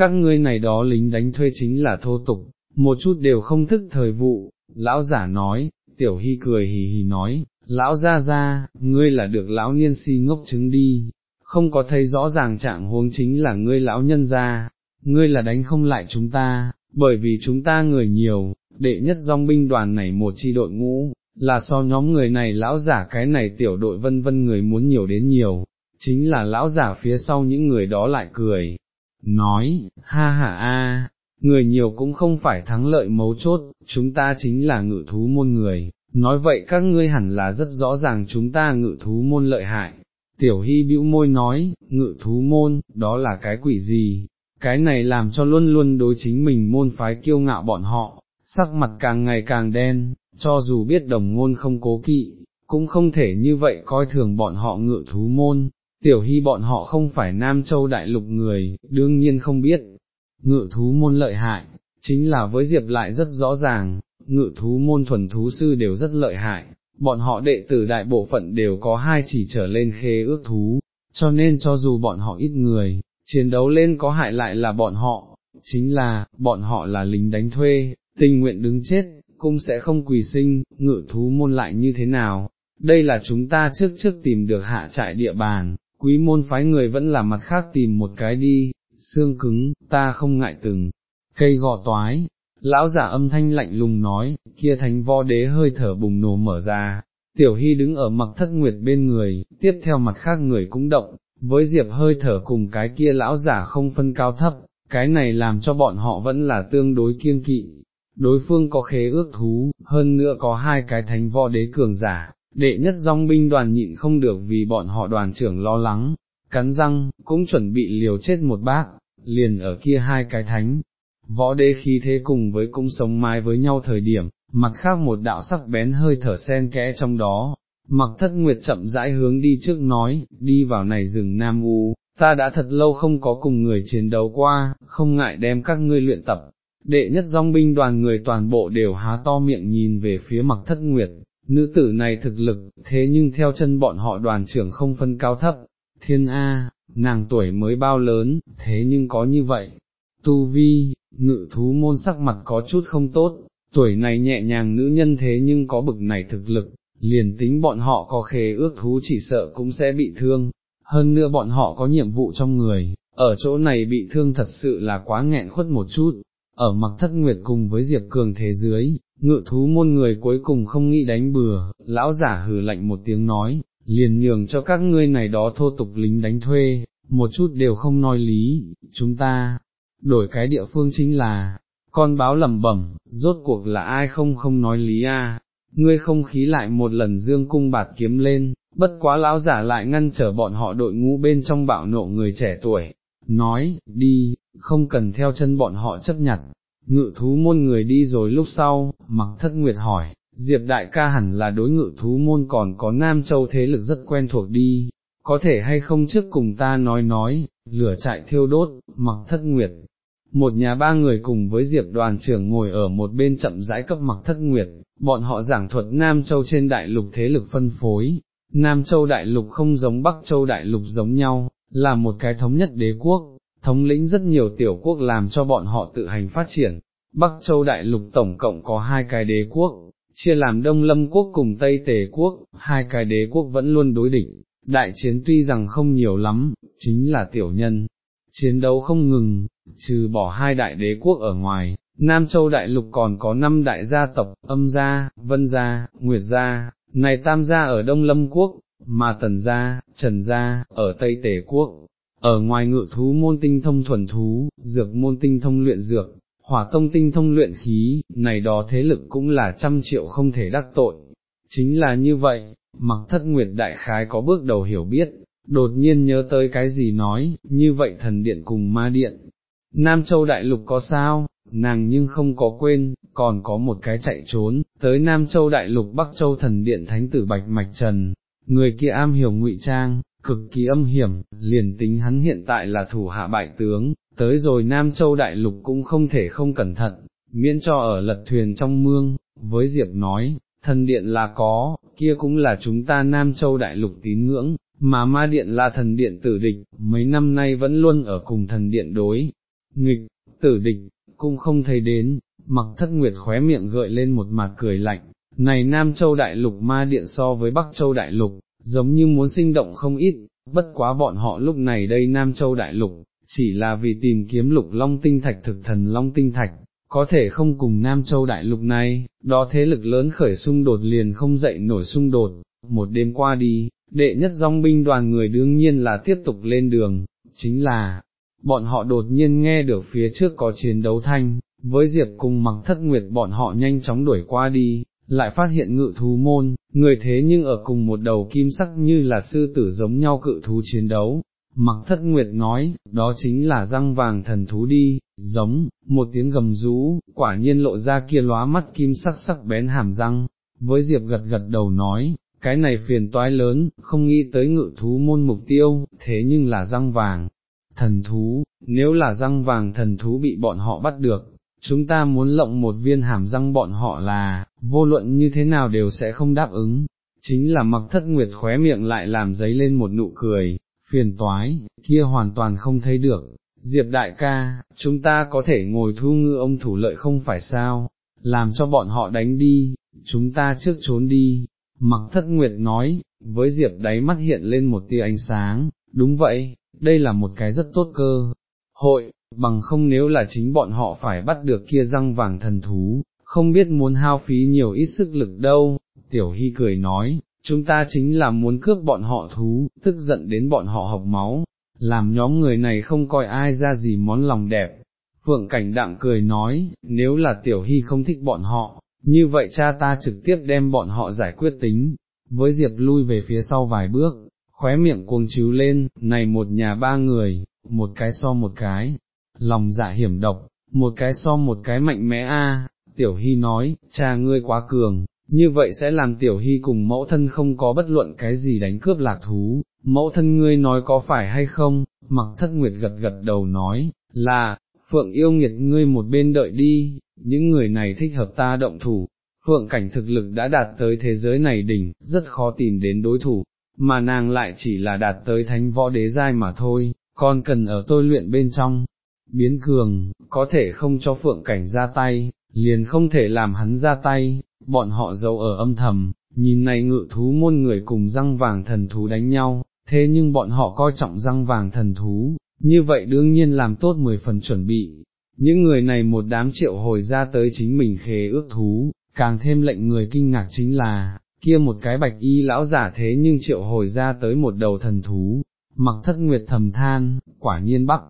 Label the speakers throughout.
Speaker 1: các ngươi này đó lính đánh thuê chính là thô tục, một chút đều không thức thời vụ, lão giả nói, tiểu hy cười hì hì nói, lão ra ra, ngươi là được lão niên si ngốc chứng đi, không có thấy rõ ràng trạng huống chính là ngươi lão nhân ra, ngươi là đánh không lại chúng ta, bởi vì chúng ta người nhiều, đệ nhất dòng binh đoàn này một chi đội ngũ, là so nhóm người này lão giả cái này tiểu đội vân vân người muốn nhiều đến nhiều, chính là lão giả phía sau những người đó lại cười, nói, ha ha a, người nhiều cũng không phải thắng lợi mấu chốt, chúng ta chính là ngự thú môn người, nói vậy các ngươi hẳn là rất rõ ràng chúng ta ngự thú môn lợi hại. Tiểu Hy bĩu môi nói, ngự thú môn, đó là cái quỷ gì, cái này làm cho luôn luôn đối chính mình môn phái kiêu ngạo bọn họ, sắc mặt càng ngày càng đen, cho dù biết đồng môn không cố kỵ, cũng không thể như vậy coi thường bọn họ ngự thú môn, tiểu hy bọn họ không phải Nam Châu Đại Lục người, đương nhiên không biết, ngự thú môn lợi hại, chính là với Diệp lại rất rõ ràng, ngự thú môn thuần thú sư đều rất lợi hại, bọn họ đệ tử đại bộ phận đều có hai chỉ trở lên khê ước thú, cho nên cho dù bọn họ ít người, chiến đấu lên có hại lại là bọn họ, chính là, bọn họ là lính đánh thuê, tình nguyện đứng chết, cũng sẽ không quỳ sinh, ngự thú môn lại như thế nào, đây là chúng ta trước trước tìm được hạ trại địa bàn, quý môn phái người vẫn là mặt khác tìm một cái đi, xương cứng, ta không ngại từng, cây gọ toái, lão giả âm thanh lạnh lùng nói, kia thánh võ đế hơi thở bùng nổ mở ra, tiểu hy đứng ở mặc thất nguyệt bên người, tiếp theo mặt khác người cũng động, với diệp hơi thở cùng cái kia lão giả không phân cao thấp, cái này làm cho bọn họ vẫn là tương đối kiêng kỵ, đối phương có khế ước thú, hơn nữa có hai cái thánh võ đế cường giả, đệ nhất dòng binh đoàn nhịn không được vì bọn họ đoàn trưởng lo lắng, cắn răng, cũng chuẩn bị liều chết một bác, liền ở kia hai cái thánh. Võ đế khí thế cùng với cung sống mái với nhau thời điểm, mặt khác một đạo sắc bén hơi thở sen kẽ trong đó, mặc thất nguyệt chậm rãi hướng đi trước nói, đi vào này rừng Nam U, ta đã thật lâu không có cùng người chiến đấu qua, không ngại đem các ngươi luyện tập. Đệ nhất dòng binh đoàn người toàn bộ đều há to miệng nhìn về phía mặc thất nguyệt, nữ tử này thực lực, thế nhưng theo chân bọn họ đoàn trưởng không phân cao thấp, thiên A, nàng tuổi mới bao lớn, thế nhưng có như vậy, tu vi, ngự thú môn sắc mặt có chút không tốt, tuổi này nhẹ nhàng nữ nhân thế nhưng có bực này thực lực, liền tính bọn họ có khế ước thú chỉ sợ cũng sẽ bị thương, hơn nữa bọn họ có nhiệm vụ trong người, ở chỗ này bị thương thật sự là quá nghẹn khuất một chút, ở mặc thất nguyệt cùng với Diệp Cường thế dưới, ngự thú môn người cuối cùng không nghĩ đánh bừa, lão giả hừ lạnh một tiếng nói, liền nhường cho các ngươi này đó thô tục lính đánh thuê, một chút đều không nói lý, chúng ta, đổi cái địa phương chính là, con báo lẩm bẩm, rốt cuộc là ai không không nói lý a? Ngươi không khí lại một lần dương cung bạt kiếm lên, bất quá lão giả lại ngăn trở bọn họ đội ngũ bên trong bạo nộ người trẻ tuổi, nói, đi, không cần theo chân bọn họ chấp nhặt, ngự thú môn người đi rồi lúc sau, mặc thất nguyệt hỏi, Diệp đại ca hẳn là đối ngự thú môn còn có Nam Châu thế lực rất quen thuộc đi, có thể hay không trước cùng ta nói nói, lửa chạy thiêu đốt, mặc thất nguyệt. Một nhà ba người cùng với Diệp đoàn trưởng ngồi ở một bên chậm rãi cấp mặc thất nguyệt, bọn họ giảng thuật Nam Châu trên đại lục thế lực phân phối, Nam Châu đại lục không giống Bắc Châu đại lục giống nhau, là một cái thống nhất đế quốc, thống lĩnh rất nhiều tiểu quốc làm cho bọn họ tự hành phát triển. Bắc Châu đại lục tổng cộng có hai cái đế quốc, chia làm Đông Lâm quốc cùng Tây Tề quốc, hai cái đế quốc vẫn luôn đối địch, đại chiến tuy rằng không nhiều lắm, chính là tiểu nhân, chiến đấu không ngừng, trừ bỏ hai đại đế quốc ở ngoài, Nam Châu Đại Lục còn có năm đại gia tộc, âm gia, vân gia, nguyệt gia, này tam gia ở Đông Lâm Quốc, mà tần gia, trần gia, ở Tây Tề Quốc, ở ngoài ngự thú môn tinh thông thuần thú, dược môn tinh thông luyện dược, hỏa tông tinh thông luyện khí, này đó thế lực cũng là trăm triệu không thể đắc tội. Chính là như vậy, mặc thất nguyệt đại khái có bước đầu hiểu biết, đột nhiên nhớ tới cái gì nói, như vậy thần điện cùng ma điện. Nam Châu Đại Lục có sao, nàng nhưng không có quên, còn có một cái chạy trốn, tới Nam Châu Đại Lục Bắc Châu Thần Điện Thánh Tử Bạch Mạch Trần, người kia am hiểu ngụy trang, cực kỳ âm hiểm, liền tính hắn hiện tại là thủ hạ bại tướng, tới rồi Nam Châu Đại Lục cũng không thể không cẩn thận, miễn cho ở lật thuyền trong mương, với Diệp nói, thần điện là có, kia cũng là chúng ta Nam Châu Đại Lục tín ngưỡng, mà ma điện là thần điện tử địch, mấy năm nay vẫn luôn ở cùng thần điện đối. nghịch, tử địch, cũng không thấy đến, mặc thất nguyệt khóe miệng gợi lên một mặt cười lạnh, này Nam Châu Đại Lục ma điện so với Bắc Châu Đại Lục, giống như muốn sinh động không ít, bất quá bọn họ lúc này đây Nam Châu Đại Lục, chỉ là vì tìm kiếm lục long tinh thạch thực thần long tinh thạch, có thể không cùng Nam Châu Đại Lục này, đó thế lực lớn khởi xung đột liền không dậy nổi xung đột, một đêm qua đi, đệ nhất dòng binh đoàn người đương nhiên là tiếp tục lên đường, chính là, bọn họ đột nhiên nghe được phía trước có chiến đấu thanh, với Diệp cùng mặc thất nguyệt bọn họ nhanh chóng đuổi qua đi, lại phát hiện ngự thú môn, người thế nhưng ở cùng một đầu kim sắc như là sư tử giống nhau cự thú chiến đấu. Mặc thất nguyệt nói, đó chính là răng vàng thần thú đi, giống, một tiếng gầm rú, quả nhiên lộ ra kia lóa mắt kim sắc sắc bén hàm răng, với Diệp gật gật đầu nói, cái này phiền toái lớn, không nghĩ tới ngự thú môn mục tiêu, thế nhưng là răng vàng, thần thú, nếu là răng vàng thần thú bị bọn họ bắt được, chúng ta muốn lộng một viên hàm răng bọn họ là, vô luận như thế nào đều sẽ không đáp ứng, chính là mặc thất nguyệt khóe miệng lại làm giấy lên một nụ cười, phiền toái, kia hoàn toàn không thấy được, Diệp đại ca, chúng ta có thể ngồi thu ngư ông thủ lợi không phải sao, làm cho bọn họ đánh đi, chúng ta trước trốn đi, mặc thất nguyệt nói, với Diệp đáy mắt hiện lên một tia ánh sáng, đúng vậy, đây là một cái rất tốt cơ, hội, bằng không nếu là chính bọn họ phải bắt được kia răng vàng thần thú, không biết muốn hao phí nhiều ít sức lực đâu, tiểu hy cười nói, chúng ta chính là muốn cướp bọn họ thú, tức giận đến bọn họ học máu, làm nhóm người này không coi ai ra gì món lòng đẹp. Phượng cảnh đạm cười nói, nếu là tiểu hy không thích bọn họ, như vậy cha ta trực tiếp đem bọn họ giải quyết tính, với Diệp lui về phía sau vài bước, khóe miệng cuồng chiếu lên, này một nhà ba người, một cái so một cái, lòng dạ hiểm độc, một cái so một cái mạnh mẽ a. tiểu hy nói, cha ngươi quá cường, như vậy sẽ làm tiểu hy cùng mẫu thân không có bất luận cái gì đánh cướp lạc thú, mẫu thân ngươi nói có phải hay không, mặc thất nguyệt gật gật đầu nói, là, phượng yêu nghiệt ngươi một bên đợi đi, những người này thích hợp ta động thủ, phượng cảnh thực lực đã đạt tới thế giới này đỉnh, rất khó tìm đến đối thủ, mà nàng lại chỉ là đạt tới thánh võ đế giai mà thôi, còn cần ở tôi luyện bên trong, biến cường, có thể không cho phượng cảnh ra tay, liền không thể làm hắn ra tay, bọn họ giấu ở âm thầm, nhìn này ngự thú môn người cùng răng vàng thần thú đánh nhau, thế nhưng bọn họ coi trọng răng vàng thần thú, như vậy đương nhiên làm tốt 10 phần chuẩn bị. Những người này một đám triệu hồi ra tới chính mình khế ước thú, càng thêm lệnh người kinh ngạc chính là, kia một cái bạch y lão giả thế nhưng triệu hồi ra tới một đầu thần thú, mặc thất nguyệt thầm than, quả nhiên bắc,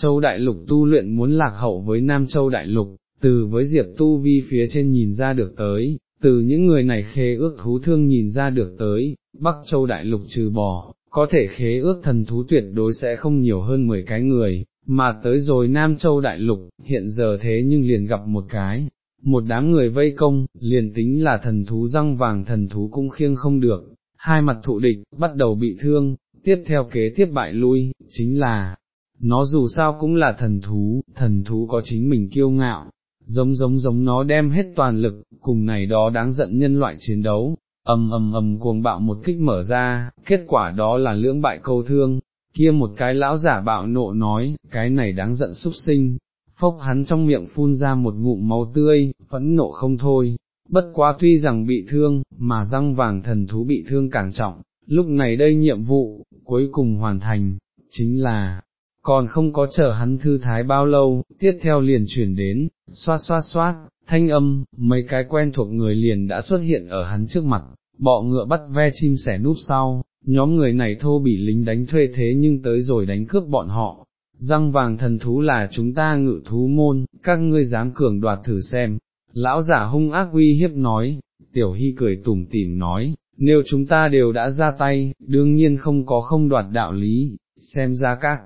Speaker 1: châu đại lục tu luyện muốn lạc hậu với nam châu đại lục, từ với diệp tu vi phía trên nhìn ra được tới, từ những người này khế ước thú thương nhìn ra được tới, bắc châu đại lục trừ bỏ, có thể khế ước thần thú tuyệt đối sẽ không nhiều hơn 10 cái người, mà tới rồi Nam Châu Đại Lục, hiện giờ thế nhưng liền gặp một cái, một đám người vây công, liền tính là thần thú răng vàng thần thú cũng khiêng không được, hai mặt thụ địch, bắt đầu bị thương, tiếp theo kế tiếp bại lui, chính là, nó dù sao cũng là thần thú, thần thú có chính mình kiêu ngạo, giống giống giống nó đem hết toàn lực, cùng này đó đáng giận nhân loại chiến đấu, ầm ầm ầm cuồng bạo một kích mở ra, kết quả đó là lưỡng bại câu thương, kia một cái lão giả bạo nộ nói, cái này đáng giận súc sinh, phốc hắn trong miệng phun ra một ngụm máu tươi, phẫn nộ không thôi, bất quá tuy rằng bị thương, mà răng vàng thần thú bị thương càng trọng, lúc này đây nhiệm vụ, cuối cùng hoàn thành, chính là, còn không có chờ hắn thư thái bao lâu, tiếp theo liền chuyển đến, xoát xoát xoát, thanh âm, mấy cái quen thuộc người liền đã xuất hiện ở hắn trước mặt, bọ ngựa bắt ve chim sẻ núp sau, nhóm người này thô bị lính đánh thuê thế nhưng tới rồi đánh cướp bọn họ. Răng vàng thần thú là chúng ta ngự thú môn, các ngươi dám cường đoạt thử xem. Lão giả hung ác uy hiếp nói, tiểu hy cười tủm tỉm nói, nếu chúng ta đều đã ra tay, đương nhiên không có không đoạt đạo lý, xem ra các,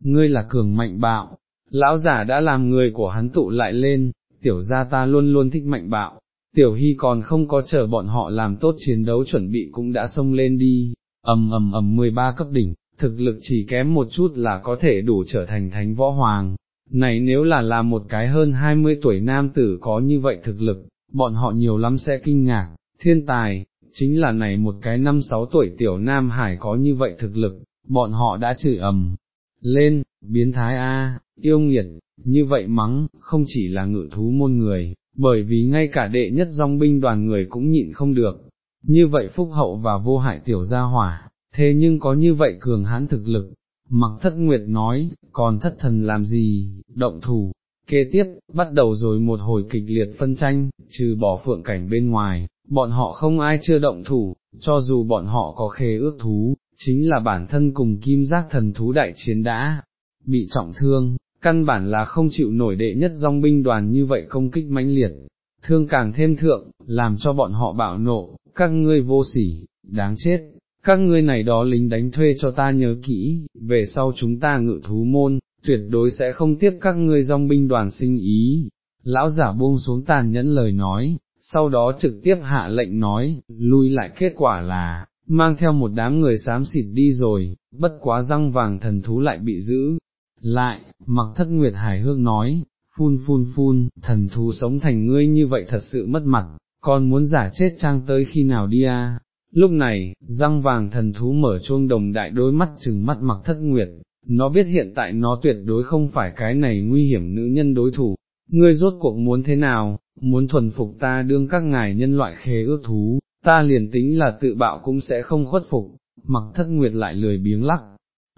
Speaker 1: ngươi là cường mạnh bạo, lão giả đã làm người của hắn tụ lại lên, tiểu gia ta luôn luôn thích mạnh bạo, tiểu hy còn không có chờ bọn họ làm tốt chiến đấu chuẩn bị cũng đã xông lên đi, ầm ầm ầm 13 cấp đỉnh, thực lực chỉ kém một chút là có thể đủ trở thành thánh võ hoàng. Này nếu là làm một cái hơn 20 tuổi nam tử có như vậy thực lực, bọn họ nhiều lắm sẽ kinh ngạc, thiên tài, chính là này một cái năm sáu tuổi tiểu nam hải có như vậy thực lực, bọn họ đã chửi ầm lên, biến thái a, yêu nghiệt, như vậy mắng, không chỉ là ngự thú môn người, bởi vì ngay cả đệ nhất dòng binh đoàn người cũng nhịn không được, như vậy phúc hậu và vô hại tiểu gia hỏa, thế nhưng có như vậy cường hãn thực lực, mặc thất nguyệt nói, còn thất thần làm gì, động thủ, kế tiếp, bắt đầu rồi một hồi kịch liệt phân tranh, trừ bỏ phượng cảnh bên ngoài, bọn họ không ai chưa động thủ, cho dù bọn họ có khế ước thú, chính là bản thân cùng kim giác thần thú đại chiến đã, bị trọng thương, căn bản là không chịu nổi đệ nhất dòng binh đoàn như vậy công kích mãnh liệt, thương càng thêm thượng, làm cho bọn họ bạo nộ, các ngươi vô sỉ, đáng chết, các ngươi này đó lính đánh thuê cho ta nhớ kỹ, về sau chúng ta ngự thú môn, tuyệt đối sẽ không tiếp các ngươi dòng binh đoàn sinh ý. Lão giả buông xuống tàn nhẫn lời nói, sau đó trực tiếp hạ lệnh nói, lui lại kết quả là, mang theo một đám người xám xịt đi rồi, bất quá răng vàng thần thú lại bị giữ. Lại, mặc thất nguyệt hải hước nói, phun phun phun, thần thú sống thành ngươi như vậy thật sự mất mặt, còn muốn giả chết trang tới khi nào đi à? Lúc này, răng vàng thần thú mở chuông đồng đại đối mắt chừng mắt mặc thất nguyệt, nó biết hiện tại nó tuyệt đối không phải cái này nguy hiểm nữ nhân đối thủ, ngươi rốt cuộc muốn thế nào, muốn thuần phục ta đương các ngài nhân loại khế ước thú, ta liền tính là tự bạo cũng sẽ không khuất phục, mặc thất nguyệt lại lười biếng lắc,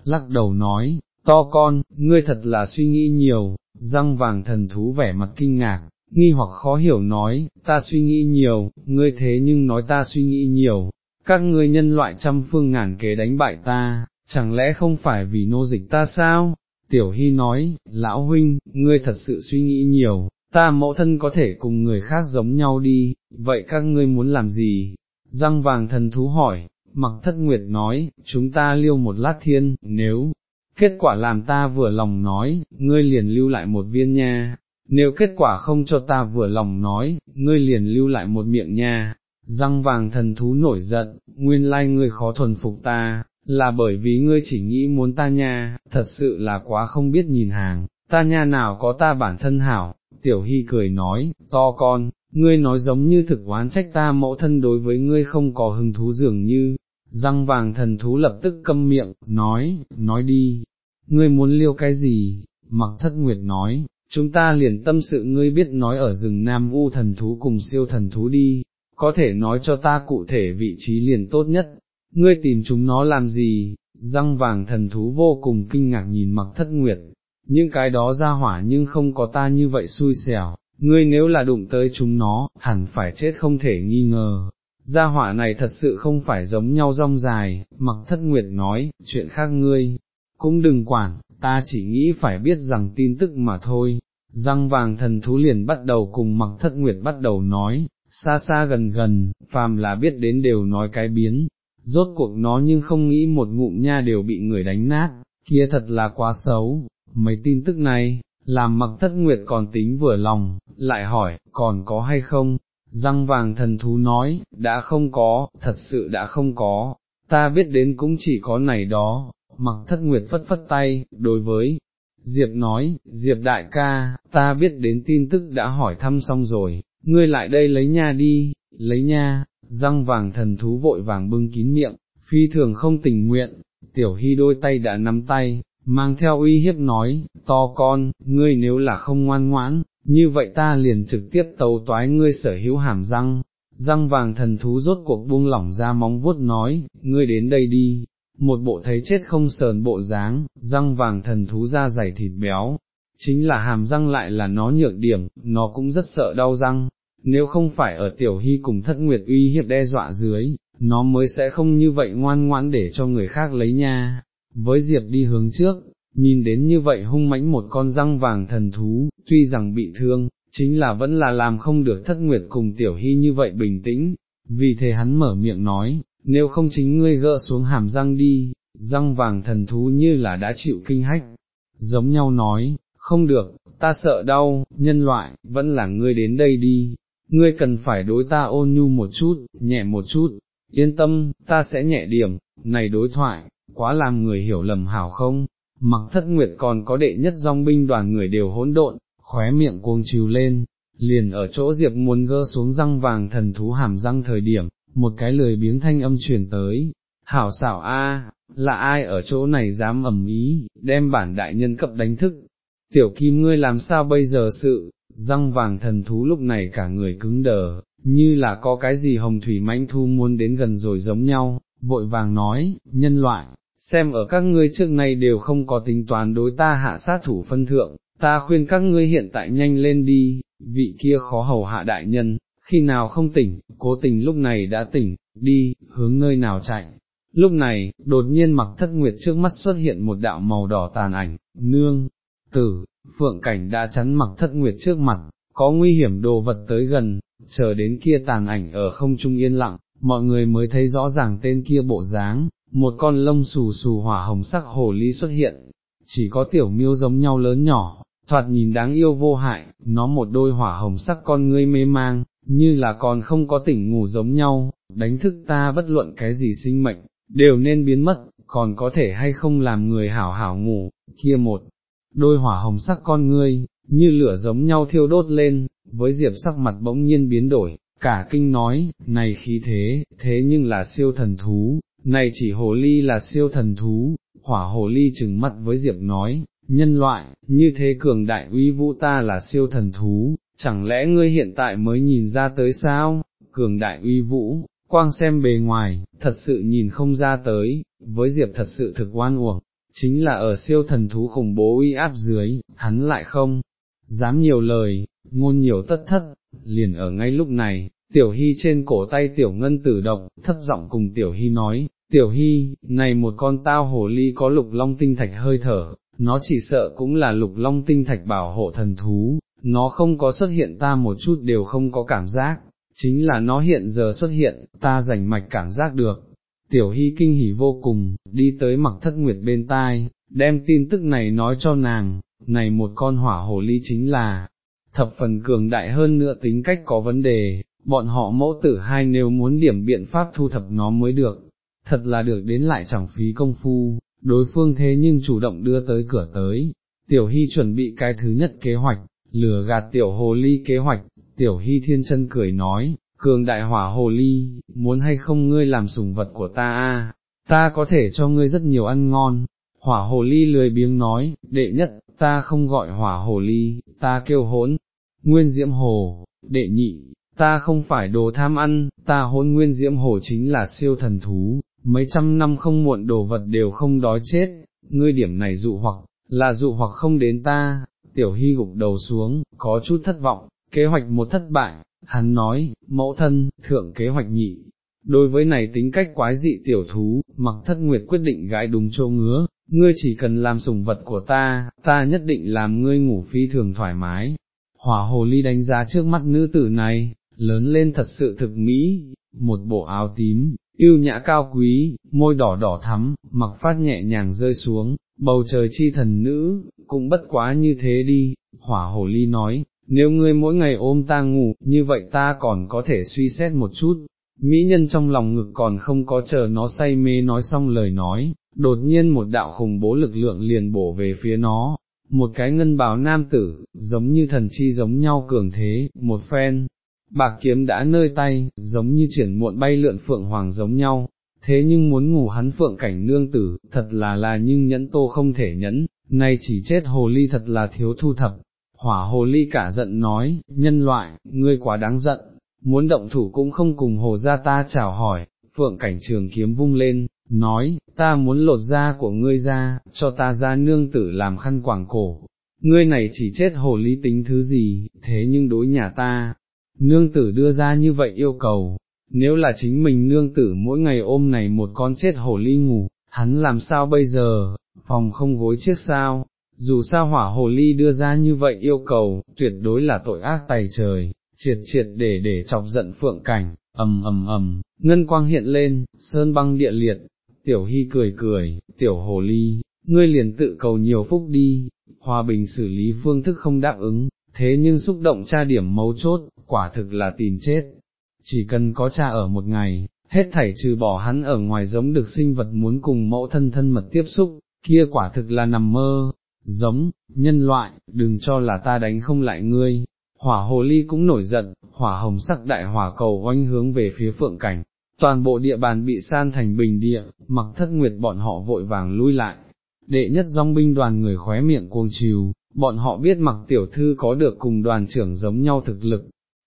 Speaker 1: lắc đầu nói, to con, ngươi thật là suy nghĩ nhiều, răng vàng thần thú vẻ mặt kinh ngạc, nghi hoặc khó hiểu nói, ta suy nghĩ nhiều, ngươi thế nhưng nói ta suy nghĩ nhiều, các ngươi nhân loại trăm phương ngàn kế đánh bại ta, chẳng lẽ không phải vì nô dịch ta sao? Tiểu Hy nói, lão huynh, ngươi thật sự suy nghĩ nhiều, ta mẫu thân có thể cùng người khác giống nhau đi, vậy các ngươi muốn làm gì? Răng vàng thần thú hỏi, mặc thất nguyệt nói, chúng ta liêu một lát thiên, nếu, kết quả làm ta vừa lòng nói, ngươi liền lưu lại một viên nha, nếu kết quả không cho ta vừa lòng nói, ngươi liền lưu lại một miệng nha. Răng vàng thần thú nổi giận, nguyên lai ngươi khó thuần phục ta, là bởi vì ngươi chỉ nghĩ muốn ta nha, thật sự là quá không biết nhìn hàng, ta nha nào có ta bản thân hảo, tiểu hy cười nói, to con, ngươi nói giống như thực oán trách ta mẫu thân đối với ngươi không có hứng thú dường như, răng vàng thần thú lập tức câm miệng, nói, nói đi, ngươi muốn liêu cái gì, mặc thất nguyệt nói, chúng ta liền tâm sự ngươi biết nói ở rừng Nam U thần thú cùng siêu thần thú đi, có thể nói cho ta cụ thể vị trí liền tốt nhất, ngươi tìm chúng nó làm gì, răng vàng thần thú vô cùng kinh ngạc nhìn mặc thất nguyệt, những cái đó ra hỏa nhưng không có ta như vậy xui xẻo, ngươi nếu là đụng tới chúng nó, hẳn phải chết không thể nghi ngờ. Gia hỏa này thật sự không phải giống nhau rong dài, mặc thất nguyệt nói, chuyện khác ngươi, cũng đừng quản, ta chỉ nghĩ phải biết rằng tin tức mà thôi. Răng vàng thần thú liền bắt đầu cùng mặc thất nguyệt bắt đầu nói, xa xa gần gần, phàm là biết đến đều nói cái biến, rốt cuộc nó nhưng không nghĩ một ngụm nha đều bị người đánh nát, kia thật là quá xấu, mấy tin tức này, làm mặc thất nguyệt còn tính vừa lòng, lại hỏi, còn có hay không? Răng vàng thần thú nói, đã không có, thật sự đã không có, ta biết đến cũng chỉ có này đó, mặc thất nguyệt phất phất tay, đối với, Diệp nói, Diệp đại ca, ta biết đến tin tức đã hỏi thăm xong rồi, ngươi lại đây lấy nha đi, lấy nha, răng vàng thần thú vội vàng bưng kín miệng, phi thường không tình nguyện, tiểu hy đôi tay đã nắm tay, mang theo uy hiếp nói, to con, ngươi nếu là không ngoan ngoãn, như vậy ta liền trực tiếp tấu toái ngươi sở hữu hàm răng. Răng vàng thần thú rốt cuộc buông lỏng ra móng vuốt nói, ngươi đến đây đi, một bộ thấy chết không sờn bộ dáng, răng vàng thần thú ra dày thịt béo, chính là hàm răng lại là nó nhược điểm, nó cũng rất sợ đau răng, nếu không phải ở tiểu hy cùng thất nguyệt uy hiếp đe dọa dưới, nó mới sẽ không như vậy ngoan ngoãn để cho người khác lấy nha. Với Diệp đi hướng trước, nhìn đến như vậy hung mãnh một con răng vàng thần thú, tuy rằng bị thương, chính là vẫn là làm không được thất nguyệt cùng tiểu hy như vậy bình tĩnh, vì thế hắn mở miệng nói, nếu không chính ngươi gỡ xuống hàm răng đi, răng vàng thần thú như là đã chịu kinh hách, giống nhau nói, không được, ta sợ đau, nhân loại, vẫn là ngươi đến đây đi, ngươi cần phải đối ta ôn nhu một chút, nhẹ một chút, yên tâm, ta sẽ nhẹ điểm, này đối thoại, quá làm người hiểu lầm hảo không, mặc thất nguyệt còn có đệ nhất dòng binh đoàn người đều hỗn độn, khóe miệng cuồng chiều lên, liền ở chỗ Diệp muốn gơ xuống răng vàng thần thú hàm răng thời điểm, một cái lời biếng thanh âm truyền tới, hảo xảo a, là ai ở chỗ này dám ầm ý, đem bản đại nhân cấp đánh thức, tiểu kim ngươi làm sao bây giờ sự, răng vàng thần thú lúc này cả người cứng đờ, như là có cái gì hồng thủy mãnh thu muốn đến gần rồi giống nhau, vội vàng nói, nhân loại, xem ở các ngươi trước nay đều không có tính toán đối ta hạ sát thủ phân thượng, ta khuyên các ngươi hiện tại nhanh lên đi, vị kia khó hầu hạ đại nhân, khi nào không tỉnh, cố tình lúc này đã tỉnh, đi, hướng nơi nào chạy. Lúc này, đột nhiên mặc thất nguyệt trước mắt xuất hiện một đạo màu đỏ tàn ảnh, nương, tử, phượng cảnh đã chắn mặc thất nguyệt trước mặt, có nguy hiểm đồ vật tới gần, chờ đến kia tàn ảnh ở không trung yên lặng, mọi người mới thấy rõ ràng tên kia bộ dáng, một con lông xù xù hỏa hồng sắc hồ ly xuất hiện, chỉ có tiểu miêu giống nhau lớn nhỏ, thoạt nhìn đáng yêu vô hại, nó một đôi hỏa hồng sắc con ngươi mê mang, như là còn không có tỉnh ngủ giống nhau, đánh thức ta bất luận cái gì sinh mệnh, đều nên biến mất, còn có thể hay không làm người hảo hảo ngủ, kia một đôi hỏa hồng sắc con ngươi, như lửa giống nhau thiêu đốt lên, với diệp sắc mặt bỗng nhiên biến đổi, cả kinh nói, này khí thế, thế nhưng là siêu thần thú, này chỉ hồ ly là siêu thần thú, hỏa hồ ly chừng mắt với diệp nói, nhân loại, như thế cường đại uy vũ ta là siêu thần thú, chẳng lẽ ngươi hiện tại mới nhìn ra tới sao, cường đại uy vũ, quang xem bề ngoài, thật sự nhìn không ra tới, với diệp thật sự thực oan uổng, chính là ở siêu thần thú khủng bố uy áp dưới, hắn lại không, dám nhiều lời, ngôn nhiều tất thất, liền ở ngay lúc này, tiểu hy trên cổ tay tiểu ngân tử động, thấp giọng cùng tiểu hy nói, tiểu hy, này một con tao hồ ly có lục long tinh thạch hơi thở, nó chỉ sợ cũng là lục long tinh thạch bảo hộ thần thú, nó không có xuất hiện ta một chút đều không có cảm giác, chính là nó hiện giờ xuất hiện, ta rảnh mạch cảm giác được. Tiểu Hy kinh hỉ vô cùng, đi tới mặc thất nguyệt bên tai, đem tin tức này nói cho nàng, này một con hỏa hồ ly chính là, thập phần cường đại hơn nữa tính cách có vấn đề, bọn họ mẫu tử hai nếu muốn điểm biện pháp thu thập nó mới được, thật là được đến lại chẳng phí công phu, đối phương thế nhưng chủ động đưa tới cửa tới, tiểu hy chuẩn bị cái thứ nhất kế hoạch, lừa gạt tiểu hồ ly kế hoạch, tiểu hy thiên chân cười nói, cường đại hỏa hồ ly, muốn hay không ngươi làm sùng vật của ta a, ta có thể cho ngươi rất nhiều ăn ngon. Hỏa hồ ly lười biếng nói, đệ nhất, ta không gọi hỏa hồ ly, ta kêu hỗn, nguyên diễm hồ, đệ nhị, ta không phải đồ tham ăn, ta hôn nguyên diễm hồ chính là siêu thần thú, mấy trăm năm không muộn đồ vật đều không đói chết, ngươi điểm này dụ hoặc, là dụ hoặc không đến ta, tiểu hy gục đầu xuống, có chút thất vọng, kế hoạch một thất bại, hắn nói, mẫu thân, thượng kế hoạch nhị. Đối với này tính cách quái dị tiểu thú, mặc thất nguyệt quyết định gãi đúng chỗ ngứa, ngươi chỉ cần làm sùng vật của ta, ta nhất định làm ngươi ngủ phi thường thoải mái. Hỏa hồ ly đánh giá trước mắt nữ tử này, lớn lên thật sự thực mỹ, một bộ áo tím, yêu nhã cao quý, môi đỏ đỏ thắm, mặc phát nhẹ nhàng rơi xuống, bầu trời chi thần nữ, cũng bất quá như thế đi, hỏa hồ ly nói, nếu ngươi mỗi ngày ôm ta ngủ, như vậy ta còn có thể suy xét một chút, mỹ nhân trong lòng ngực còn không có chờ nó say mê nói xong lời nói, đột nhiên một đạo khủng bố lực lượng liền bổ về phía nó, một cái ngân bào nam tử, giống như thần chi giống nhau cường thế, một phen, bạc kiếm đã nơi tay, giống như triển muộn bay lượn phượng hoàng giống nhau, thế nhưng muốn ngủ hắn phượng cảnh nương tử, thật là là nhưng nhẫn tô không thể nhẫn, nay chỉ chết hồ ly thật là thiếu thu thập. Hỏa hồ ly cả giận nói, nhân loại, ngươi quá đáng giận, muốn động thủ cũng không cùng hồ ra ta chào hỏi, phượng cảnh trường kiếm vung lên, nói, ta muốn lột da của ngươi ra, cho ta ra nương tử làm khăn quảng cổ, ngươi này chỉ chết hồ ly tính thứ gì, thế nhưng đối nhà ta, nương tử đưa ra như vậy yêu cầu, nếu là chính mình nương tử mỗi ngày ôm này một con chết hổ ly ngủ, hắn làm sao bây giờ, phòng không gối chiếc sao, dù sao hỏa hồ ly đưa ra như vậy yêu cầu, tuyệt đối là tội ác tày trời, triệt triệt để để chọc giận phượng cảnh, ầm ầm ầm, ngân quang hiện lên, sơn băng địa liệt, tiểu hy cười cười, tiểu hồ ly, ngươi liền tự cầu nhiều phúc đi, hòa bình xử lý phương thức không đáp ứng, thế nhưng xúc động tra điểm mấu chốt, quả thực là tìm chết, chỉ cần có cha ở một ngày, hết thảy trừ bỏ hắn ở ngoài giống được sinh vật muốn cùng mẫu thân thân mật tiếp xúc, kia quả thực là nằm mơ, giống, nhân loại, đừng cho là ta đánh không lại ngươi. Hỏa hồ ly cũng nổi giận, hỏa hồng sắc đại hỏa cầu oanh hướng về phía phượng cảnh, toàn bộ địa bàn bị san thành bình địa, mặc thất nguyệt bọn họ vội vàng lui lại. Đệ nhất dòng binh đoàn người khóe miệng cuồng chiều, bọn họ biết mặc tiểu thư có được cùng đoàn trưởng giống nhau thực lực,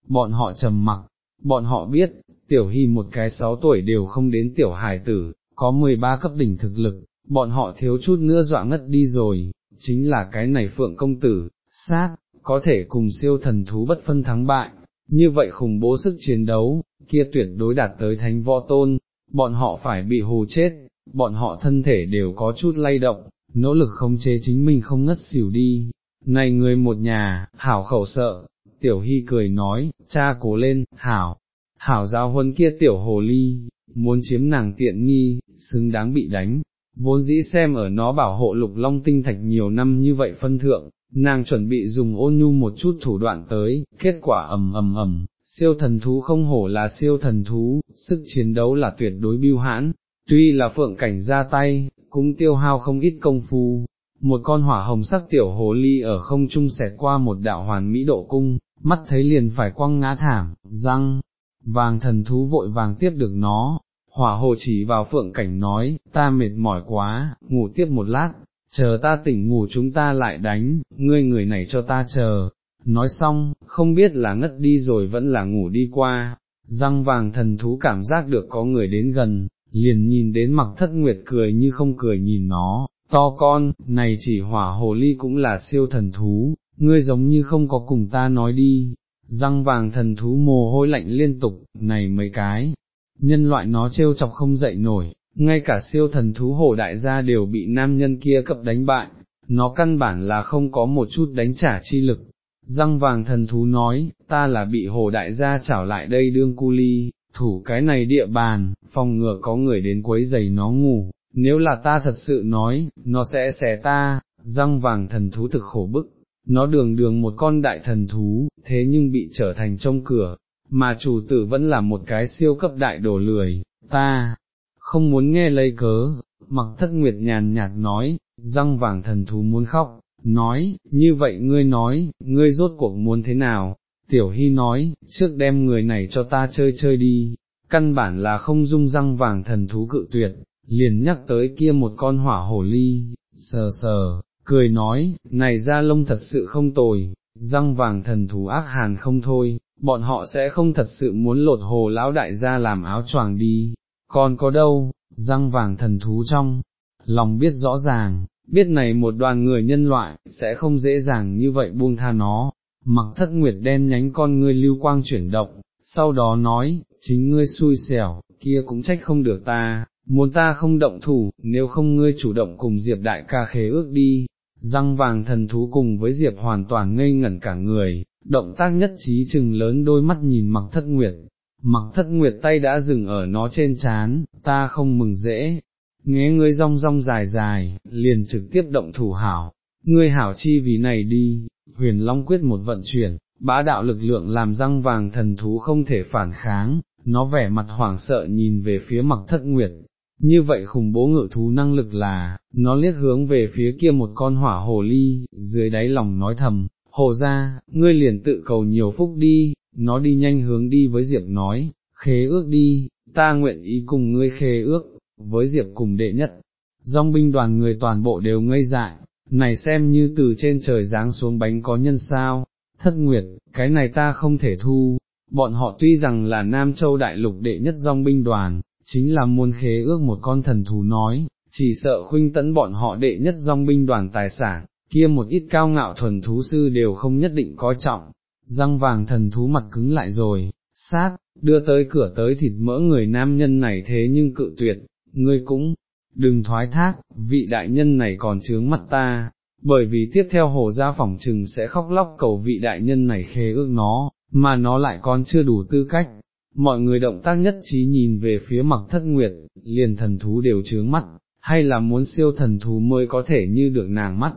Speaker 1: bọn họ trầm mặc, bọn họ biết, tiểu hy một cái sáu tuổi đều không đến tiểu hài tử, có 13 cấp đỉnh thực lực, bọn họ thiếu chút nữa dọa ngất đi rồi, chính là cái này phượng công tử, sát, có thể cùng siêu thần thú bất phân thắng bại, như vậy khủng bố sức chiến đấu, kia tuyệt đối đạt tới thánh võ tôn, bọn họ phải bị hù chết, bọn họ thân thể đều có chút lay động, nỗ lực khống chế chính mình không ngất xỉu đi. Này người một nhà, hảo khẩu sợ, tiểu hy cười nói, cha cố lên, hảo, hảo giáo huấn kia tiểu hồ ly, muốn chiếm nàng tiện nghi, xứng đáng bị đánh, vốn dĩ xem ở nó bảo hộ lục long tinh thạch nhiều năm như vậy phân thượng, nàng chuẩn bị dùng ôn nhu một chút thủ đoạn tới, kết quả ầm ầm ầm, siêu thần thú không hổ là siêu thần thú, sức chiến đấu là tuyệt đối biêu hãn, tuy là phượng cảnh ra tay, cũng tiêu hao không ít công phu. Một con hỏa hồng sắc tiểu hồ ly ở không trung xẹt qua một đạo hoàn mỹ độ cung, mắt thấy liền phải quăng ngã thảm, răng, vàng thần thú vội vàng tiếp được nó, hỏa hồ chỉ vào phượng cảnh nói, ta mệt mỏi quá, ngủ tiếp một lát, chờ ta tỉnh ngủ chúng ta lại đánh, ngươi người này cho ta chờ, nói xong, không biết là ngất đi rồi vẫn là ngủ đi qua, răng vàng thần thú cảm giác được có người đến gần, liền nhìn đến mặc thất nguyệt cười như không cười nhìn nó, to con, này chỉ hỏa hồ ly cũng là siêu thần thú, ngươi giống như không có cùng ta nói đi, răng vàng thần thú mồ hôi lạnh liên tục, này mấy cái, nhân loại nó trêu chọc không dậy nổi, ngay cả siêu thần thú hổ đại gia đều bị nam nhân kia cập đánh bại, nó căn bản là không có một chút đánh trả chi lực. Răng vàng thần thú nói, ta là bị hồ đại gia trảo lại đây đương cu ly, thủ cái này địa bàn, phòng ngừa có người đến quấy giày nó ngủ, nếu là ta thật sự nói, nó sẽ xé ta, răng vàng thần thú thực khổ bức, nó đường đường một con đại thần thú, thế nhưng bị trở thành trong cửa, mà chủ tử vẫn là một cái siêu cấp đại đổ lười, ta, không muốn nghe lấy cớ, mặc thất nguyệt nhàn nhạt nói, răng vàng thần thú muốn khóc, nói, như vậy ngươi nói, ngươi rốt cuộc muốn thế nào, tiểu hy nói, trước đem người này cho ta chơi chơi đi, căn bản là không dung răng vàng thần thú cự tuyệt, liền nhắc tới kia một con hỏa hổ ly, sờ sờ, cười nói, này ra lông thật sự không tồi, răng vàng thần thú ác hàn không thôi, bọn họ sẽ không thật sự muốn lột hồ lão đại gia làm áo choàng đi, còn có đâu, răng vàng thần thú trong, lòng biết rõ ràng, biết này một đoàn người nhân loại, sẽ không dễ dàng như vậy buông tha nó, mặc thất nguyệt đen nhánh con ngươi lưu quang chuyển động, sau đó nói, chính ngươi xui xẻo, kia cũng trách không được ta, muốn ta không động thủ, nếu không ngươi chủ động cùng Diệp đại ca khế ước đi, răng vàng thần thú cùng với Diệp hoàn toàn ngây ngẩn cả người, động tác nhất trí chừng lớn đôi mắt nhìn mặc thất nguyệt, mặc thất nguyệt tay đã dừng ở nó trên chán, ta không mừng dễ, nghe ngươi rong rong dài dài, liền trực tiếp động thủ hảo, ngươi hảo chi vì này đi, huyền long quyết một vận chuyển, bá đạo lực lượng làm răng vàng thần thú không thể phản kháng, nó vẻ mặt hoảng sợ nhìn về phía mặc thất nguyệt. Như vậy khủng bố ngự thú năng lực là, nó liếc hướng về phía kia một con hỏa hồ ly, dưới đáy lòng nói thầm, hồ ra, ngươi liền tự cầu nhiều phúc đi, nó đi nhanh hướng đi với Diệp nói, khế ước đi, ta nguyện ý cùng ngươi khế ước, với Diệp cùng đệ nhất. Dòng binh đoàn người toàn bộ đều ngây dại, này xem như từ trên trời giáng xuống bánh có nhân sao, thất nguyệt, cái này ta không thể thu, bọn họ tuy rằng là Nam Châu Đại Lục đệ nhất dòng binh đoàn, chính là muôn khế ước một con thần thú nói, chỉ sợ khuynh tấn bọn họ đệ nhất dòng binh đoàn tài sản, kia một ít cao ngạo thuần thú sư đều không nhất định có trọng, răng vàng thần thú mặt cứng lại rồi, sát, đưa tới cửa tới thịt mỡ người nam nhân này thế nhưng cự tuyệt, ngươi cũng, đừng thoái thác, vị đại nhân này còn chướng mặt ta, bởi vì tiếp theo hồ gia phỏng trừng sẽ khóc lóc cầu vị đại nhân này khế ước nó, mà nó lại còn chưa đủ tư cách. Mọi người động tác nhất trí nhìn về phía mặc thất nguyệt, liền thần thú đều chướng mắt, hay là muốn siêu thần thú mới có thể như được nàng mắt.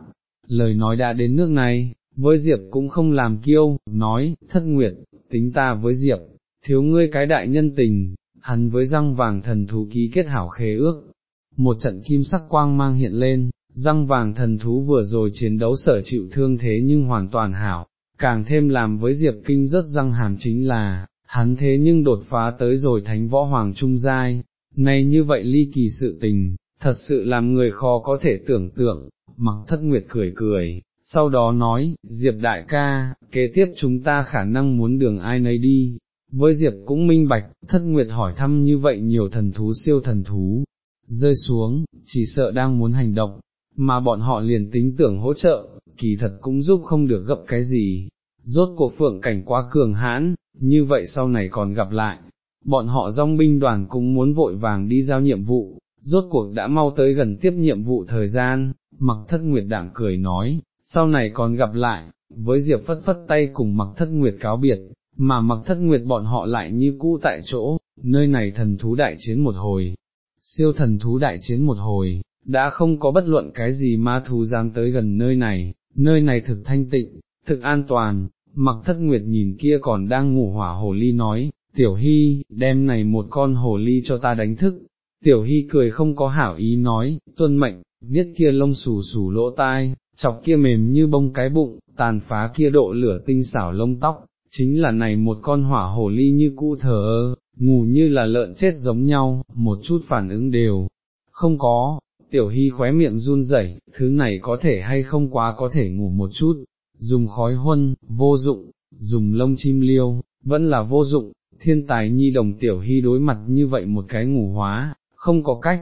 Speaker 1: Lời nói đã đến nước này, với Diệp cũng không làm kiêu, nói, thất nguyệt, tính ta với Diệp, thiếu ngươi cái đại nhân tình, hắn với răng vàng thần thú ký kết hảo khế ước. Một trận kim sắc quang mang hiện lên, răng vàng thần thú vừa rồi chiến đấu sở chịu thương thế nhưng hoàn toàn hảo, càng thêm làm với Diệp Kinh rất răng hàm chính là, hắn thế nhưng đột phá tới rồi thánh võ hoàng trung giai, này như vậy ly kỳ sự tình, thật sự làm người khó có thể tưởng tượng, mặc thất nguyệt cười cười, sau đó nói, Diệp đại ca, kế tiếp chúng ta khả năng muốn đường ai nấy đi, với Diệp cũng minh bạch, thất nguyệt hỏi thăm như vậy nhiều thần thú siêu thần thú, rơi xuống, chỉ sợ đang muốn hành động, mà bọn họ liền tính tưởng hỗ trợ, kỳ thật cũng giúp không được gấp cái gì, rốt cuộc phượng cảnh quá cường hãn, như vậy sau này còn gặp lại, bọn họ dòng binh đoàn cũng muốn vội vàng đi giao nhiệm vụ, rốt cuộc đã mau tới gần tiếp nhiệm vụ thời gian, mặc thất nguyệt đảng cười nói, sau này còn gặp lại, với Diệp phất phất tay cùng mặc thất nguyệt cáo biệt, mà mặc thất nguyệt bọn họ lại như cũ tại chỗ, nơi này thần thú đại chiến một hồi, siêu thần thú đại chiến một hồi, đã không có bất luận cái gì ma thú dám tới gần nơi này, nơi này thực thanh tịnh, thực an toàn, mặc thất nguyệt nhìn kia còn đang ngủ hỏa hồ ly nói, tiểu hy, đem này một con hồ ly cho ta đánh thức, tiểu hy cười không có hảo ý nói, tuân mệnh, niết kia lông xù xù lỗ tai, chọc kia mềm như bông cái bụng, tàn phá kia độ lửa tinh xảo lông tóc, chính là này một con hỏa hồ ly như cũ thờ ơ, ngủ như là lợn chết giống nhau, một chút phản ứng đều, không có, tiểu hy khóe miệng run rẩy, thứ này có thể hay không quá có thể ngủ một chút, dùng khói huân, vô dụng, dùng lông chim liêu, vẫn là vô dụng, thiên tài nhi đồng tiểu hy đối mặt như vậy một cái ngủ hóa, không có cách,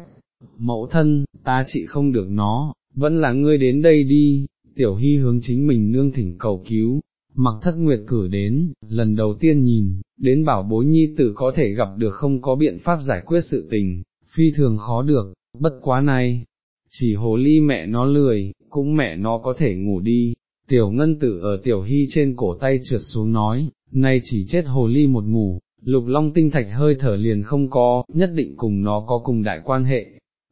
Speaker 1: mẫu thân, ta trị không được nó, vẫn là ngươi đến đây đi, tiểu hy hướng chính mình nương thỉnh cầu cứu, mặc thất nguyệt cử đến, lần đầu tiên nhìn, đến bảo bối nhi tử có thể gặp được không có biện pháp giải quyết sự tình, phi thường khó được, bất quá này, chỉ hồ ly mẹ nó lười, cũng mẹ nó có thể ngủ đi, tiểu ngân tử ở tiểu hy trên cổ tay trượt xuống nói, nay chỉ chết hồ ly một ngủ, lục long tinh thạch hơi thở liền không có, nhất định cùng nó có cùng đại quan hệ,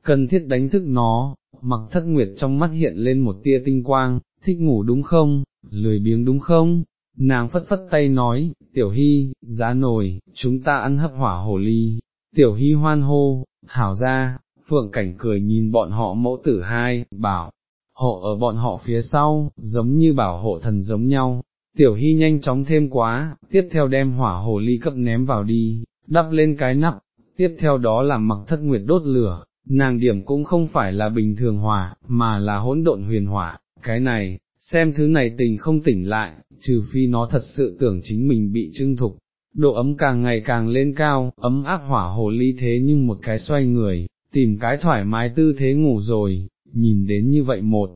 Speaker 1: cần thiết đánh thức nó, mặc thất nguyệt trong mắt hiện lên một tia tinh quang, thích ngủ đúng không, lười biếng đúng không, nàng phất phất tay nói, tiểu hy, giá nồi, chúng ta ăn hấp hỏa hồ ly, tiểu hy hoan hô, thảo ra, phượng cảnh cười nhìn bọn họ mẫu tử hai, bảo, hộ ở bọn họ phía sau, giống như bảo hộ thần giống nhau, tiểu hy nhanh chóng thêm quá, tiếp theo đem hỏa hồ ly cấp ném vào đi, đắp lên cái nắp, tiếp theo đó là mặc thất nguyệt đốt lửa, nàng điểm cũng không phải là bình thường hỏa, mà là hỗn độn huyền hỏa, cái này, xem thứ này tình không tỉnh lại, trừ phi nó thật sự tưởng chính mình bị trưng thục, độ ấm càng ngày càng lên cao, ấm áp hỏa hồ ly thế nhưng một cái xoay người, tìm cái thoải mái tư thế ngủ rồi, nhìn đến như vậy một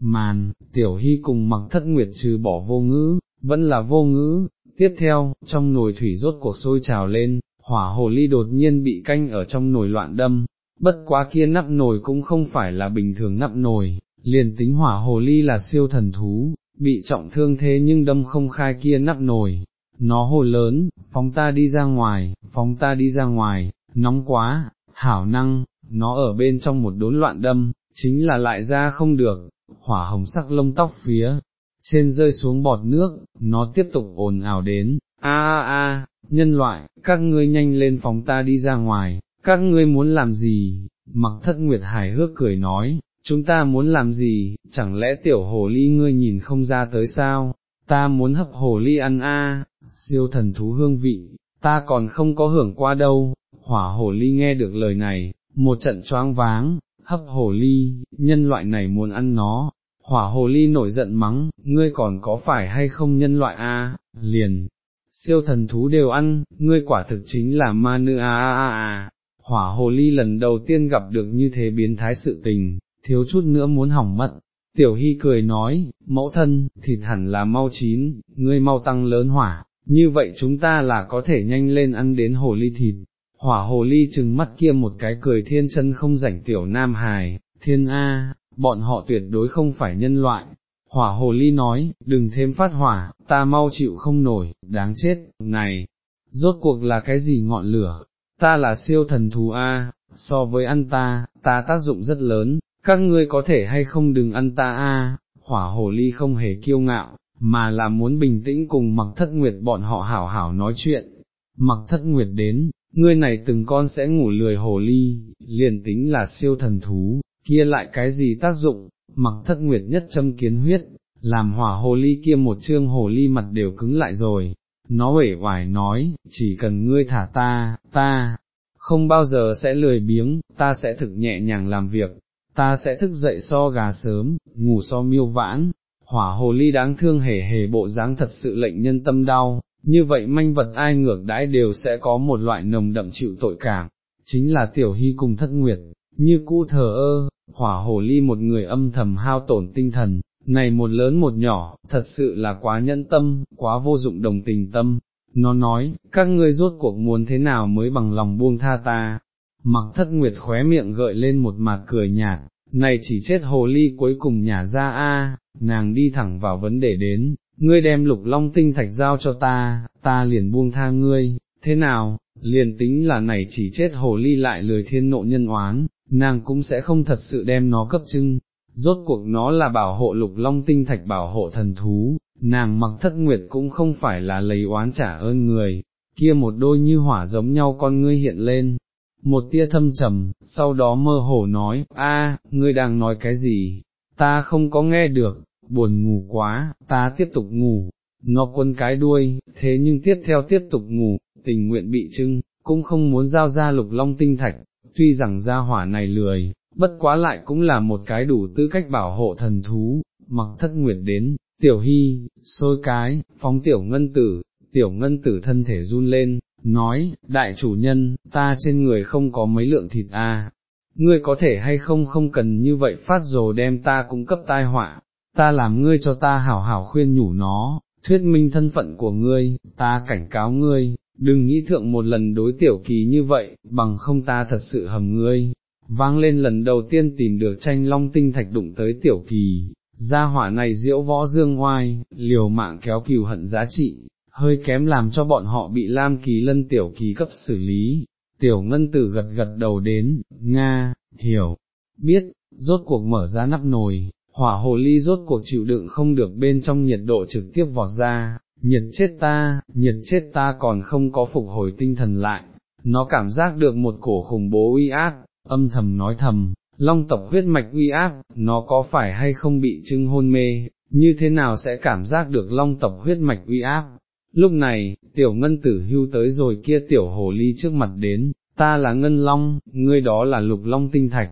Speaker 1: màn, tiểu hy cùng mặc thất nguyệt trừ bỏ vô ngữ, vẫn là vô ngữ, tiếp theo, trong nồi thủy rốt cuộc sôi trào lên, hỏa hồ ly đột nhiên bị canh ở trong nồi loạn đâm, bất quá kia nắp nồi cũng không phải là bình thường nắp nồi, liền tính hỏa hồ ly là siêu thần thú, bị trọng thương thế nhưng đâm không khai kia nắp nồi, nó hồ lớn, phóng ta đi ra ngoài, phóng ta đi ra ngoài, nóng quá, hảo năng, nó ở bên trong một đốn loạn đâm, chính là lại ra không được, hỏa hồng sắc lông tóc phía, trên rơi xuống bọt nước, nó tiếp tục ồn ào đến, a a a, nhân loại, các ngươi nhanh lên phóng ta đi ra ngoài, các ngươi muốn làm gì, mặc thất nguyệt hài hước cười nói, chúng ta muốn làm gì, chẳng lẽ tiểu hồ ly ngươi nhìn không ra tới sao, ta muốn hấp hồ ly ăn a, siêu thần thú hương vị, ta còn không có hưởng qua đâu, hỏa hồ ly nghe được lời này, một trận choáng váng, hấp hồ ly, nhân loại này muốn ăn nó, hỏa hồ ly nổi giận mắng, ngươi còn có phải hay không nhân loại a? liền, siêu thần thú đều ăn, ngươi quả thực chính là ma nữ a a a a, hỏa hồ ly lần đầu tiên gặp được như thế biến thái sự tình, thiếu chút nữa muốn hỏng mất. Tiểu Hy cười nói, mẫu thân, thịt hẳn là mau chín, ngươi mau tăng lớn hỏa, như vậy chúng ta là có thể nhanh lên ăn đến hồ ly thịt. Hỏa hồ ly chừng mắt kia một cái cười thiên chân không rảnh tiểu nam hài, thiên A, bọn họ tuyệt đối không phải nhân loại. Hỏa hồ ly nói, đừng thêm phát hỏa, ta mau chịu không nổi, đáng chết, này, rốt cuộc là cái gì ngọn lửa, ta là siêu thần thú A, so với ăn ta, ta tác dụng rất lớn, các ngươi có thể hay không đừng ăn ta A, hỏa hồ ly không hề kiêu ngạo, mà là muốn bình tĩnh cùng mặc thất nguyệt bọn họ hảo hảo nói chuyện, mặc thất nguyệt đến, ngươi này từng con sẽ ngủ lười hồ ly, liền tính là siêu thần thú, kia lại cái gì tác dụng, mặc thất nguyệt nhất châm kiến huyết, làm hỏa hồ ly kia một chương hồ ly mặt đều cứng lại rồi, nó uể oải nói, chỉ cần ngươi thả ta, ta, không bao giờ sẽ lười biếng, ta sẽ thực nhẹ nhàng làm việc, ta sẽ thức dậy so gà sớm, ngủ so miêu vãn, hỏa hồ ly đáng thương hề hề bộ dáng thật sự lệnh nhân tâm đau, như vậy manh vật ai ngược đãi đều sẽ có một loại nồng đậm chịu tội cảm, chính là tiểu hy cùng thất nguyệt, như cũ thờ ơ, hỏa hồ ly một người âm thầm hao tổn tinh thần, này một lớn một nhỏ, thật sự là quá nhẫn tâm, quá vô dụng đồng tình tâm. Nó nói, các ngươi rốt cuộc muốn thế nào mới bằng lòng buông tha ta, mặc thất nguyệt khóe miệng gợi lên một mặt cười nhạt, này chỉ chết hồ ly cuối cùng nhả ra a, nàng đi thẳng vào vấn đề đến, ngươi đem lục long tinh thạch giao cho ta, ta liền buông tha ngươi, thế nào, liền tính là này chỉ chết hồ ly lại lười thiên nộ nhân oán, nàng cũng sẽ không thật sự đem nó cấp trưng, rốt cuộc nó là bảo hộ lục long tinh thạch bảo hộ thần thú, nàng mặc thất nguyệt cũng không phải là lấy oán trả ơn người, kia một đôi như hỏa giống nhau con ngươi hiện lên, một tia thâm trầm, sau đó mơ hồ nói, a, ngươi đang nói cái gì, ta không có nghe được, buồn ngủ quá, ta tiếp tục ngủ, nó quân cái đuôi, thế nhưng tiếp theo tiếp tục ngủ, tình nguyện bị trưng, cũng không muốn giao ra lục long tinh thạch, tuy rằng gia hỏa này lười, bất quá lại cũng là một cái đủ tư cách bảo hộ thần thú, mặc thất nguyệt đến, tiểu hy, xôi cái, phóng tiểu ngân tử, tiểu ngân tử thân thể run lên, nói, đại chủ nhân, ta trên người không có mấy lượng thịt a, ngươi có thể hay không không cần như vậy phát rồi đem ta cung cấp tai họa, ta làm ngươi cho ta hảo hảo khuyên nhủ nó, thuyết minh thân phận của ngươi, ta cảnh cáo ngươi, đừng nghĩ thượng một lần đối tiểu kỳ như vậy, bằng không ta thật sự hầm ngươi. Vang lên lần đầu tiên tìm được tranh long tinh thạch đụng tới tiểu kỳ, gia hỏa này diễu võ dương hoai, liều mạng kéo cừu hận giá trị, hơi kém làm cho bọn họ bị Lam Kỳ Lân tiểu kỳ cấp xử lý. Tiểu ngân tử gật gật đầu đến, Nga, hiểu, biết, rốt cuộc mở ra nắp nồi, hỏa hồ ly rốt cuộc chịu đựng không được bên trong nhiệt độ trực tiếp vọt ra, nhiệt chết ta, nhiệt chết ta còn không có phục hồi tinh thần lại, nó cảm giác được một cổ khủng bố uy áp, âm thầm nói thầm, long tộc huyết mạch uy áp, nó có phải hay không bị trưng hôn mê, như thế nào sẽ cảm giác được long tộc huyết mạch uy áp. Lúc này, tiểu ngân tử hưu tới rồi kia tiểu hồ ly trước mặt đến, ta là ngân long, ngươi đó là lục long tinh thạch,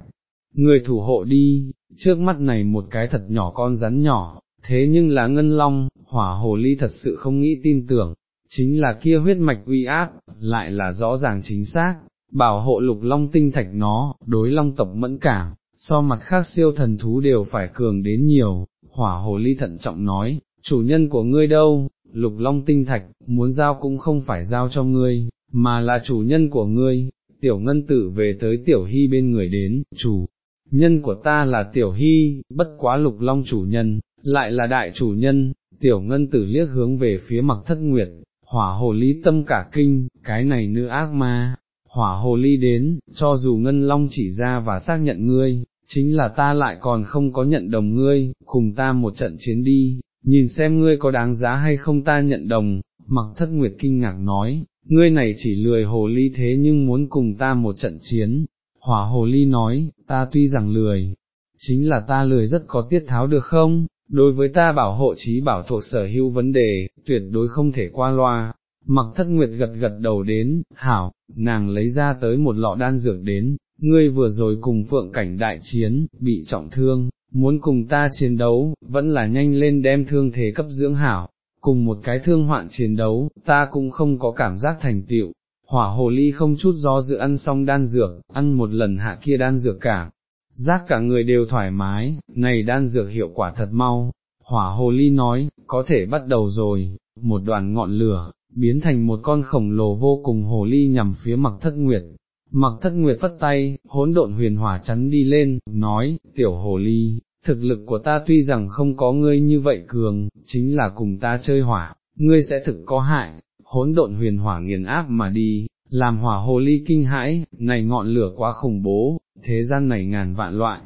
Speaker 1: người thủ hộ đi, trước mắt này một cái thật nhỏ con rắn nhỏ, thế nhưng là ngân long, hỏa hồ ly thật sự không nghĩ tin tưởng, chính là kia huyết mạch uy áp, lại là rõ ràng chính xác, bảo hộ lục long tinh thạch nó, đối long tộc mẫn cảm, so mặt khác siêu thần thú đều phải cường đến nhiều, hỏa hồ ly thận trọng nói, chủ nhân của ngươi đâu, lục long tinh thạch, muốn giao cũng không phải giao cho ngươi, mà là chủ nhân của ngươi, tiểu ngân tử về tới tiểu hy bên người đến, chủ nhân của ta là tiểu hy, bất quá lục long chủ nhân, lại là đại chủ nhân, tiểu ngân tử liếc hướng về phía mặc thất nguyệt, hỏa hồ ly tâm cả kinh, cái này nữ ác ma, hỏa hồ ly đến, cho dù ngân long chỉ ra và xác nhận ngươi, chính là ta lại còn không có nhận đồng ngươi, cùng ta một trận chiến đi, nhìn xem ngươi có đáng giá hay không ta nhận đồng, mặc thất nguyệt kinh ngạc nói, ngươi này chỉ lười hồ ly thế nhưng muốn cùng ta một trận chiến, hỏa hồ ly nói, ta tuy rằng lười, chính là ta lười rất có tiết tháo được không, đối với ta bảo hộ trí bảo thuộc sở hữu vấn đề, tuyệt đối không thể qua loa. Mặc thất nguyệt gật gật đầu đến, hảo, nàng lấy ra tới một lọ đan dược đến, ngươi vừa rồi cùng phượng cảnh đại chiến, bị trọng thương, muốn cùng ta chiến đấu, vẫn là nhanh lên đem thương thế cấp dưỡng hảo, cùng một cái thương hoạn chiến đấu, ta cũng không có cảm giác thành tựu, hỏa hồ ly không chút do dự ăn xong đan dược, ăn một lần hạ kia đan dược cả, giác cả người đều thoải mái, này đan dược hiệu quả thật mau, hỏa hồ ly nói, có thể bắt đầu rồi, một đoàn ngọn lửa, biến thành một con khổng lồ vô cùng hồ ly nhằm phía mặc thất nguyệt. Mặc thất nguyệt phất tay, hỗn độn huyền hỏa chắn đi lên, nói, tiểu hồ ly, thực lực của ta tuy rằng không có ngươi như vậy cường, chính là cùng ta chơi hỏa, ngươi sẽ thực có hại, hỗn độn huyền hỏa nghiền áp mà đi, làm hỏa hồ ly kinh hãi, này ngọn lửa quá khủng bố, thế gian này ngàn vạn loại,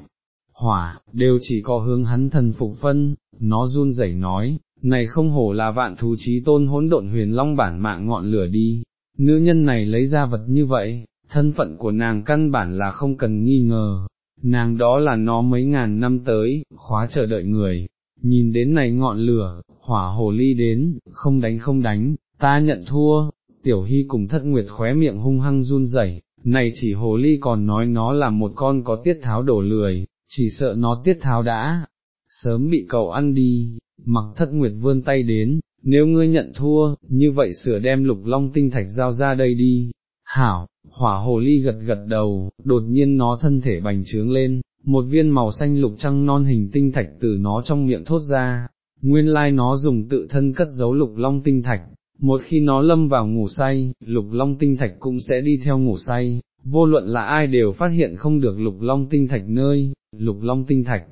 Speaker 1: hỏa, đều chỉ có hướng hắn thần phục phân, nó run rẩy nói, này không hổ là vạn thú trí tôn hỗn độn huyền long bản mạng ngọn lửa đi, nữ nhân này lấy ra vật như vậy, thân phận của nàng căn bản là không cần nghi ngờ, nàng đó là nó mấy ngàn năm tới, khóa chờ đợi người, nhìn đến này ngọn lửa, hỏa hồ ly đến, không đánh không đánh, ta nhận thua, tiểu hy cùng thất nguyệt khóe miệng hung hăng run rẩy, này chỉ hồ ly còn nói nó là một con có tiết tháo đổ lười, chỉ sợ nó tiết tháo đã, sớm bị cậu ăn đi, mặc thất nguyệt vươn tay đến, nếu ngươi nhận thua, như vậy sửa đem lục long tinh thạch giao ra đây đi. Hảo, hỏa hồ ly gật gật đầu, đột nhiên nó thân thể bành trướng lên, một viên màu xanh lục trăng non hình tinh thạch từ nó trong miệng thốt ra, nguyên lai nó dùng tự thân cất giấu lục long tinh thạch, một khi nó lâm vào ngủ say, lục long tinh thạch cũng sẽ đi theo ngủ say, vô luận là ai đều phát hiện không được lục long tinh thạch nơi, lục long tinh thạch,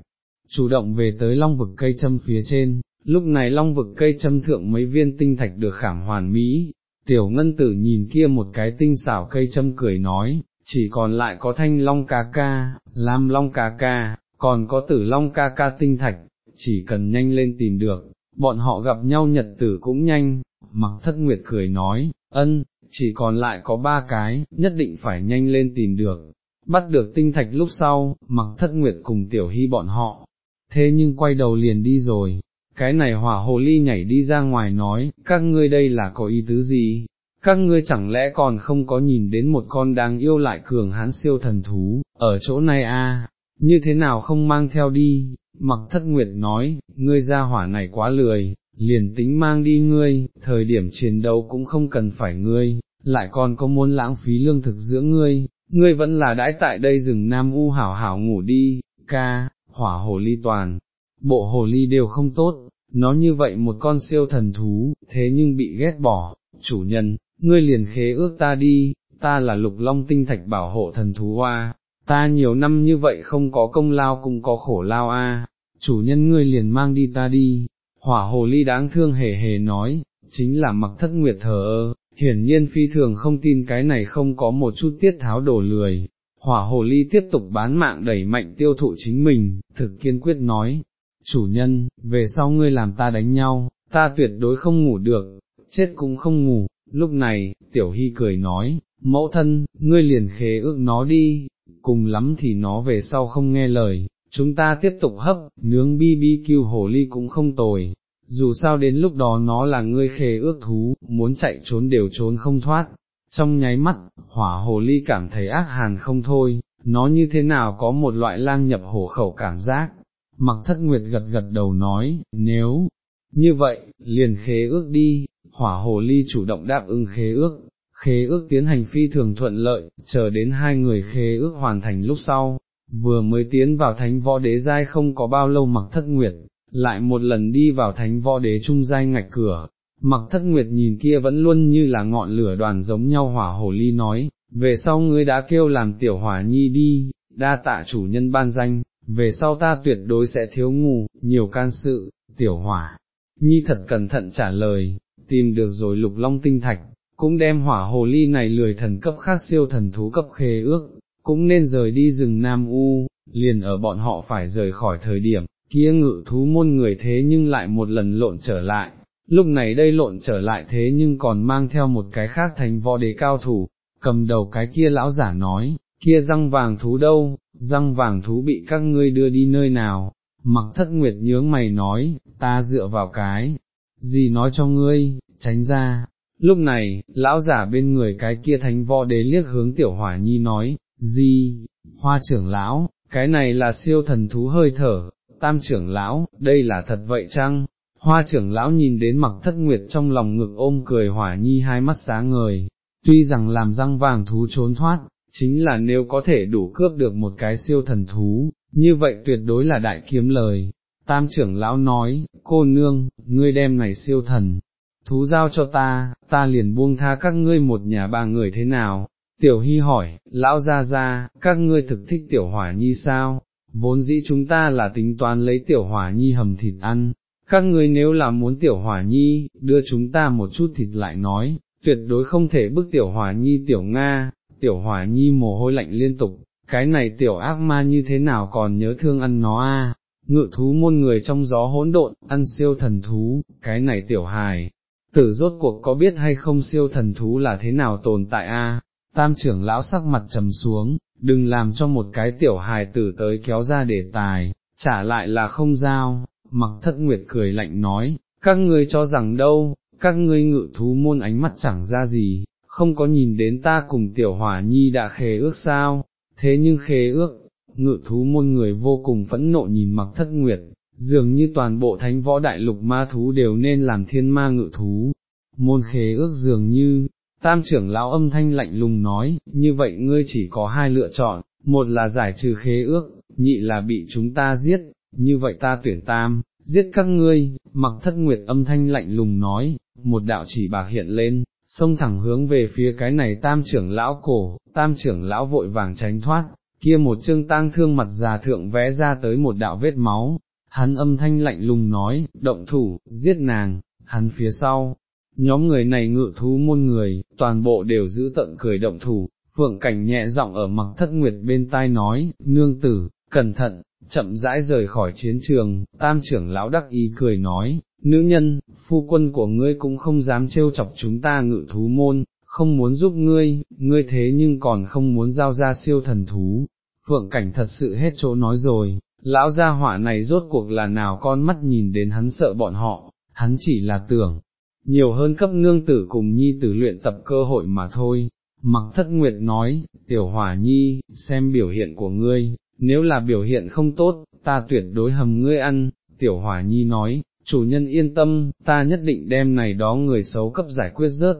Speaker 1: chủ động về tới long vực cây châm phía trên, lúc này long vực cây châm thượng mấy viên tinh thạch được khảm hoàn mỹ, tiểu ngân tử nhìn kia một cái tinh xảo cây châm cười nói, chỉ còn lại có thanh long ca ca, lam long ca ca, còn có tử long ca ca tinh thạch, chỉ cần nhanh lên tìm được, bọn họ gặp nhau nhật tử cũng nhanh, mặc thất nguyệt cười nói, ân, chỉ còn lại có ba cái, nhất định phải nhanh lên tìm được, bắt được tinh thạch lúc sau, mặc thất nguyệt cùng tiểu hy bọn họ, thế nhưng quay đầu liền đi rồi, cái này hỏa hồ ly nhảy đi ra ngoài nói, các ngươi đây là có ý tứ gì, các ngươi chẳng lẽ còn không có nhìn đến một con đáng yêu lại cường hán siêu thần thú, ở chỗ này à? như thế nào không mang theo đi, mặc thất nguyệt nói, ngươi ra hỏa này quá lười, liền tính mang đi ngươi, thời điểm chiến đấu cũng không cần phải ngươi, lại còn có muốn lãng phí lương thực giữa ngươi, ngươi vẫn là đãi tại đây rừng Nam U hảo hảo ngủ đi, ca, hỏa hồ ly toàn, bộ hồ ly đều không tốt, nó như vậy một con siêu thần thú, thế nhưng bị ghét bỏ, chủ nhân, ngươi liền khế ước ta đi, ta là lục long tinh thạch bảo hộ thần thú hoa, ta nhiều năm như vậy không có công lao cũng có khổ lao a. chủ nhân ngươi liền mang đi ta đi, hỏa hồ ly đáng thương hề hề nói, chính là mặc thất nguyệt thờ ơ, hiển nhiên phi thường không tin cái này không có một chút tiết tháo đổ lười. Hỏa hồ ly tiếp tục bán mạng đẩy mạnh tiêu thụ chính mình, thực kiên quyết nói, chủ nhân, về sau ngươi làm ta đánh nhau, ta tuyệt đối không ngủ được, chết cũng không ngủ, lúc này, tiểu hy cười nói, mẫu thân, ngươi liền khế ước nó đi, cùng lắm thì nó về sau không nghe lời, chúng ta tiếp tục hấp, nướng BBQ hồ ly cũng không tồi, dù sao đến lúc đó nó là ngươi khế ước thú, muốn chạy trốn đều trốn không thoát. Trong nháy mắt, hỏa hồ ly cảm thấy ác hàn không thôi, nó như thế nào có một loại lang nhập hổ khẩu cảm giác. Mặc thất nguyệt gật gật đầu nói, nếu, như vậy, liền khế ước đi, hỏa hồ ly chủ động đáp ứng khế ước, khế ước tiến hành phi thường thuận lợi, chờ đến hai người khế ước hoàn thành lúc sau, vừa mới tiến vào thánh võ đế giai không có bao lâu mặc thất nguyệt, lại một lần đi vào thánh võ đế trung giai ngạch cửa, mặc thất nguyệt nhìn kia vẫn luôn như là ngọn lửa đoàn giống nhau hỏa hồ ly nói, về sau ngươi đã kêu làm tiểu hỏa nhi đi, đa tạ chủ nhân ban danh, về sau ta tuyệt đối sẽ thiếu ngủ, nhiều can sự, tiểu hỏa. Nhi thật cẩn thận trả lời, tìm được rồi lục long tinh thạch, cũng đem hỏa hồ ly này lười thần cấp khác siêu thần thú cấp khế ước, cũng nên rời đi rừng Nam U, liền ở bọn họ phải rời khỏi thời điểm, kia ngự thú môn người thế nhưng lại một lần lộn trở lại, lúc này đây lộn trở lại thế nhưng còn mang theo một cái khác thành võ đế cao thủ, cầm đầu cái kia lão giả nói, kia răng vàng thú đâu, răng vàng thú bị các ngươi đưa đi nơi nào, mặc thất nguyệt nhướng mày nói, ta dựa vào cái, gì nói cho ngươi, tránh ra. Lúc này, lão giả bên người cái kia thánh võ đế liếc hướng tiểu hỏa nhi nói, gì, hoa trưởng lão, cái này là siêu thần thú hơi thở, tam trưởng lão, đây là thật vậy chăng? Hoa trưởng lão nhìn đến mặc thất nguyệt trong lòng ngực ôm cười hỏa nhi hai mắt sáng ngời, tuy rằng làm răng vàng thú trốn thoát, chính là nếu có thể đủ cướp được một cái siêu thần thú, như vậy tuyệt đối là đại kiếm lời. Tam trưởng lão nói, cô nương, ngươi đem này siêu thần, thú giao cho ta, ta liền buông tha các ngươi một nhà ba người thế nào, Tiểu Hy hỏi, lão ra ra, các ngươi thực thích tiểu hỏa nhi sao, vốn dĩ chúng ta là tính toán lấy tiểu hỏa nhi hầm thịt ăn, các ngươi nếu là muốn tiểu hỏa nhi, đưa chúng ta một chút thịt lại nói, tuyệt đối không thể bức tiểu hỏa nhi tiểu Nga, tiểu hỏa nhi mồ hôi lạnh liên tục, cái này tiểu ác ma như thế nào còn nhớ thương ăn nó a? ngự thú môn người trong gió hỗn độn, ăn siêu thần thú, cái này tiểu hài, tử rốt cuộc có biết hay không siêu thần thú là thế nào tồn tại a? Tam trưởng lão sắc mặt trầm xuống, đừng làm cho một cái tiểu hài tử tới kéo ra để tài, trả lại là không giao, mặc thất nguyệt cười lạnh nói, các ngươi cho rằng đâu, các ngươi ngự thú môn ánh mắt chẳng ra gì, không có nhìn đến ta cùng tiểu hỏa nhi đã khế ước sao, thế nhưng khế ước, ngự thú môn người vô cùng phẫn nộ nhìn mặc thất nguyệt, dường như toàn bộ thánh võ đại lục ma thú đều nên làm thiên ma ngự thú. Môn khế ước dường như, tam trưởng lão âm thanh lạnh lùng nói, như vậy ngươi chỉ có hai lựa chọn, một là giải trừ khế ước, nhị là bị chúng ta giết, như vậy ta tuyển tam, giết các ngươi, mặc thất nguyệt âm thanh lạnh lùng nói, một đạo chỉ bạc hiện lên, xông thẳng hướng về phía cái này tam trưởng lão cổ, tam trưởng lão vội vàng tránh thoát, kia một chương tang thương mặt già thượng vẽ ra tới một đạo vết máu, hắn âm thanh lạnh lùng nói, động thủ, giết nàng, hắn phía sau, nhóm người này ngự thú môn người, toàn bộ đều giữ tận cười động thủ, phượng cảnh nhẹ giọng ở mặc thất nguyệt bên tai nói, nương tử, cẩn thận, chậm rãi rời khỏi chiến trường, tam trưởng lão đắc ý cười nói, nữ nhân, phu quân của ngươi cũng không dám trêu chọc chúng ta ngự thú môn, không muốn giúp ngươi, ngươi thế nhưng còn không muốn giao ra siêu thần thú. Phượng cảnh thật sự hết chỗ nói rồi, lão gia hỏa này rốt cuộc là nào con mắt nhìn đến hắn sợ bọn họ, hắn chỉ là tưởng, nhiều hơn cấp nương tử cùng nhi tử luyện tập cơ hội mà thôi. Mặc thất nguyệt nói, tiểu hỏa nhi, xem biểu hiện của ngươi, nếu là biểu hiện không tốt, ta tuyệt đối hầm ngươi ăn, tiểu hỏa nhi nói, chủ nhân yên tâm, ta nhất định đem này đó người xấu cấp giải quyết rớt,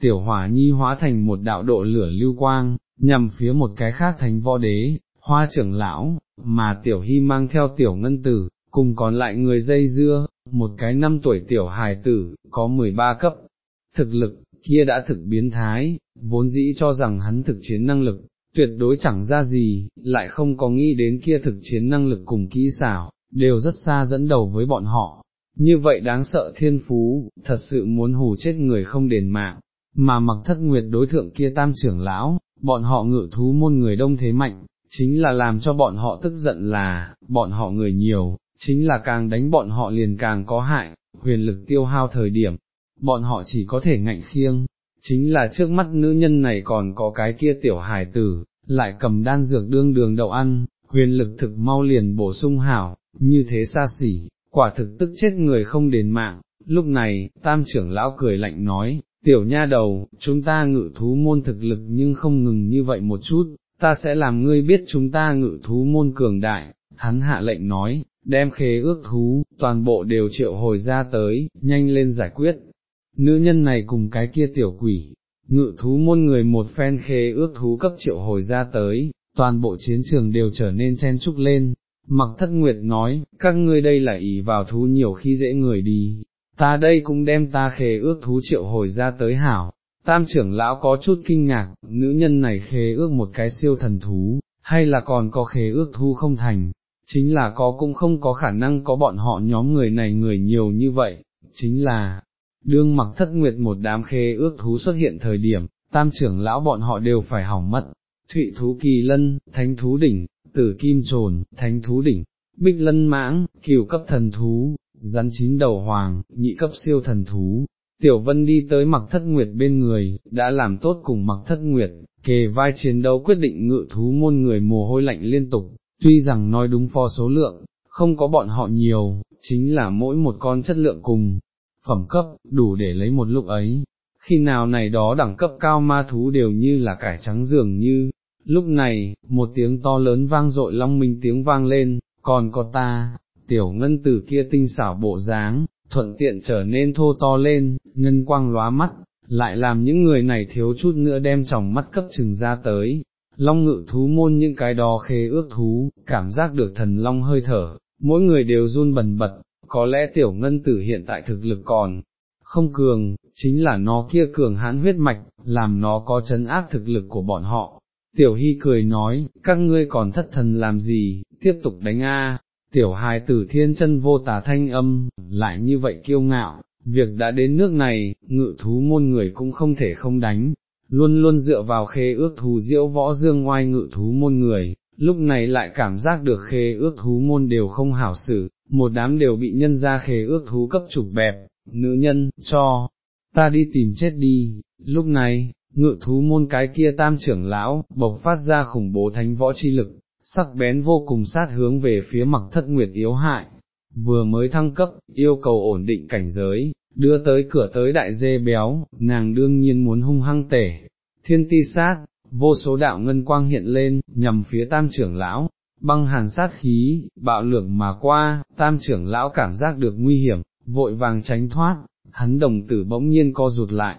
Speaker 1: tiểu hỏa nhi hóa thành một đạo độ lửa lưu quang, nhằm phía một cái khác thành võ đế, hoa trưởng lão, mà tiểu hy mang theo tiểu ngân tử, cùng còn lại người dây dưa, một cái năm tuổi tiểu hài tử, có 13 cấp, thực lực, kia đã thực biến thái, vốn dĩ cho rằng hắn thực chiến năng lực, tuyệt đối chẳng ra gì, lại không có nghĩ đến kia thực chiến năng lực cùng kỹ xảo, đều rất xa dẫn đầu với bọn họ. Như vậy đáng sợ thiên phú, thật sự muốn hù chết người không đền mạng, mà mặc thất nguyệt đối thượng kia tam trưởng lão, bọn họ ngự thú môn người đông thế mạnh, chính là làm cho bọn họ tức giận là, bọn họ người nhiều, chính là càng đánh bọn họ liền càng có hại, huyền lực tiêu hao thời điểm, bọn họ chỉ có thể ngạnh khiêng, chính là trước mắt nữ nhân này còn có cái kia tiểu hài tử, lại cầm đan dược đương đường đậu ăn, huyền lực thực mau liền bổ sung hảo, như thế xa xỉ, quả thực tức chết người không đến mạng, lúc này, tam trưởng lão cười lạnh nói, tiểu nha đầu, chúng ta ngự thú môn thực lực nhưng không ngừng như vậy một chút, ta sẽ làm ngươi biết chúng ta ngự thú môn cường đại, hắn hạ lệnh nói, đem khế ước thú, toàn bộ đều triệu hồi ra tới, nhanh lên giải quyết. Nữ nhân này cùng cái kia tiểu quỷ, ngự thú môn người một phen khế ước thú cấp triệu hồi ra tới, toàn bộ chiến trường đều trở nên chen trúc lên. Mặc thất nguyệt nói, các ngươi đây là ý vào thú nhiều khi dễ người đi, ta đây cũng đem ta khế ước thú triệu hồi ra tới hảo. Tam trưởng lão có chút kinh ngạc, nữ nhân này khế ước một cái siêu thần thú, hay là còn có khế ước thu không thành, chính là có cũng không có khả năng có bọn họ nhóm người này người nhiều như vậy, chính là, đương mặc thất nguyệt một đám khê ước thú xuất hiện thời điểm, tam trưởng lão bọn họ đều phải hỏng mất, thụy thú kỳ lân, thánh thú đỉnh, tử kim trồn, thánh thú đỉnh, bích lân mãng, kiều cấp thần thú, rắn chín đầu hoàng, nhị cấp siêu thần thú. Tiểu Vân đi tới mặc thất nguyệt bên người, đã làm tốt cùng mặc thất nguyệt, kề vai chiến đấu quyết định ngự thú môn người mồ hôi lạnh liên tục, tuy rằng nói đúng pho số lượng, không có bọn họ nhiều, chính là mỗi một con chất lượng cùng, phẩm cấp, đủ để lấy một lúc ấy, khi nào này đó đẳng cấp cao ma thú đều như là cải trắng dường như, lúc này, một tiếng to lớn vang dội long minh tiếng vang lên, còn có ta, tiểu ngân tử kia tinh xảo bộ dáng, thuận tiện trở nên thô to lên, ngân quang lóa mắt, lại làm những người này thiếu chút nữa đem tròng mắt cấp chừng ra tới, long ngự thú môn những cái đó khế ước thú, cảm giác được thần long hơi thở, mỗi người đều run bần bật, có lẽ tiểu ngân tử hiện tại thực lực còn không cường, chính là nó kia cường hãn huyết mạch, làm nó có chấn áp thực lực của bọn họ. Tiểu Hy cười nói, các ngươi còn thất thần làm gì, tiếp tục đánh a. Tiểu hài tử thiên chân vô tà thanh âm, lại như vậy kiêu ngạo, việc đã đến nước này, ngự thú môn người cũng không thể không đánh, luôn luôn dựa vào khế ước thú diễu võ dương ngoai ngự thú môn người, lúc này lại cảm giác được khế ước thú môn đều không hảo xử, một đám đều bị nhân ra khế ước thú cấp trục bẹp, nữ nhân, cho, ta đi tìm chết đi, lúc này, ngự thú môn cái kia tam trưởng lão, bộc phát ra khủng bố thánh võ chi lực, sắc bén vô cùng sát hướng về phía mặc thất nguyệt yếu hại, vừa mới thăng cấp, yêu cầu ổn định cảnh giới, đưa tới cửa tới đại dê béo, nàng đương nhiên muốn hung hăng tể, thiên ti sát, vô số đạo ngân quang hiện lên, nhằm phía tam trưởng lão, băng hàn sát khí, bạo lượng mà qua, tam trưởng lão cảm giác được nguy hiểm, vội vàng tránh thoát, hắn đồng tử bỗng nhiên co rụt lại.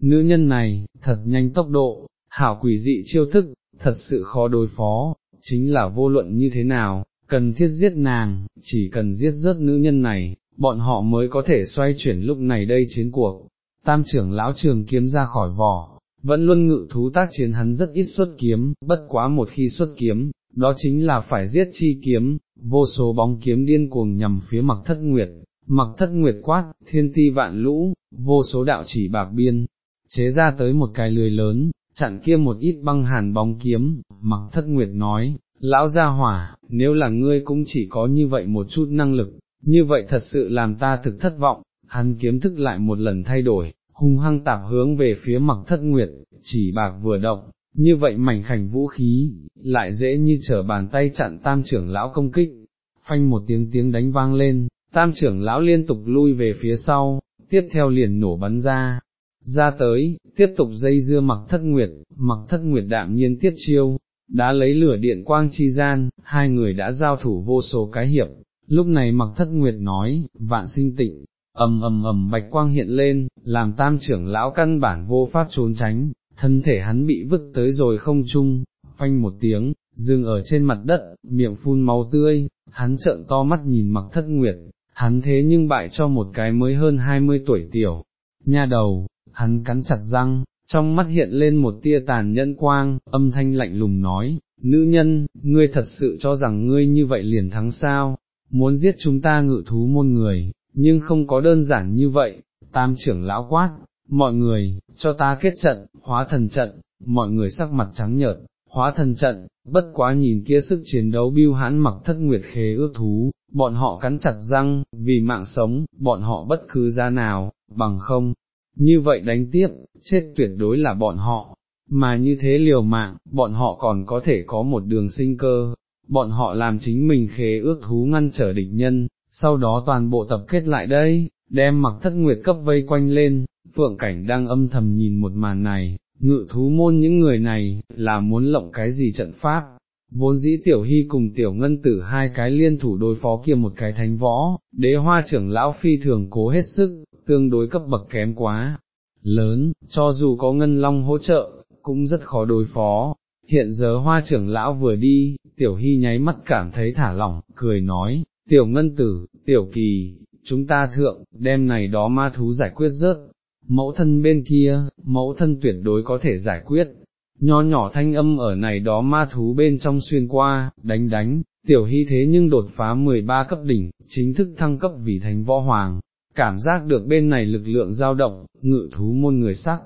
Speaker 1: Nữ nhân này, thật nhanh tốc độ, hảo quỷ dị chiêu thức, thật sự khó đối phó, chính là vô luận như thế nào, cần thiết giết nàng, chỉ cần giết rớt nữ nhân này, bọn họ mới có thể xoay chuyển lúc này đây chiến cuộc. Tam trưởng lão trường kiếm ra khỏi vỏ, vẫn luôn ngự thú tác chiến hắn rất ít xuất kiếm, bất quá một khi xuất kiếm, đó chính là phải giết chi kiếm, vô số bóng kiếm điên cuồng nhằm phía mặc thất nguyệt, mặc thất nguyệt quát, thiên ti vạn lũ, vô số đạo chỉ bạc biên, chế ra tới một cái lưới lớn, chặn kia một ít băng hàn bóng kiếm, mặc thất nguyệt nói, lão gia hỏa, nếu là ngươi cũng chỉ có như vậy một chút năng lực, như vậy thật sự làm ta thực thất vọng, hắn kiếm thức lại một lần thay đổi, hung hăng tạp hướng về phía mặc thất nguyệt, chỉ bạc vừa động, như vậy mảnh khảnh vũ khí, lại dễ như trở bàn tay chặn tam trưởng lão công kích, phanh một tiếng tiếng đánh vang lên, tam trưởng lão liên tục lui về phía sau, tiếp theo liền nổ bắn ra, ra tới, tiếp tục dây dưa mặc thất nguyệt, mặc thất nguyệt đạm nhiên tiếp chiêu, đã lấy lửa điện quang chi gian, hai người đã giao thủ vô số cái hiệp, lúc này mặc thất nguyệt nói, vạn sinh tịnh, ầm ầm ầm bạch quang hiện lên, làm tam trưởng lão căn bản vô pháp trốn tránh, thân thể hắn bị vứt tới rồi không chung, phanh một tiếng, dừng ở trên mặt đất, miệng phun máu tươi, hắn trợn to mắt nhìn mặc thất nguyệt, hắn thế nhưng bại cho một cái mới hơn 20 tuổi tiểu, nha đầu, hắn cắn chặt răng, trong mắt hiện lên một tia tàn nhẫn quang, âm thanh lạnh lùng nói, nữ nhân, ngươi thật sự cho rằng ngươi như vậy liền thắng sao, muốn giết chúng ta ngự thú môn người, nhưng không có đơn giản như vậy, tam trưởng lão quát, mọi người, cho ta kết trận, hóa thần trận, mọi người sắc mặt trắng nhợt, hóa thần trận, bất quá nhìn kia sức chiến đấu biêu hãn mặc thất nguyệt khế ước thú, bọn họ cắn chặt răng, vì mạng sống, bọn họ bất cứ ra nào, bằng không, như vậy đánh tiếp, chết tuyệt đối là bọn họ, mà như thế liều mạng, bọn họ còn có thể có một đường sinh cơ, bọn họ làm chính mình khế ước thú ngăn trở địch nhân, sau đó toàn bộ tập kết lại đây, đem mặc thất nguyệt cấp vây quanh lên, phượng cảnh đang âm thầm nhìn một màn này, ngự thú môn những người này, là muốn lộng cái gì trận pháp, vốn dĩ tiểu hy cùng tiểu ngân tử hai cái liên thủ đối phó kia một cái thánh võ, đế hoa trưởng lão phi thường cố hết sức, tương đối cấp bậc kém quá, lớn, cho dù có ngân long hỗ trợ, cũng rất khó đối phó. Hiện giờ hoa trưởng lão vừa đi, tiểu hy nháy mắt cảm thấy thả lỏng, cười nói, tiểu ngân tử, tiểu kỳ, chúng ta thượng, đem này đó ma thú giải quyết rớt, mẫu thân bên kia, mẫu thân tuyệt đối có thể giải quyết, nho nhỏ thanh âm ở này đó ma thú bên trong xuyên qua, đánh đánh, tiểu hy thế nhưng đột phá 13 cấp đỉnh, chính thức thăng cấp vì thánh võ hoàng, cảm giác được bên này lực lượng dao động, ngự thú môn người sắc,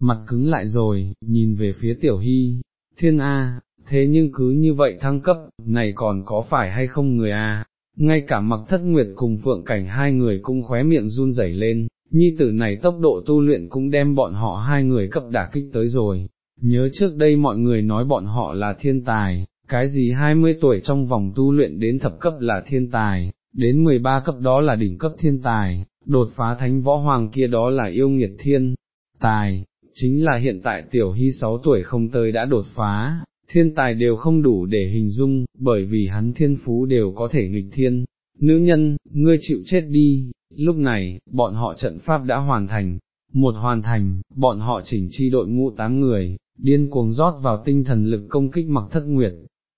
Speaker 1: mặt cứng lại rồi, nhìn về phía tiểu hy, thiên A, thế nhưng cứ như vậy thăng cấp, này còn có phải hay không người A, ngay cả mặc thất nguyệt cùng phượng cảnh hai người cũng khóe miệng run rẩy lên, nhi tử này tốc độ tu luyện cũng đem bọn họ hai người cấp đả kích tới rồi, nhớ trước đây mọi người nói bọn họ là thiên tài, cái gì 20 tuổi trong vòng tu luyện đến thập cấp là thiên tài, đến 13 cấp đó là đỉnh cấp thiên tài, đột phá thánh võ hoàng kia đó là yêu nghiệt thiên tài, chính là hiện tại tiểu hy 6 tuổi không tới đã đột phá, thiên tài đều không đủ để hình dung, bởi vì hắn thiên phú đều có thể nghịch thiên. Nữ nhân, ngươi chịu chết đi, lúc này, bọn họ trận pháp đã hoàn thành, một hoàn thành, bọn họ chỉnh chi đội ngũ tám người, điên cuồng rót vào tinh thần lực công kích mặc thất nguyệt,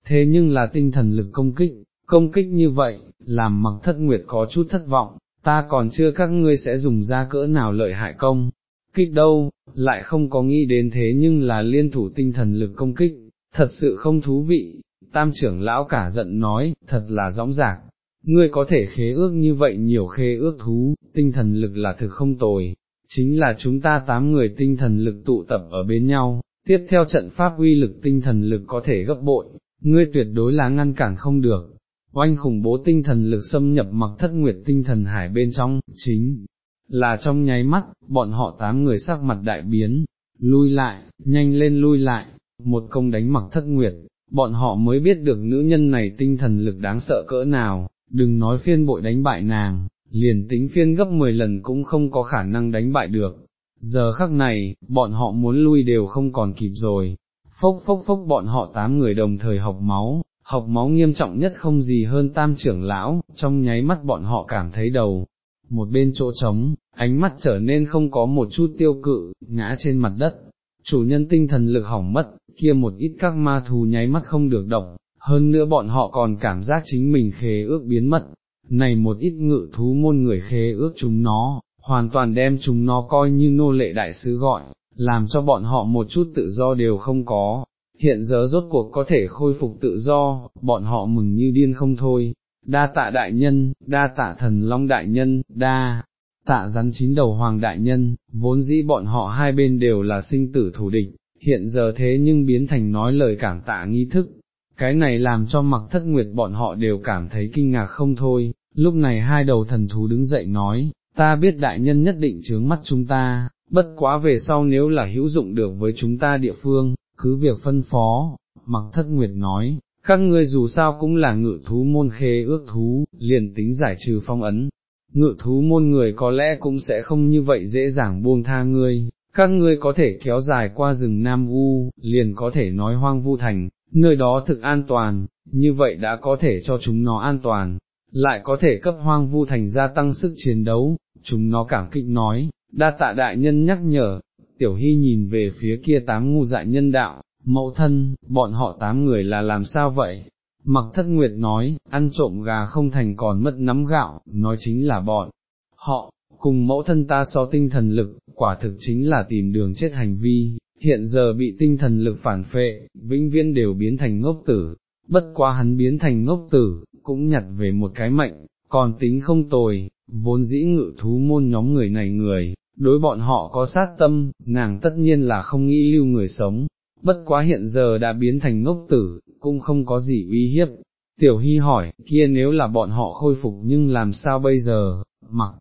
Speaker 1: thế nhưng là tinh thần lực công kích, công kích như vậy, làm mặc thất nguyệt có chút thất vọng, ta còn chưa các ngươi sẽ dùng ra cỡ nào lợi hại công, kích đâu, lại không có nghĩ đến thế nhưng là liên thủ tinh thần lực công kích, thật sự không thú vị, tam trưởng lão cả giận nói, thật là rõng rạc, ngươi có thể khế ước như vậy nhiều khế ước thú, tinh thần lực là thực không tồi, chính là chúng ta tám người tinh thần lực tụ tập ở bên nhau, tiếp theo trận pháp uy lực tinh thần lực có thể gấp bội, ngươi tuyệt đối là ngăn cản không được. Oanh khủng bố tinh thần lực xâm nhập mặc thất nguyệt tinh thần hải bên trong, chính là trong nháy mắt, bọn họ tám người sắc mặt đại biến, lui lại, nhanh lên lui lại, một công đánh mặc thất nguyệt, bọn họ mới biết được nữ nhân này tinh thần lực đáng sợ cỡ nào, đừng nói phiên bội đánh bại nàng, liền tính phiên gấp 10 lần cũng không có khả năng đánh bại được. Giờ khắc này, bọn họ muốn lui đều không còn kịp rồi, phốc phốc phốc bọn họ tám người đồng thời học máu, học máu nghiêm trọng nhất không gì hơn tam trưởng lão, trong nháy mắt bọn họ cảm thấy đầu, một bên chỗ trống, ánh mắt trở nên không có một chút tiêu cự, ngã trên mặt đất, chủ nhân tinh thần lực hỏng mất, kia một ít các ma thú nháy mắt không được động, hơn nữa bọn họ còn cảm giác chính mình khế ước biến mất, này một ít ngự thú môn người khế ước chúng nó, hoàn toàn đem chúng nó coi như nô lệ đại sứ gọi, làm cho bọn họ một chút tự do đều không có, hiện giờ rốt cuộc có thể khôi phục tự do, bọn họ mừng như điên không thôi, đa tạ đại nhân, đa tạ thần long đại nhân, đa tạ rắn chín đầu hoàng đại nhân, vốn dĩ bọn họ hai bên đều là sinh tử thủ địch, hiện giờ thế nhưng biến thành nói lời cảm tạ nghi thức, cái này làm cho mặc thất nguyệt bọn họ đều cảm thấy kinh ngạc không thôi, lúc này hai đầu thần thú đứng dậy nói, ta biết đại nhân nhất định chướng mắt chúng ta, bất quá về sau nếu là hữu dụng được với chúng ta địa phương, cứ việc phân phó, mặc thất nguyệt nói, các ngươi dù sao cũng là ngự thú môn khê ước thú, liền tính giải trừ phong ấn, ngự thú môn người có lẽ cũng sẽ không như vậy dễ dàng buông tha ngươi, các ngươi có thể kéo dài qua rừng Nam U, liền có thể nói hoang vu thành, nơi đó thực an toàn, như vậy đã có thể cho chúng nó an toàn, lại có thể cấp hoang vu thành gia tăng sức chiến đấu, chúng nó cảm kích nói, đa tạ đại nhân nhắc nhở, tiểu hy nhìn về phía kia tám ngu dại nhân đạo, mẫu thân, bọn họ tám người là làm sao vậy? Mặc thất nguyệt nói, ăn trộm gà không thành còn mất nắm gạo, nói chính là bọn. Họ, cùng mẫu thân ta so tinh thần lực, quả thực chính là tìm đường chết hành vi, hiện giờ bị tinh thần lực phản phệ, vĩnh viễn đều biến thành ngốc tử, bất quá hắn biến thành ngốc tử, cũng nhặt về một cái mệnh, còn tính không tồi, vốn dĩ ngự thú môn nhóm người này người, đối bọn họ có sát tâm, nàng tất nhiên là không nghĩ lưu người sống, bất quá hiện giờ đã biến thành ngốc tử, cũng không có gì uy hiếp. Tiểu Hy hỏi, kia nếu là bọn họ khôi phục nhưng làm sao bây giờ, mặc,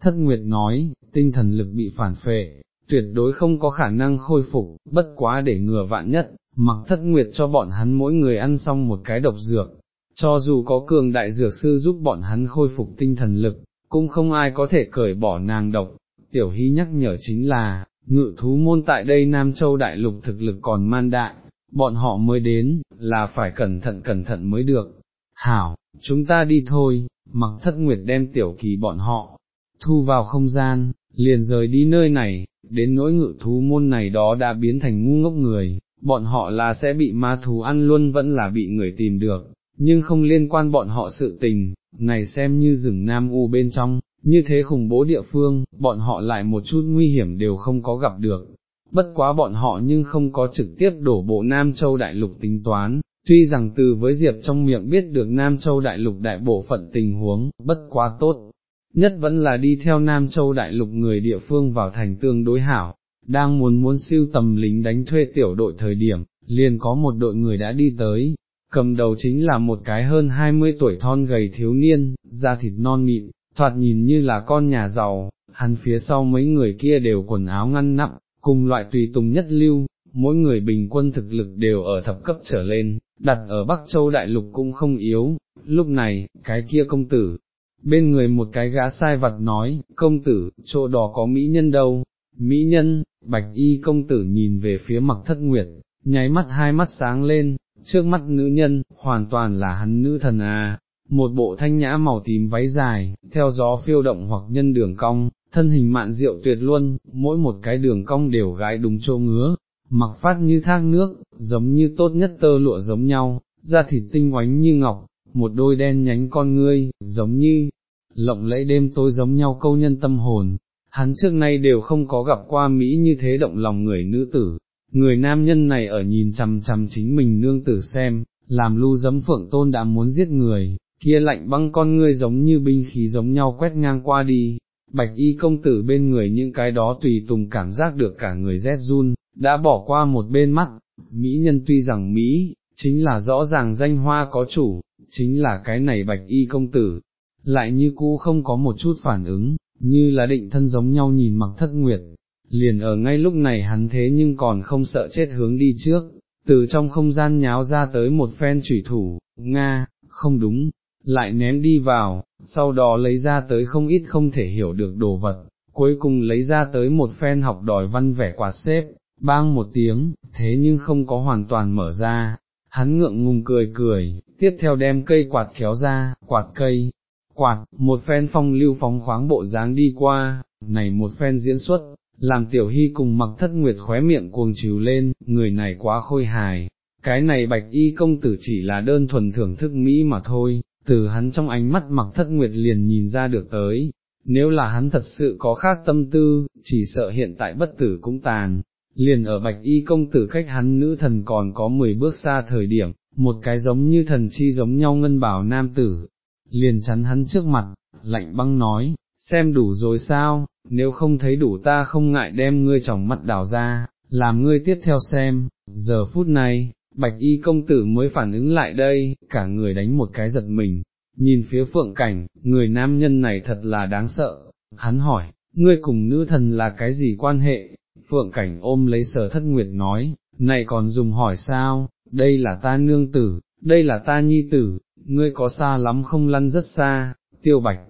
Speaker 1: thất nguyệt nói, tinh thần lực bị phản phệ, tuyệt đối không có khả năng khôi phục, bất quá để ngừa vạn nhất, mặc thất nguyệt cho bọn hắn mỗi người ăn xong một cái độc dược, cho dù có cường đại dược sư giúp bọn hắn khôi phục tinh thần lực, cũng không ai có thể cởi bỏ nàng độc, tiểu hy nhắc nhở chính là, ngự thú môn tại đây Nam Châu Đại Lục thực lực còn man đại, bọn họ mới đến, là phải cẩn thận cẩn thận mới được. Hảo, chúng ta đi thôi, mặc thất nguyệt đem tiểu kỳ bọn họ, thu vào không gian, liền rời đi nơi này, đến nỗi ngự thú môn này đó đã biến thành ngu ngốc người, bọn họ là sẽ bị ma thú ăn luôn vẫn là bị người tìm được, nhưng không liên quan bọn họ sự tình, này xem như rừng Nam U bên trong, như thế khủng bố địa phương, bọn họ lại một chút nguy hiểm đều không có gặp được. Bất quá bọn họ nhưng không có trực tiếp đổ bộ Nam Châu Đại Lục tính toán, tuy rằng từ với Diệp trong miệng biết được Nam Châu Đại Lục đại bộ phận tình huống, bất quá tốt, nhất vẫn là đi theo Nam Châu Đại Lục người địa phương vào thành tương đối hảo, đang muốn muốn siêu tầm lính đánh thuê tiểu đội thời điểm, liền có một đội người đã đi tới, cầm đầu chính là một cái hơn 20 tuổi thon gầy thiếu niên, da thịt non mịn, thoạt nhìn như là con nhà giàu, hắn phía sau mấy người kia đều quần áo ngăn nặng, cùng loại tùy tùng nhất lưu, mỗi người bình quân thực lực đều ở thập cấp trở lên, đặt ở Bắc Châu Đại Lục cũng không yếu, lúc này, cái kia công tử, bên người một cái gã sai vặt nói, công tử, chỗ đó có mỹ nhân đâu, mỹ nhân, bạch y công tử nhìn về phía mặc thất nguyệt, nháy mắt hai mắt sáng lên, trước mắt nữ nhân, hoàn toàn là hắn nữ thần à, một bộ thanh nhã màu tím váy dài, theo gió phiêu động hoặc nhân đường cong, thân hình mạn diệu tuyệt luôn, mỗi một cái đường cong đều gái đúng chỗ ngứa, mặc phát như thác nước, giống như tốt nhất tơ lụa giống nhau, da thịt tinh oánh như ngọc, một đôi đen nhánh con ngươi, giống như, lộng lẫy đêm tối giống nhau câu nhân tâm hồn, hắn trước nay đều không có gặp qua Mỹ như thế động lòng người nữ tử, người nam nhân này ở nhìn chằm chằm chính mình nương tử xem, làm lưu dấm phượng tôn đã muốn giết người, kia lạnh băng con ngươi giống như binh khí giống nhau quét ngang qua đi, bạch y công tử bên người những cái đó tùy tùng cảm giác được cả người rét run, đã bỏ qua một bên mắt, Mỹ nhân tuy rằng Mỹ, chính là rõ ràng danh hoa có chủ, chính là cái này bạch y công tử, lại như cũ không có một chút phản ứng, như là định thân giống nhau nhìn mặc thất nguyệt, liền ở ngay lúc này hắn thế nhưng còn không sợ chết hướng đi trước, từ trong không gian nháo ra tới một phen chủy thủ, Nga, không đúng, lại ném đi vào, sau đó lấy ra tới không ít không thể hiểu được đồ vật, cuối cùng lấy ra tới một phen học đòi văn vẻ quạt xếp, bang một tiếng, thế nhưng không có hoàn toàn mở ra, hắn ngượng ngùng cười cười, tiếp theo đem cây quạt kéo ra, quạt cây, quạt, một phen phong lưu phóng khoáng bộ dáng đi qua, này một phen diễn xuất, làm tiểu hy cùng mặc thất nguyệt khóe miệng cuồng chiều lên, người này quá khôi hài, cái này bạch y công tử chỉ là đơn thuần thưởng thức Mỹ mà thôi, từ hắn trong ánh mắt mặc thất nguyệt liền nhìn ra được tới, nếu là hắn thật sự có khác tâm tư, chỉ sợ hiện tại bất tử cũng tàn, liền ở bạch y công tử cách hắn nữ thần còn có 10 bước xa thời điểm, một cái giống như thần chi giống nhau ngân bảo nam tử, liền chắn hắn trước mặt, lạnh băng nói, xem đủ rồi sao, nếu không thấy đủ ta không ngại đem ngươi chồng mắt đảo ra, làm ngươi tiếp theo xem, giờ phút này, bạch y công tử mới phản ứng lại đây, cả người đánh một cái giật mình, nhìn phía phượng cảnh, người nam nhân này thật là đáng sợ, hắn hỏi, ngươi cùng nữ thần là cái gì quan hệ, phượng cảnh ôm lấy sở thất nguyệt nói, này còn dùng hỏi sao, đây là ta nương tử, đây là ta nhi tử, ngươi có xa lắm không lăn rất xa, tiêu bạch.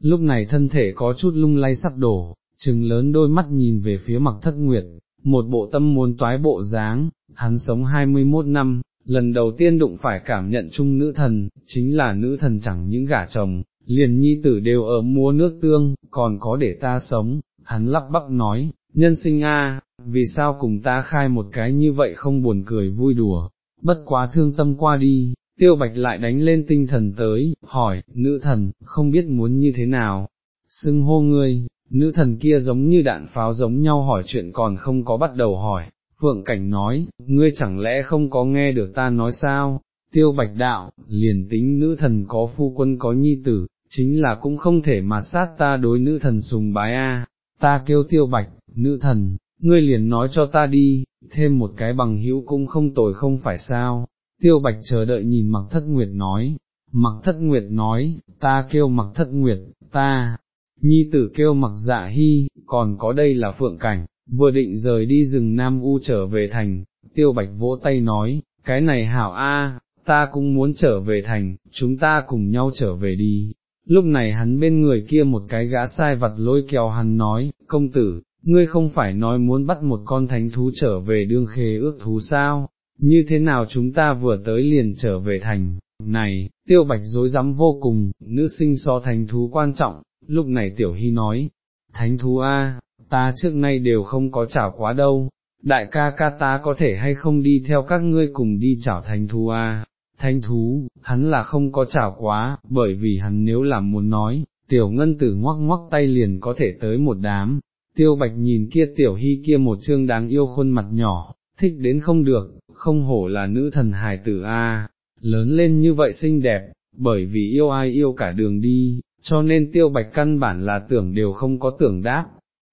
Speaker 1: Lúc này thân thể có chút lung lay sắp đổ, trừng lớn đôi mắt nhìn về phía mặc thất nguyệt, một bộ tâm muốn toái bộ dáng, hắn sống 21 năm, lần đầu tiên đụng phải cảm nhận chung nữ thần, chính là nữ thần chẳng những gả chồng, liền nhi tử đều ở mua nước tương, còn có để ta sống, hắn lắp bắp nói, nhân sinh a, vì sao cùng ta khai một cái như vậy không buồn cười vui đùa, bất quá thương tâm qua đi, tiêu bạch lại đánh lên tinh thần tới, hỏi, nữ thần, không biết muốn như thế nào, xưng hô ngươi, nữ thần kia giống như đạn pháo giống nhau hỏi chuyện còn không có bắt đầu hỏi, Phượng Cảnh nói, ngươi chẳng lẽ không có nghe được ta nói sao, tiêu bạch đạo, liền tính nữ thần có phu quân có nhi tử, chính là cũng không thể mà sát ta đối nữ thần sùng bái a. ta kêu tiêu bạch, nữ thần, ngươi liền nói cho ta đi, thêm một cái bằng hữu cũng không tồi không phải sao, tiêu bạch chờ đợi nhìn mặc thất nguyệt nói, mặc thất nguyệt nói, ta kêu mặc thất nguyệt, ta, nhi tử kêu mặc dạ hy, còn có đây là phượng cảnh, vừa định rời đi rừng Nam U trở về thành, tiêu bạch vỗ tay nói, cái này hảo a, ta cũng muốn trở về thành, chúng ta cùng nhau trở về đi. Lúc này hắn bên người kia một cái gã sai vặt lôi kéo hắn nói, công tử, ngươi không phải nói muốn bắt một con thánh thú trở về đương khê ước thú sao, như thế nào chúng ta vừa tới liền trở về thành, này, tiêu bạch dối rắm vô cùng, nữ sinh so thánh thú quan trọng, lúc này tiểu hy nói, thánh thú a, ta trước nay đều không có chảo quá đâu, đại ca ca ta có thể hay không đi theo các ngươi cùng đi chảo thánh thú a. Thánh thú, hắn là không có chảo quá, bởi vì hắn nếu làm muốn nói, tiểu ngân tử ngoắc ngoắc tay liền có thể tới một đám, tiêu bạch nhìn kia tiểu hy kia một chương đáng yêu khuôn mặt nhỏ, thích đến không được, không hổ là nữ thần hài tử a, lớn lên như vậy xinh đẹp, bởi vì yêu ai yêu cả đường đi, cho nên tiêu bạch căn bản là tưởng đều không có tưởng đáp.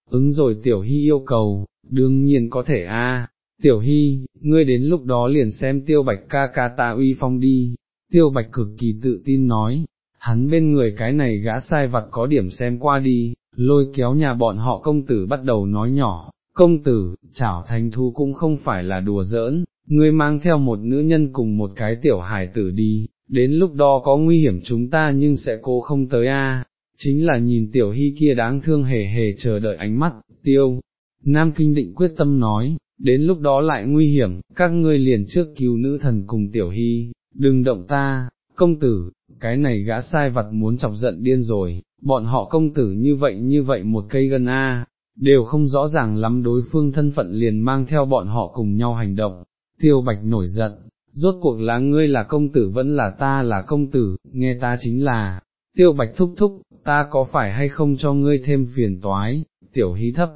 Speaker 1: Ứng rồi tiểu hy yêu cầu, đương nhiên có thể a. tiểu hy, ngươi đến lúc đó liền xem tiêu bạch ca ca ta uy phong đi, tiêu bạch cực kỳ tự tin nói, hắn bên người cái này gã sai vặt có điểm xem qua đi, lôi kéo nhà bọn họ công tử bắt đầu nói nhỏ, công tử, chảo thành thu cũng không phải là đùa giỡn, ngươi mang theo một nữ nhân cùng một cái tiểu hài tử đi, đến lúc đó có nguy hiểm chúng ta nhưng sẽ cố không tới a. chính là nhìn tiểu hy kia đáng thương hề hề chờ đợi ánh mắt, tiêu, Nam Kinh định quyết tâm nói, đến lúc đó lại nguy hiểm, các ngươi liền trước cứu nữ thần cùng tiểu hy, đừng động ta, công tử, cái này gã sai vặt muốn chọc giận điên rồi, bọn họ công tử như vậy như vậy một cây gân A, đều không rõ ràng lắm đối phương thân phận liền mang theo bọn họ cùng nhau hành động, tiêu bạch nổi giận, rốt cuộc là ngươi là công tử vẫn là ta là công tử, nghe ta chính là, tiêu bạch thúc thúc, ta có phải hay không cho ngươi thêm phiền toái, tiểu hí thấp,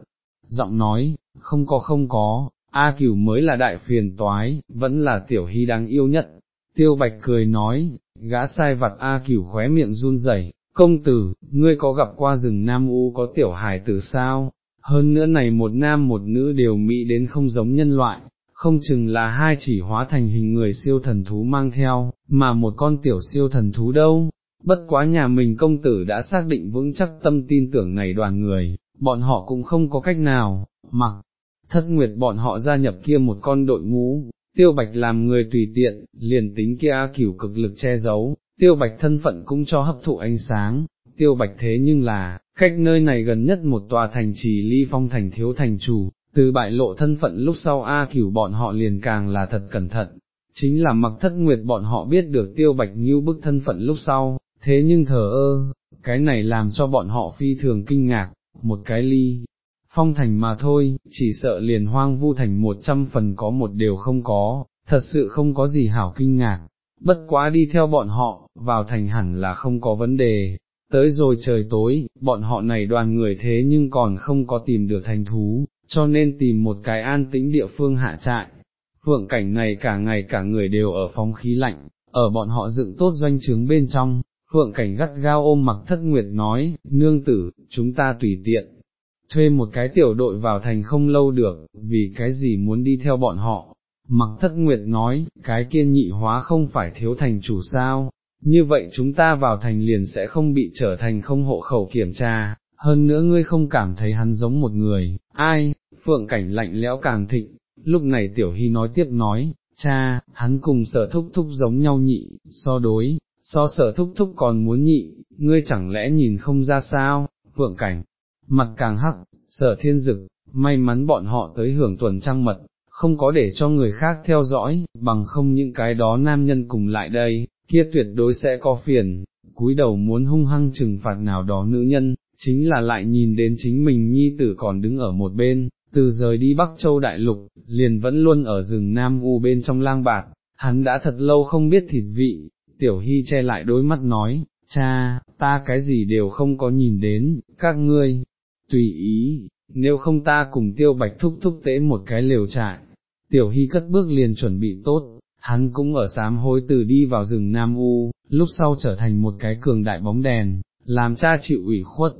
Speaker 1: giọng nói, không có không có, A cửu mới là đại phiền toái, vẫn là tiểu Hí đáng yêu nhất, tiêu bạch cười nói, gã sai vặt A cửu khóe miệng run rẩy. công tử, ngươi có gặp qua rừng Nam U có tiểu hài tử sao, hơn nữa này một nam một nữ đều mỹ đến không giống nhân loại, không chừng là hai chỉ hóa thành hình người siêu thần thú mang theo, mà một con tiểu siêu thần thú đâu, bất quá nhà mình công tử đã xác định vững chắc tâm tin tưởng này đoàn người, bọn họ cũng không có cách nào, mặc, thất nguyệt bọn họ gia nhập kia một con đội ngũ, tiêu bạch làm người tùy tiện, liền tính kia cửu cực lực che giấu, tiêu bạch thân phận cũng cho hấp thụ ánh sáng, tiêu bạch thế nhưng là, cách nơi này gần nhất một tòa thành trì ly phong thành thiếu thành chủ, từ bại lộ thân phận lúc sau A cửu bọn họ liền càng là thật cẩn thận, chính là mặc thất nguyệt bọn họ biết được tiêu bạch như bức thân phận lúc sau, thế nhưng thờ ơ, cái này làm cho bọn họ phi thường kinh ngạc, một cái ly, phong thành mà thôi, chỉ sợ liền hoang vu thành một trăm phần có một điều không có, thật sự không có gì hảo kinh ngạc, bất quá đi theo bọn họ, vào thành hẳn là không có vấn đề. Tới rồi trời tối, bọn họ này đoàn người thế nhưng còn không có tìm được thành thú, cho nên tìm một cái an tĩnh địa phương hạ trại. Phượng cảnh này cả ngày cả người đều ở phóng khí lạnh, ở bọn họ dựng tốt doanh trướng bên trong, Phượng cảnh gắt gao ôm mặc thất nguyệt nói, nương tử, chúng ta tùy tiện, thuê một cái tiểu đội vào thành không lâu được, vì cái gì muốn đi theo bọn họ. Mặc thất nguyệt nói, cái kiên nhị hóa không phải thiếu thành chủ sao, như vậy chúng ta vào thành liền sẽ không bị trở thành không hộ khẩu kiểm tra, hơn nữa ngươi không cảm thấy hắn giống một người, ai, phượng cảnh lạnh lẽo càng thịnh, lúc này tiểu hy nói tiếp nói, cha, hắn cùng sở thúc thúc giống nhau nhị, so đối, so sở thúc thúc còn muốn nhị, ngươi chẳng lẽ nhìn không ra sao, phượng cảnh, mặt càng hắc, sở thiên dực, may mắn bọn họ tới hưởng tuần trăng mật, không có để cho người khác theo dõi, bằng không những cái đó nam nhân cùng lại đây, kia tuyệt đối sẽ có phiền, cúi đầu muốn hung hăng trừng phạt nào đó nữ nhân, chính là lại nhìn đến chính mình nhi tử còn đứng ở một bên, từ rời đi Bắc Châu Đại Lục, liền vẫn luôn ở rừng Nam U bên trong lang bạc, hắn đã thật lâu không biết thịt vị, tiểu hy che lại đôi mắt nói, cha, ta cái gì đều không có nhìn đến, các ngươi, tùy ý, nếu không ta cùng tiêu bạch thúc thúc tễ một cái lều trại, tiểu hy cất bước liền chuẩn bị tốt, hắn cũng ở sám hối từ đi vào rừng Nam U, lúc sau trở thành một cái cường đại bóng đèn, làm cha chịu ủy khuất,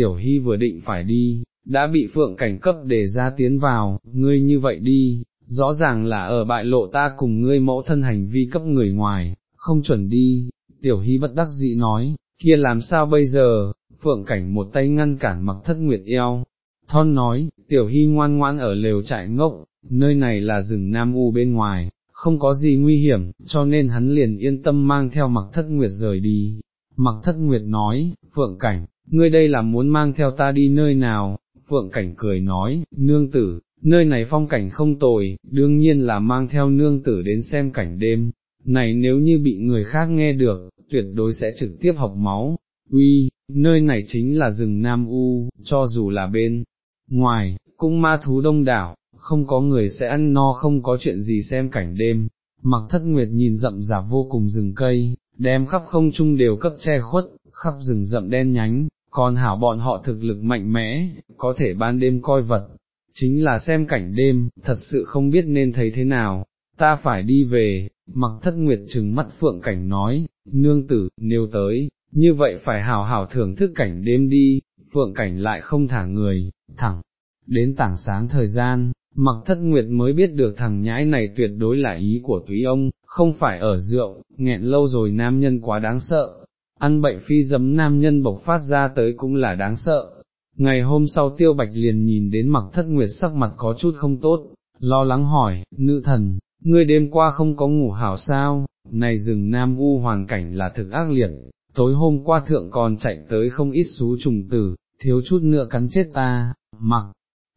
Speaker 1: tiểu hy vừa định phải đi, đã bị phượng cảnh cấp để ra tiến vào, ngươi như vậy đi, rõ ràng là ở bại lộ ta cùng ngươi mẫu thân hành vi cấp người ngoài, không chuẩn đi, tiểu hy bất đắc dĩ nói, kia làm sao bây giờ, phượng cảnh một tay ngăn cản mặc thất nguyệt eo, thon nói, tiểu hy ngoan ngoan ở lều trại ngốc, nơi này là rừng Nam U bên ngoài, không có gì nguy hiểm, cho nên hắn liền yên tâm mang theo mặc thất nguyệt rời đi. Mặc thất nguyệt nói, Phượng Cảnh, ngươi đây là muốn mang theo ta đi nơi nào? Phượng Cảnh cười nói, nương tử, nơi này phong cảnh không tồi, đương nhiên là mang theo nương tử đến xem cảnh đêm. Này nếu như bị người khác nghe được, tuyệt đối sẽ trực tiếp học máu. Uy, nơi này chính là rừng Nam U, cho dù là bên ngoài, cũng ma thú đông đảo, không có người sẽ ăn no không có chuyện gì xem cảnh đêm, mặc thất nguyệt nhìn rậm rạp vô cùng rừng cây, đem khắp không trung đều cấp che khuất, khắp rừng rậm đen nhánh, còn hảo bọn họ thực lực mạnh mẽ, có thể ban đêm coi vật, chính là xem cảnh đêm, thật sự không biết nên thấy thế nào, ta phải đi về, mặc thất nguyệt trừng mắt phượng cảnh nói, nương tử, nếu tới, như vậy phải hảo hảo thưởng thức cảnh đêm đi, phượng cảnh lại không thả người, thẳng, đến tảng sáng thời gian, mặc thất nguyệt mới biết được thằng nhãi này tuyệt đối là ý của túy ông, không phải ở rượu, nghẹn lâu rồi nam nhân quá đáng sợ, ăn bậy phi dấm nam nhân bộc phát ra tới cũng là đáng sợ. Ngày hôm sau tiêu bạch liền nhìn đến mặc thất nguyệt sắc mặt có chút không tốt, lo lắng hỏi, nữ thần, ngươi đêm qua không có ngủ hảo sao, này rừng Nam U hoàn cảnh là thực ác liệt, tối hôm qua thượng còn chạy tới không ít xú trùng tử, thiếu chút nữa cắn chết ta, mặc,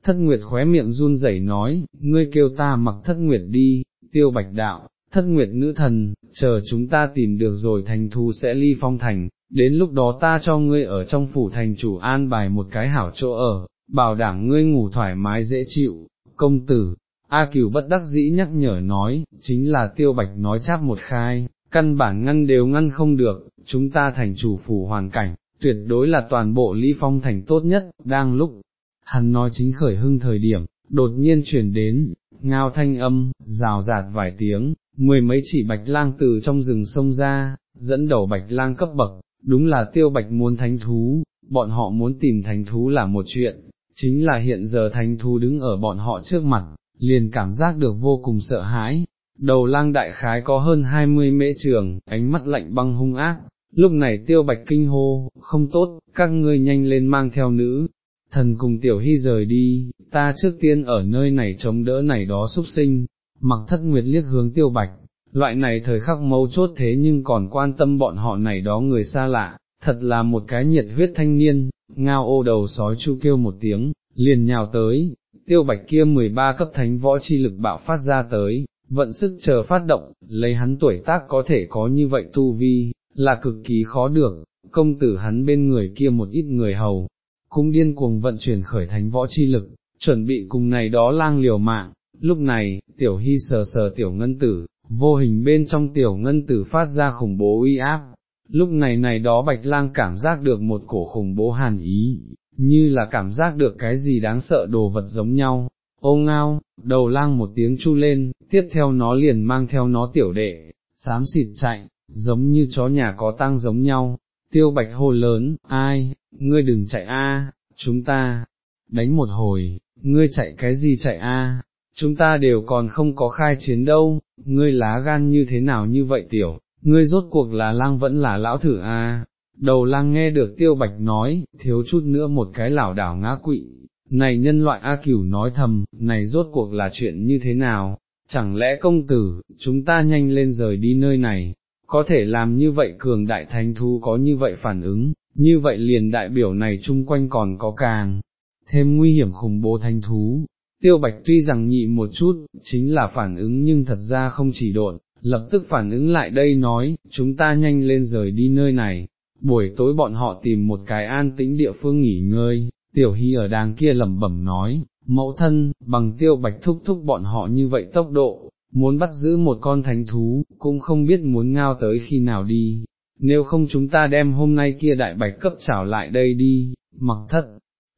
Speaker 1: thất nguyệt khóe miệng run rẩy nói, ngươi kêu ta mặc thất nguyệt đi, tiêu bạch đạo, thất nguyệt nữ thần, chờ chúng ta tìm được rồi thành thu sẽ ly phong thành, đến lúc đó ta cho ngươi ở trong phủ thành chủ an bài một cái hảo chỗ ở, bảo đảm ngươi ngủ thoải mái dễ chịu, công tử. A cửu bất đắc dĩ nhắc nhở nói, chính là tiêu bạch nói cháp một khai, căn bản ngăn đều ngăn không được, chúng ta thành chủ phủ hoàn cảnh, tuyệt đối là toàn bộ ly phong thành tốt nhất, đang lúc, hắn nói chính khởi hưng thời điểm, đột nhiên chuyển đến, ngao thanh âm, rào rạt vài tiếng, mười mấy chỉ bạch lang từ trong rừng sông ra, dẫn đầu bạch lang cấp bậc, đúng là tiêu bạch muốn thánh thú, bọn họ muốn tìm thánh thú là một chuyện, chính là hiện giờ thánh thú đứng ở bọn họ trước mặt, liền cảm giác được vô cùng sợ hãi. Đầu lang đại khái có hơn hai mươi mễ trường, ánh mắt lạnh băng hung ác, lúc này tiêu bạch kinh hô, không tốt, các ngươi nhanh lên mang theo nữ, thần cùng tiểu hy rời đi, ta trước tiên ở nơi này chống đỡ này đó súc sinh, mặc thất nguyệt liếc hướng tiêu bạch, loại này thời khắc mấu chốt thế nhưng còn quan tâm bọn họ này đó người xa lạ, thật là một cái nhiệt huyết thanh niên, ngao ô đầu sói chu kêu một tiếng, liền nhào tới, tiêu bạch kia 13 cấp thánh võ chi lực bạo phát ra tới, vận sức chờ phát động, lấy hắn tuổi tác có thể có như vậy tu vi, là cực kỳ khó được, công tử hắn bên người kia một ít người hầu, cũng điên cuồng vận chuyển khởi thánh võ chi lực, chuẩn bị cùng này đó lang liều mạng, lúc này, tiểu hy sờ sờ tiểu ngân tử, vô hình bên trong tiểu ngân tử phát ra khủng bố uy áp, lúc này này đó bạch lang cảm giác được một cổ khủng bố hàn ý, như là cảm giác được cái gì đáng sợ đồ vật giống nhau, ô ngao, đầu lang một tiếng chu lên, tiếp theo nó liền mang theo nó tiểu đệ, sám xịt chạy, giống như chó nhà có tăng giống nhau, tiêu bạch hô lớn, ai, ngươi đừng chạy a, chúng ta, đánh một hồi, ngươi chạy cái gì chạy a? Chúng ta đều còn không có khai chiến đâu, ngươi lá gan như thế nào như vậy tiểu, ngươi rốt cuộc là lang vẫn là lão thử a. Đầu lang nghe được tiêu bạch nói, thiếu chút nữa một cái lảo đảo ngã quỵ, này nhân loại A cửu nói thầm, này rốt cuộc là chuyện như thế nào, chẳng lẽ công tử, chúng ta nhanh lên rời đi nơi này, có thể làm như vậy cường đại thánh thú có như vậy phản ứng, như vậy liền đại biểu này chung quanh còn có càng, thêm nguy hiểm khủng bố thánh thú. Tiêu bạch tuy rằng nhị một chút, chính là phản ứng nhưng thật ra không chỉ độn, lập tức phản ứng lại đây nói, chúng ta nhanh lên rời đi nơi này, buổi tối bọn họ tìm một cái an tĩnh địa phương nghỉ ngơi, tiểu hy ở đàng kia lẩm bẩm nói, mẫu thân, bằng tiêu bạch thúc thúc bọn họ như vậy tốc độ, muốn bắt giữ một con thánh thú, cũng không biết muốn ngao tới khi nào đi, nếu không chúng ta đem hôm nay kia đại bạch cấp trảo lại đây đi, mặc thất.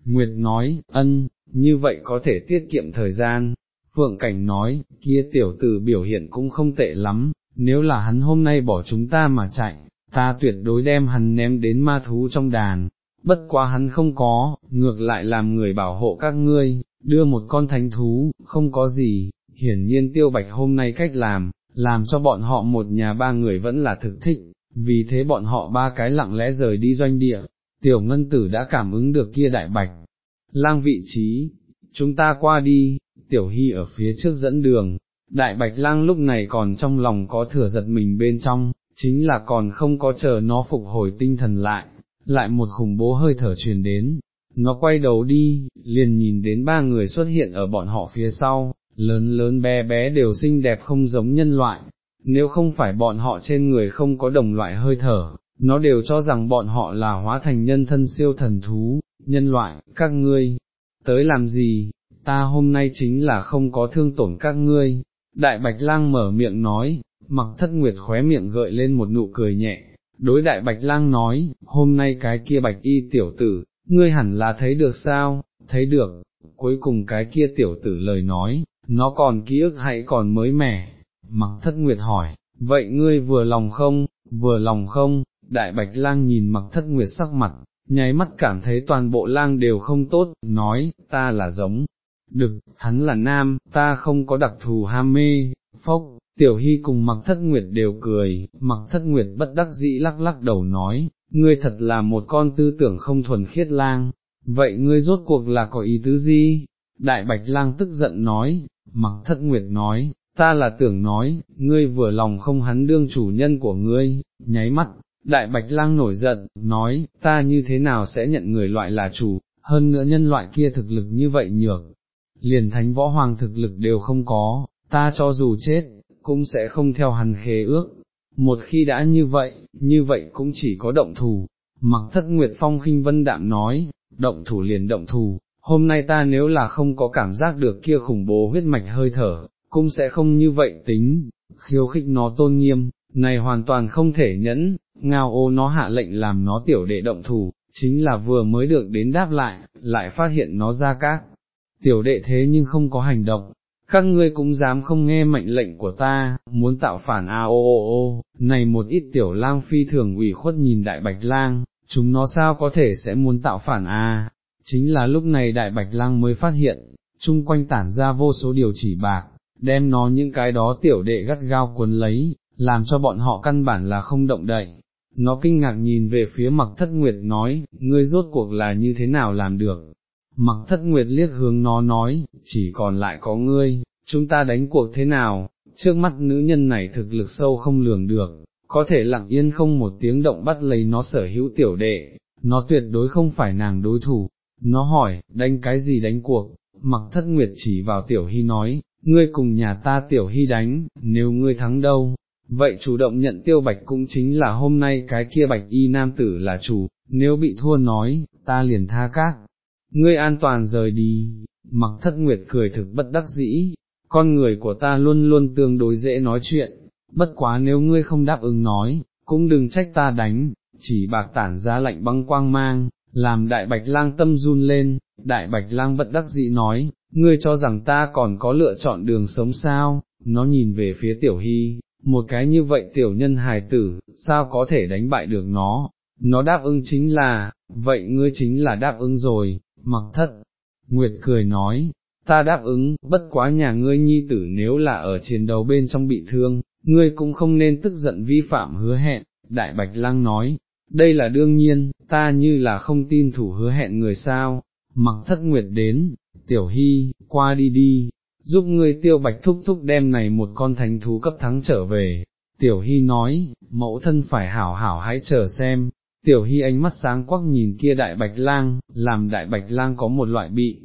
Speaker 1: Nguyệt nói, ân, như vậy có thể tiết kiệm thời gian. Phượng Cảnh nói, kia tiểu tử biểu hiện cũng không tệ lắm, nếu là hắn hôm nay bỏ chúng ta mà chạy, ta tuyệt đối đem hắn ném đến ma thú trong đàn, bất quá hắn không có, ngược lại làm người bảo hộ các ngươi, đưa một con thánh thú, không có gì, hiển nhiên tiêu bạch hôm nay cách làm, làm cho bọn họ một nhà ba người vẫn là thực thích, vì thế bọn họ ba cái lặng lẽ rời đi doanh địa, tiểu ngân tử đã cảm ứng được kia đại bạch, lang vị trí, chúng ta qua đi, tiểu hy ở phía trước dẫn đường, đại bạch lang lúc này còn trong lòng có thừa giật mình bên trong, chính là còn không có chờ nó phục hồi tinh thần lại, lại một khủng bố hơi thở truyền đến, nó quay đầu đi, liền nhìn đến ba người xuất hiện ở bọn họ phía sau, lớn lớn bé bé đều xinh đẹp không giống nhân loại, nếu không phải bọn họ trên người không có đồng loại hơi thở, nó đều cho rằng bọn họ là hóa thành nhân thân siêu thần thú, nhân loại, các ngươi, tới làm gì, ta hôm nay chính là không có thương tổn các ngươi, đại bạch lang mở miệng nói, mặc thất nguyệt khóe miệng gợi lên một nụ cười nhẹ, đối đại bạch lang nói, hôm nay cái kia bạch y tiểu tử, ngươi hẳn là thấy được sao, thấy được, cuối cùng cái kia tiểu tử lời nói, nó còn ký ức hay còn mới mẻ, mặc thất nguyệt hỏi, vậy ngươi vừa lòng không, vừa lòng không, đại bạch lang nhìn mặc thất nguyệt sắc mặt, nháy mắt cảm thấy toàn bộ lang đều không tốt, nói, ta là giống, đực, hắn là nam, ta không có đặc thù ham mê, phốc, tiểu hy cùng mặc thất nguyệt đều cười, mặc thất nguyệt bất đắc dĩ lắc lắc đầu nói, ngươi thật là một con tư tưởng không thuần khiết lang, vậy ngươi rốt cuộc là có ý tứ gì? Đại bạch lang tức giận nói, mặc thất nguyệt nói, ta là tưởng nói, ngươi vừa lòng không hắn đương chủ nhân của ngươi, nháy mắt, đại bạch lang nổi giận, nói, ta như thế nào sẽ nhận người loại là chủ, hơn nữa nhân loại kia thực lực như vậy nhược, liền thánh võ hoàng thực lực đều không có, ta cho dù chết, cũng sẽ không theo hắn khế ước. Một khi đã như vậy, như vậy cũng chỉ có động thủ, mặc thất nguyệt phong khinh vân đạm nói, động thủ liền động thủ, hôm nay ta nếu là không có cảm giác được kia khủng bố huyết mạch hơi thở, cũng sẽ không như vậy tính, khiêu khích nó tôn nghiêm, này hoàn toàn không thể nhẫn, ngao ô nó hạ lệnh làm nó tiểu đệ động thủ, chính là vừa mới được đến đáp lại, lại phát hiện nó ra các tiểu đệ thế nhưng không có hành động, các ngươi cũng dám không nghe mệnh lệnh của ta, muốn tạo phản a ô ô ô, này một ít tiểu lang phi thường ủy khuất nhìn đại bạch lang, chúng nó sao có thể sẽ muốn tạo phản a? chính là lúc này đại bạch lang mới phát hiện, chung quanh tản ra vô số điều chỉ bạc, đem nó những cái đó tiểu đệ gắt gao cuốn lấy, làm cho bọn họ căn bản là không động đậy. Nó kinh ngạc nhìn về phía mặc thất nguyệt nói, ngươi rốt cuộc là như thế nào làm được, Mặc thất nguyệt liếc hướng nó nói, chỉ còn lại có ngươi, chúng ta đánh cuộc thế nào, trước mắt nữ nhân này thực lực sâu không lường được, có thể lặng yên không một tiếng động bắt lấy nó sở hữu tiểu đệ, nó tuyệt đối không phải nàng đối thủ, nó hỏi, đánh cái gì đánh cuộc, mặc thất nguyệt chỉ vào tiểu hy nói, ngươi cùng nhà ta tiểu hy đánh, nếu ngươi thắng đâu, vậy chủ động nhận tiêu bạch cũng chính là hôm nay cái kia bạch y nam tử là chủ, nếu bị thua nói, ta liền tha các, ngươi an toàn rời đi, mặc thất nguyệt cười thực bất đắc dĩ, con người của ta luôn luôn tương đối dễ nói chuyện, bất quá nếu ngươi không đáp ứng nói, cũng đừng trách ta đánh, chỉ bạc tản ra lạnh băng quang mang, làm đại bạch lang tâm run lên, đại bạch lang bất đắc dĩ nói, ngươi cho rằng ta còn có lựa chọn đường sống sao, nó nhìn về phía tiểu hy, một cái như vậy tiểu nhân hài tử, sao có thể đánh bại được nó, nó đáp ứng chính là, vậy ngươi chính là đáp ứng rồi, mặc thất, Nguyệt cười nói, ta đáp ứng, bất quá nhà ngươi nhi tử nếu là ở chiến đấu bên trong bị thương, ngươi cũng không nên tức giận vi phạm hứa hẹn, đại bạch lang nói, đây là đương nhiên, ta như là không tin thủ hứa hẹn người sao, mặc thất nguyệt đến, tiểu hy, qua đi đi, giúp ngươi tiêu bạch thúc thúc đem này một con thánh thú cấp thắng trở về. Tiểu Hy nói, mẫu thân phải hảo hảo hãy chờ xem, tiểu Hy ánh mắt sáng quắc nhìn kia đại bạch lang, làm đại bạch lang có một loại bị,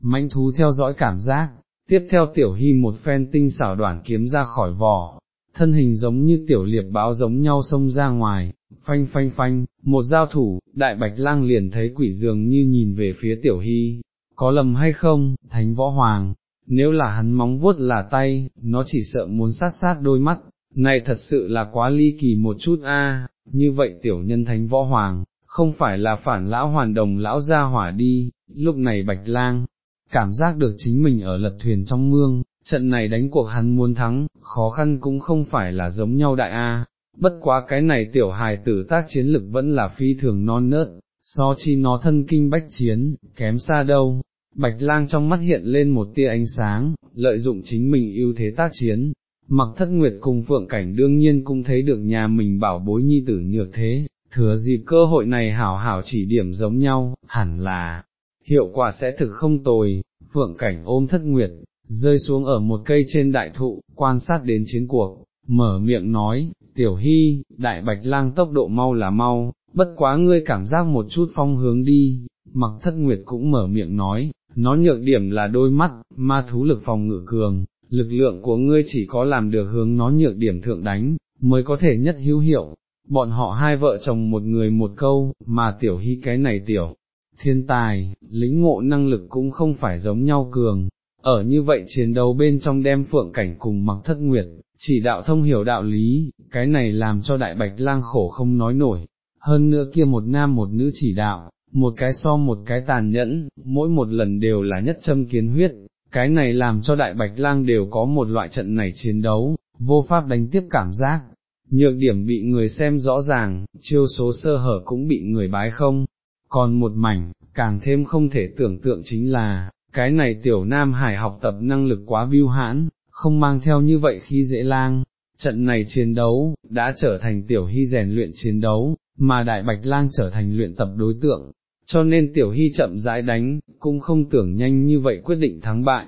Speaker 1: manh thú theo dõi cảm giác, tiếp theo tiểu Hy một phen tinh xảo đoạn kiếm ra khỏi vỏ, thân hình giống như tiểu liệp báo giống nhau xông ra ngoài, phanh phanh phanh, một giao thủ, đại bạch lang liền thấy quỷ dường như nhìn về phía tiểu hy, có lầm hay không, thánh võ hoàng, nếu là hắn móng vuốt là tay, nó chỉ sợ muốn sát sát đôi mắt, này thật sự là quá ly kỳ một chút a. như vậy tiểu nhân thánh võ hoàng, không phải là phản lão hoàn đồng lão gia hỏa đi, lúc này bạch lang, cảm giác được chính mình ở lật thuyền trong mương, trận này đánh cuộc hắn muốn thắng, khó khăn cũng không phải là giống nhau đại A, bất quá cái này tiểu hài tử tác chiến lực vẫn là phi thường non nớt, so chi nó thân kinh bách chiến, kém xa đâu. Bạch lang trong mắt hiện lên một tia ánh sáng, lợi dụng chính mình ưu thế tác chiến, mặc thất nguyệt cùng phượng cảnh đương nhiên cũng thấy được nhà mình bảo bối nhi tử nhược thế, thừa dịp cơ hội này hảo hảo chỉ điểm giống nhau, hẳn là, hiệu quả sẽ thực không tồi, phượng cảnh ôm thất nguyệt, rơi xuống ở một cây trên đại thụ, quan sát đến chiến cuộc, mở miệng nói, tiểu hy, đại bạch lang tốc độ mau là mau, bất quá ngươi cảm giác một chút phong hướng đi, mặc thất nguyệt cũng mở miệng nói, nó nhược điểm là đôi mắt, ma thú lực phòng ngự cường, lực lượng của ngươi chỉ có làm được hướng nó nhược điểm thượng đánh, mới có thể nhất hữu hiệu, bọn họ hai vợ chồng một người một câu, mà tiểu hy cái này tiểu. Thiên tài, lĩnh ngộ năng lực cũng không phải giống nhau cường, ở như vậy chiến đấu bên trong đem phượng cảnh cùng mặc thất nguyệt, chỉ đạo thông hiểu đạo lý, cái này làm cho đại bạch lang khổ không nói nổi, hơn nữa kia một nam một nữ chỉ đạo, một cái so một cái tàn nhẫn, mỗi một lần đều là nhất châm kiến huyết, cái này làm cho đại bạch lang đều có một loại trận này chiến đấu, vô pháp đánh tiếp cảm giác, nhược điểm bị người xem rõ ràng, chiêu số sơ hở cũng bị người bái không, còn một mảnh, càng thêm không thể tưởng tượng chính là, cái này tiểu nam hải học tập năng lực quá viêu hãn, không mang theo như vậy khi dễ lang, trận này chiến đấu, đã trở thành tiểu hy rèn luyện chiến đấu, mà đại bạch lang trở thành luyện tập đối tượng, cho nên tiểu hy chậm rãi đánh, cũng không tưởng nhanh như vậy quyết định thắng bại.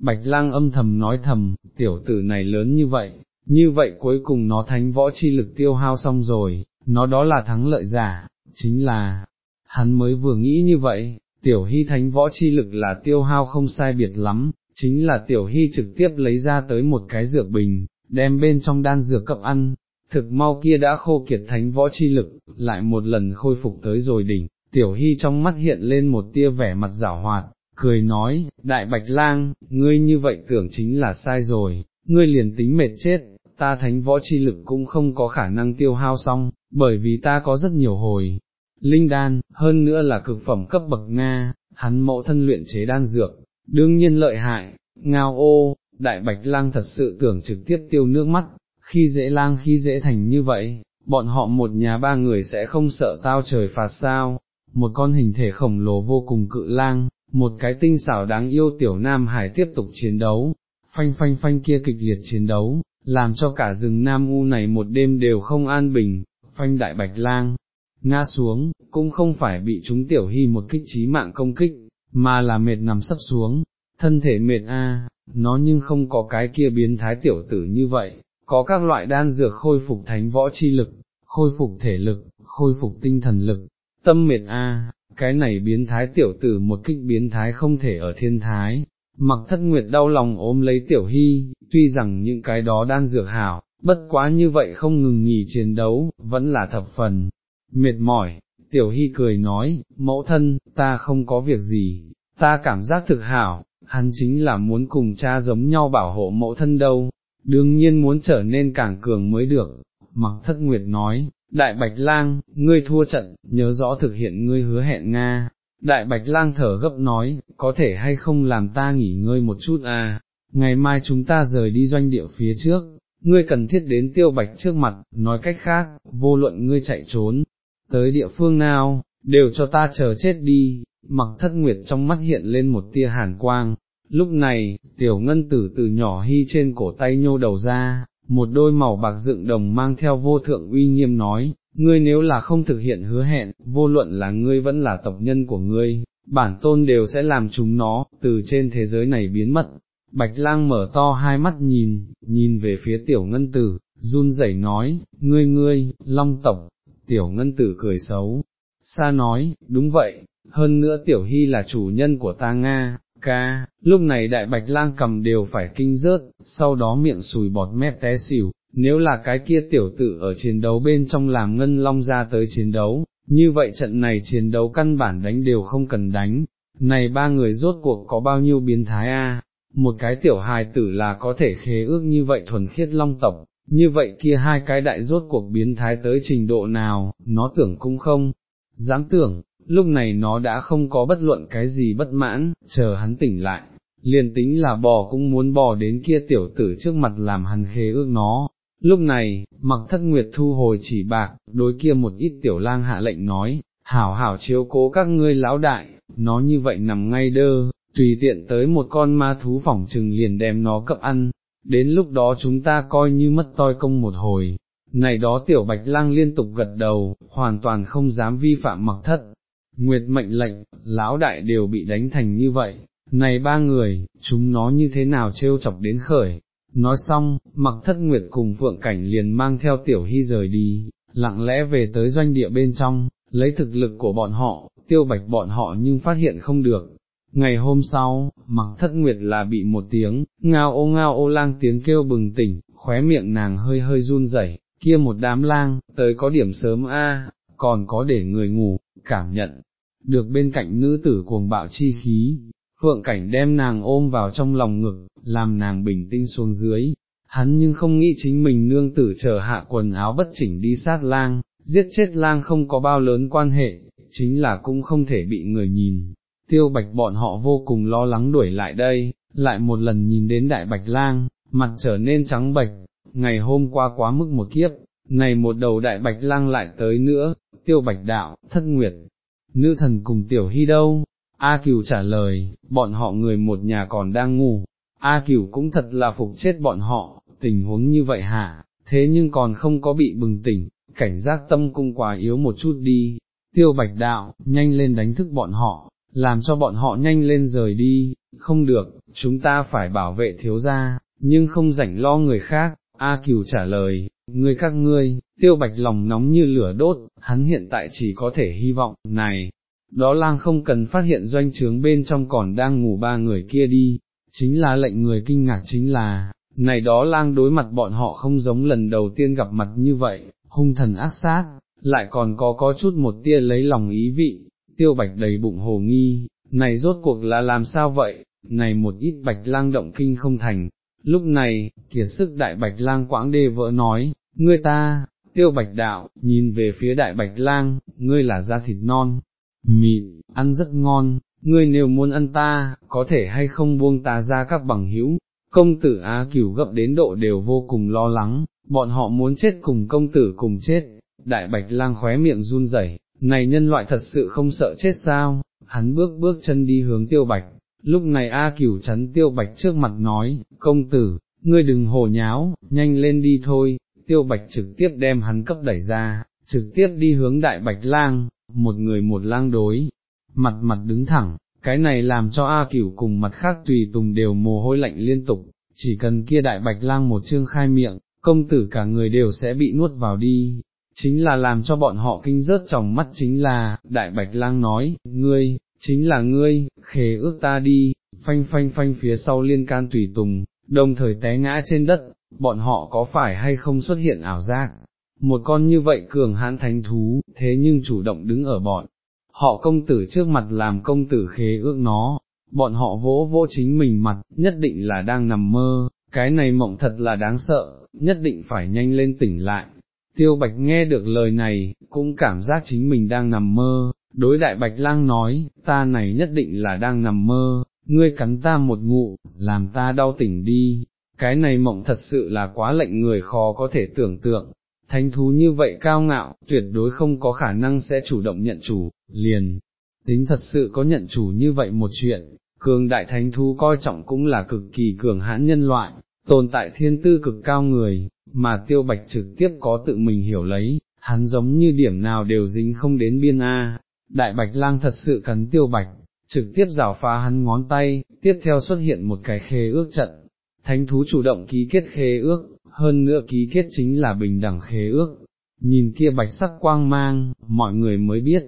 Speaker 1: Bạch lang âm thầm nói thầm, tiểu tử này lớn như vậy, như vậy cuối cùng nó thánh võ chi lực tiêu hao xong rồi, nó đó là thắng lợi giả, chính là, hắn mới vừa nghĩ như vậy, tiểu hy thánh võ chi lực là tiêu hao không sai biệt lắm, chính là tiểu hy trực tiếp lấy ra tới một cái dược bình, đem bên trong đan dược cập ăn, thực mau kia đã khô kiệt thánh võ chi lực, lại một lần khôi phục tới rồi đỉnh, tiểu hy trong mắt hiện lên một tia vẻ mặt giảo hoạt, cười nói, đại bạch lang, ngươi như vậy tưởng chính là sai rồi, ngươi liền tính mệt chết, ta thánh võ chi lực cũng không có khả năng tiêu hao xong, bởi vì ta có rất nhiều hồi, linh đan, hơn nữa là cực phẩm cấp bậc Nga, hắn mẫu thân luyện chế đan dược, đương nhiên lợi hại, ngao ô, đại bạch lang thật sự tưởng trực tiếp tiêu nước mắt, khi dễ lang khi dễ thành như vậy, bọn họ một nhà ba người sẽ không sợ tao trời phạt sao, một con hình thể khổng lồ vô cùng cự lang, một cái tinh xảo đáng yêu tiểu nam hải tiếp tục chiến đấu, phanh phanh phanh kia kịch liệt chiến đấu, làm cho cả rừng Nam U này một đêm đều không an bình, phanh đại bạch lang, ngã xuống, cũng không phải bị chúng tiểu hy một kích trí mạng công kích, mà là mệt nằm sấp xuống, thân thể mệt a, nó nhưng không có cái kia biến thái tiểu tử như vậy, có các loại đan dược khôi phục thánh võ chi lực, khôi phục thể lực, khôi phục tinh thần lực, tâm mệt a, cái này biến thái tiểu tử một kích biến thái không thể ở thiên thái, mặc thất nguyệt đau lòng ôm lấy tiểu hy, tuy rằng những cái đó đan dược hảo, bất quá như vậy không ngừng nghỉ chiến đấu, vẫn là thập phần, mệt mỏi, tiểu hy cười nói, mẫu thân, ta không có việc gì, ta cảm giác thực hảo, hắn chính là muốn cùng cha giống nhau bảo hộ mẫu thân đâu, đương nhiên muốn trở nên càng cường mới được, mặc thất nguyệt nói, đại bạch lang, ngươi thua trận, nhớ rõ thực hiện ngươi hứa hẹn Nga. Đại bạch lang thở gấp nói, có thể hay không làm ta nghỉ ngơi một chút à, ngày mai chúng ta rời đi doanh địa phía trước, ngươi cần thiết đến tiêu bạch trước mặt, nói cách khác, vô luận ngươi chạy trốn, tới địa phương nào, đều cho ta chờ chết đi, mặc thất nguyệt trong mắt hiện lên một tia hàn quang. Lúc này, tiểu ngân tử từ nhỏ hy trên cổ tay nhô đầu ra, một đôi màu bạc dựng đồng mang theo vô thượng uy nghiêm nói, ngươi nếu là không thực hiện hứa hẹn, vô luận là ngươi vẫn là tộc nhân của ngươi, bản tôn đều sẽ làm chúng nó, từ trên thế giới này biến mất. Bạch lang mở to hai mắt nhìn, nhìn về phía tiểu ngân tử, run rẩy nói, ngươi ngươi, long tộc, tiểu ngân tử cười xấu, xa nói, đúng vậy, hơn nữa tiểu hy là chủ nhân của ta Nga, ca, lúc này đại bạch lang cầm đều phải kinh rớt, sau đó miệng sùi bọt mép té xỉu, nếu là cái kia tiểu tử ở chiến đấu bên trong làm ngân long ra tới chiến đấu, như vậy trận này chiến đấu căn bản đánh đều không cần đánh, này ba người rốt cuộc có bao nhiêu biến thái a? một cái tiểu hài tử là có thể khế ước như vậy thuần khiết long tộc, như vậy kia hai cái đại rốt cuộc biến thái tới trình độ nào, nó tưởng cũng không, dám tưởng, lúc này nó đã không có bất luận cái gì bất mãn, chờ hắn tỉnh lại, liền tính là bò cũng muốn bò đến kia tiểu tử trước mặt làm hắn khế ước nó. Lúc này, mặc thất nguyệt thu hồi chỉ bạc, đối kia một ít tiểu lang hạ lệnh nói, hảo hảo chiếu cố các ngươi lão đại, nó như vậy nằm ngay đơ, tùy tiện tới một con ma thú phỏng trừng liền đem nó cập ăn, đến lúc đó chúng ta coi như mất toi công một hồi. Này đó tiểu bạch lang liên tục gật đầu, hoàn toàn không dám vi phạm mặc thất, nguyệt mệnh lệnh, lão đại đều bị đánh thành như vậy, này ba người, chúng nó như thế nào trêu chọc đến khởi. Nói xong, mặc thất nguyệt cùng phượng cảnh liền mang theo tiểu hy rời đi, lặng lẽ về tới doanh địa bên trong, lấy thực lực của bọn họ, tiêu bạch bọn họ nhưng phát hiện không được. Ngày hôm sau, mặc thất nguyệt là bị một tiếng, ngao ô ngao ô lang tiếng kêu bừng tỉnh, khóe miệng nàng hơi hơi run rẩy, kia một đám lang, tới có điểm sớm a, còn có để người ngủ, cảm nhận, được bên cạnh nữ tử cuồng bạo chi khí, phượng cảnh đem nàng ôm vào trong lòng ngực, làm nàng bình tĩnh xuống dưới, hắn nhưng không nghĩ chính mình nương tử trở hạ quần áo bất chỉnh đi sát lang, giết chết lang không có bao lớn quan hệ, chính là cũng không thể bị người nhìn. Tiêu bạch bọn họ vô cùng lo lắng đuổi lại đây, lại một lần nhìn đến đại bạch lang, mặt trở nên trắng bệch, ngày hôm qua quá mức một kiếp, này một đầu đại bạch lang lại tới nữa, tiêu bạch đạo, thất nguyệt, nữ thần cùng tiểu hy đâu, A Cửu trả lời, bọn họ người một nhà còn đang ngủ, A Cửu cũng thật là phục chết bọn họ, tình huống như vậy hả, thế nhưng còn không có bị bừng tỉnh, cảnh giác tâm cung quá yếu một chút đi, tiêu bạch đạo, nhanh lên đánh thức bọn họ, làm cho bọn họ nhanh lên rời đi, không được, chúng ta phải bảo vệ thiếu gia, nhưng không rảnh lo người khác, A Cửu trả lời, ngươi các ngươi, tiêu bạch lòng nóng như lửa đốt, hắn hiện tại chỉ có thể hy vọng, này, đó lang không cần phát hiện doanh trướng bên trong còn đang ngủ ba người kia đi, chính là lệnh người kinh ngạc chính là, này đó lang đối mặt bọn họ không giống lần đầu tiên gặp mặt như vậy, hung thần ác sát, lại còn có có chút một tia lấy lòng ý vị, tiêu bạch đầy bụng hồ nghi, này rốt cuộc là làm sao vậy, này một ít bạch lang động kinh không thành, lúc này, kiệt sức đại bạch lang quãng đê vỡ nói, ngươi ta, tiêu bạch đạo, nhìn về phía đại bạch lang, ngươi là da thịt non, mịn, ăn rất ngon, ngươi nếu muốn ăn ta, có thể hay không buông ta ra các bằng hữu. Công tử Á cửu gấp đến độ đều vô cùng lo lắng, bọn họ muốn chết cùng công tử cùng chết, đại bạch lang khóe miệng run rẩy, này nhân loại thật sự không sợ chết sao, hắn bước bước chân đi hướng tiêu bạch, lúc này A cửu chắn tiêu bạch trước mặt nói, công tử, ngươi đừng hồ nháo, nhanh lên đi thôi, tiêu bạch trực tiếp đem hắn cấp đẩy ra, trực tiếp đi hướng đại bạch lang, một người một lang đối, mặt mặt đứng thẳng, cái này làm cho A cửu cùng mặt khác tùy tùng đều mồ hôi lạnh liên tục, chỉ cần kia đại bạch lang một chương khai miệng, công tử cả người đều sẽ bị nuốt vào đi. Chính là làm cho bọn họ kinh rớt trong mắt chính là, đại bạch lang nói, ngươi, chính là ngươi, khế ước ta đi, phanh phanh phanh phía sau liên can tùy tùng, đồng thời té ngã trên đất, bọn họ có phải hay không xuất hiện ảo giác. Một con như vậy cường hãn thánh thú, thế nhưng chủ động đứng ở bọn, họ công tử trước mặt làm công tử khế ước nó, bọn họ vỗ vỗ chính mình mặt, nhất định là đang nằm mơ, cái này mộng thật là đáng sợ, nhất định phải nhanh lên tỉnh lại. Tiêu Bạch nghe được lời này, cũng cảm giác chính mình đang nằm mơ, đối đại Bạch Lang nói, ta này nhất định là đang nằm mơ, ngươi cắn ta một ngụ, làm ta đau tỉnh đi, cái này mộng thật sự là quá lệnh người khó có thể tưởng tượng, thánh thú như vậy cao ngạo, tuyệt đối không có khả năng sẽ chủ động nhận chủ, liền, tính thật sự có nhận chủ như vậy một chuyện, cường đại thánh thú coi trọng cũng là cực kỳ cường hãn nhân loại, tồn tại thiên tư cực cao người, mà tiêu bạch trực tiếp có tự mình hiểu lấy, hắn giống như điểm nào đều dính không đến biên A, đại bạch lang thật sự cắn tiêu bạch, trực tiếp rào phá hắn ngón tay, tiếp theo xuất hiện một cái khế ước trận, thánh thú chủ động ký kết khế ước, hơn nữa ký kết chính là bình đẳng khế ước, nhìn kia bạch sắc quang mang, mọi người mới biết,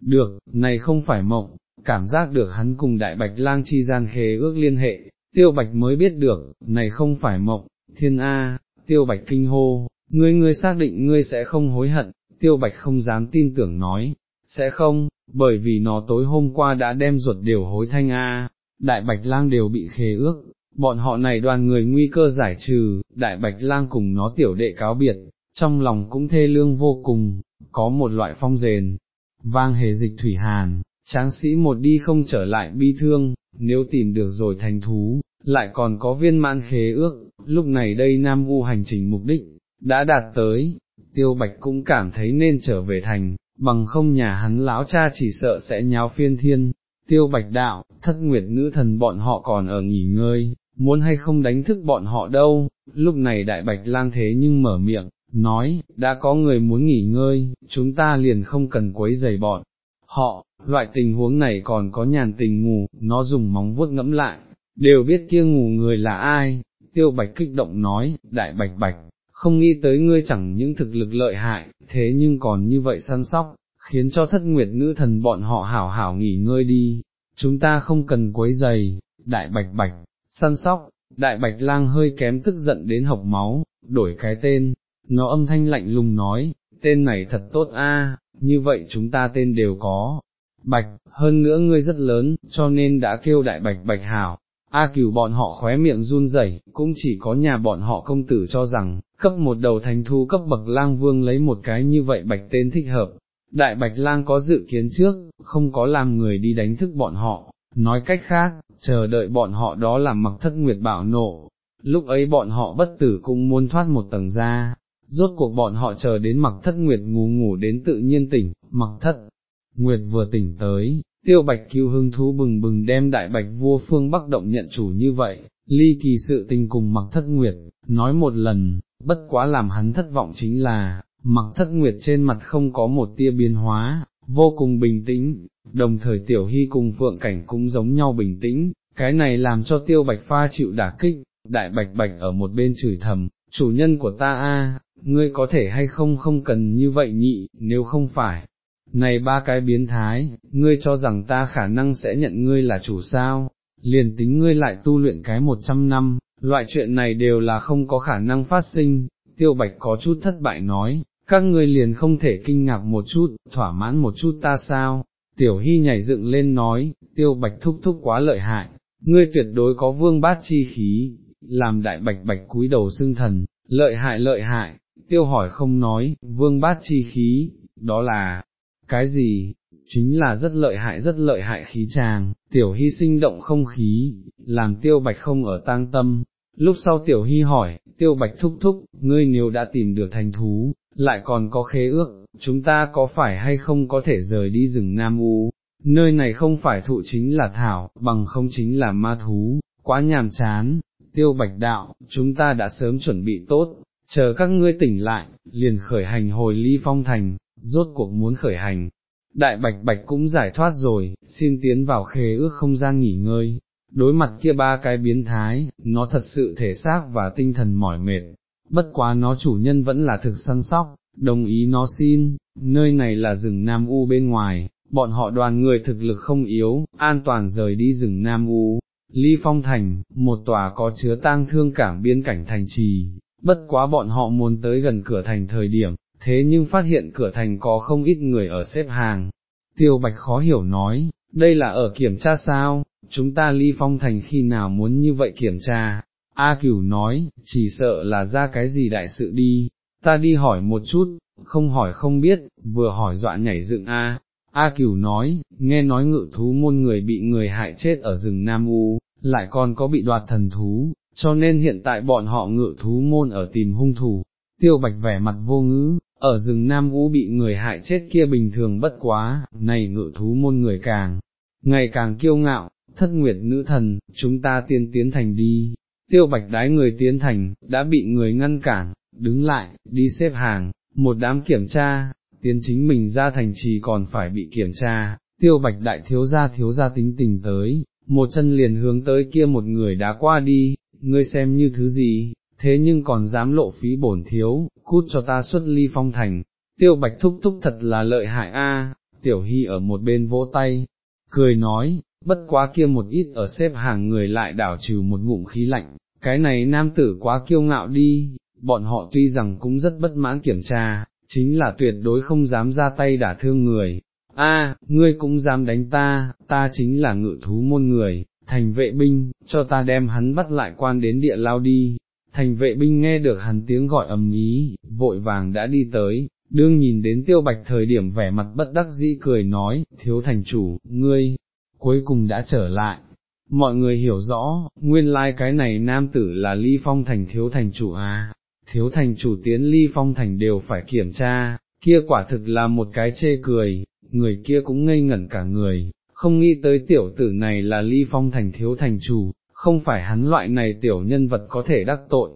Speaker 1: được, này không phải mộng, cảm giác được hắn cùng đại bạch lang chi gian khế ước liên hệ, tiêu bạch mới biết được, này không phải mộng, thiên A, tiêu bạch kinh hô, ngươi ngươi xác định ngươi sẽ không hối hận, tiêu bạch không dám tin tưởng nói, sẽ không, bởi vì nó tối hôm qua đã đem ruột điều hối thanh A, đại bạch lang đều bị khế ước, bọn họ này đoàn người nguy cơ giải trừ, đại bạch lang cùng nó tiểu đệ cáo biệt, trong lòng cũng thê lương vô cùng, có một loại phong rền, vang hề dịch thủy hàn, tráng sĩ một đi không trở lại bi thương, nếu tìm được rồi thành thú, lại còn có viên mãn khế ước, lúc này đây Nam U hành trình mục đích, đã đạt tới, tiêu bạch cũng cảm thấy nên trở về thành, bằng không nhà hắn lão cha chỉ sợ sẽ nháo phiên thiên, tiêu bạch đạo, thất nguyệt nữ thần bọn họ còn ở nghỉ ngơi, muốn hay không đánh thức bọn họ đâu, lúc này đại bạch lang thế nhưng mở miệng, nói, đã có người muốn nghỉ ngơi, chúng ta liền không cần quấy giày bọn. Họ, loại tình huống này còn có nhàn tình ngủ, nó dùng móng vuốt ngẫm lại, đều biết kia ngủ người là ai, tiêu bạch kích động nói, đại bạch bạch, không nghĩ tới ngươi chẳng những thực lực lợi hại, thế nhưng còn như vậy săn sóc, khiến cho thất nguyệt nữ thần bọn họ hảo hảo nghỉ ngơi đi, chúng ta không cần quấy giày, đại bạch bạch, săn sóc, đại bạch lang hơi kém tức giận đến học máu, đổi cái tên, nó âm thanh lạnh lùng nói, tên này thật tốt a, như vậy chúng ta tên đều có, bạch, hơn nữa ngươi rất lớn, cho nên đã kêu đại bạch bạch hảo. A cửu bọn họ khóe miệng run rẩy, cũng chỉ có nhà bọn họ công tử cho rằng, cấp một đầu thành thu cấp bậc lang vương lấy một cái như vậy bạch tên thích hợp. Đại bạch lang có dự kiến trước, không có làm người đi đánh thức bọn họ, nói cách khác, chờ đợi bọn họ đó là mặc thất nguyệt bảo nộ, lúc ấy bọn họ bất tử cũng muốn thoát một tầng ra, rốt cuộc bọn họ chờ đến mặc thất nguyệt ngủ ngủ đến tự nhiên tỉnh, mặc thất nguyệt vừa tỉnh tới, tiêu bạch cứu hưng thú bừng bừng đem đại bạch vua phương bắc động nhận chủ như vậy, ly kỳ sự tình cùng mặc thất nguyệt, nói một lần, bất quá làm hắn thất vọng chính là, mặc thất nguyệt trên mặt không có một tia biến hóa, vô cùng bình tĩnh, đồng thời tiểu hy cùng phượng cảnh cũng giống nhau bình tĩnh, cái này làm cho tiêu bạch pha chịu đả kích, đại bạch bạch ở một bên chửi thầm, chủ nhân của ta a, ngươi có thể hay không không cần như vậy nhị, nếu không phải, này ba cái biến thái, ngươi cho rằng ta khả năng sẽ nhận ngươi là chủ sao, liền tính ngươi lại tu luyện cái một trăm năm, loại chuyện này đều là không có khả năng phát sinh, tiêu bạch có chút thất bại nói, các ngươi liền không thể kinh ngạc một chút, thỏa mãn một chút ta sao, tiểu hy nhảy dựng lên nói, tiêu bạch thúc thúc quá lợi hại, ngươi tuyệt đối có vương bát chi khí, làm đại bạch bạch cúi đầu xưng thần, lợi hại lợi hại, tiêu hỏi không nói, vương bát chi khí, đó là, cái gì, chính là rất lợi hại rất lợi hại khí tràng, tiểu hy sinh động không khí, làm tiêu bạch không ở tang tâm. Lúc sau tiểu hy hỏi, tiêu bạch thúc thúc, ngươi nếu đã tìm được thành thú, lại còn có khế ước, chúng ta có phải hay không có thể rời đi rừng Nam U, nơi này không phải thụ chính là thảo, bằng không chính là ma thú, quá nhàm chán, tiêu bạch đạo, chúng ta đã sớm chuẩn bị tốt, chờ các ngươi tỉnh lại, liền khởi hành hồi ly phong thành, rốt cuộc muốn khởi hành. Đại bạch bạch cũng giải thoát rồi, xin tiến vào khế ước không gian nghỉ ngơi, đối mặt kia ba cái biến thái, nó thật sự thể xác và tinh thần mỏi mệt, bất quá nó chủ nhân vẫn là thực săn sóc, đồng ý nó xin, nơi này là rừng Nam U bên ngoài, bọn họ đoàn người thực lực không yếu, an toàn rời đi rừng Nam U, ly phong thành, một tòa có chứa tang thương cảng biên cảnh thành trì, bất quá bọn họ muốn tới gần cửa thành thời điểm, thế nhưng phát hiện cửa thành có không ít người ở xếp hàng. Tiêu Bạch khó hiểu nói, đây là ở kiểm tra sao, chúng ta ly phong thành khi nào muốn như vậy kiểm tra, A cửu nói, chỉ sợ là ra cái gì đại sự đi, ta đi hỏi một chút, không hỏi không biết, vừa hỏi dọa nhảy dựng A. A cửu nói, nghe nói ngự thú môn người bị người hại chết ở rừng Nam U, lại còn có bị đoạt thần thú, cho nên hiện tại bọn họ ngự thú môn ở tìm hung thủ. Tiêu bạch vẻ mặt vô ngữ, ở rừng Nam ú bị người hại chết kia bình thường bất quá, này ngự thú môn người càng, ngày càng kiêu ngạo, thất nguyệt nữ thần, chúng ta tiên tiến thành đi, tiêu bạch đái người tiến thành, đã bị người ngăn cản, đứng lại, đi xếp hàng, một đám kiểm tra, tiến chính mình ra thành trì còn phải bị kiểm tra, tiêu bạch đại thiếu gia thiếu gia tính tình tới, một chân liền hướng tới kia một người đã qua đi, ngươi xem như thứ gì, thế nhưng còn dám lộ phí bổn thiếu, cút cho ta xuất ly phong thành, tiêu bạch thúc thúc thật là lợi hại a. tiểu hy ở một bên vỗ tay, cười nói, bất quá kia một ít ở xếp hàng người lại đảo trừ một ngụm khí lạnh, cái này nam tử quá kiêu ngạo đi, bọn họ tuy rằng cũng rất bất mãn kiểm tra, chính là tuyệt đối không dám ra tay đả thương người. A, ngươi cũng dám đánh ta, ta chính là ngự thú môn người, thành vệ binh, cho ta đem hắn bắt lại quan đến địa lao đi. Thành vệ binh nghe được hắn tiếng gọi ầm ý, vội vàng đã đi tới, đương nhìn đến tiêu bạch thời điểm vẻ mặt bất đắc dĩ cười nói, thiếu thành chủ, ngươi, cuối cùng đã trở lại. Mọi người hiểu rõ, nguyên lai like cái này nam tử là ly phong thành thiếu thành chủ à, thiếu thành chủ tiến ly phong thành đều phải kiểm tra, kia quả thực là một cái chê cười, người kia cũng ngây ngẩn cả người, không nghĩ tới tiểu tử này là ly phong thành thiếu thành chủ, không phải hắn loại này tiểu nhân vật có thể đắc tội.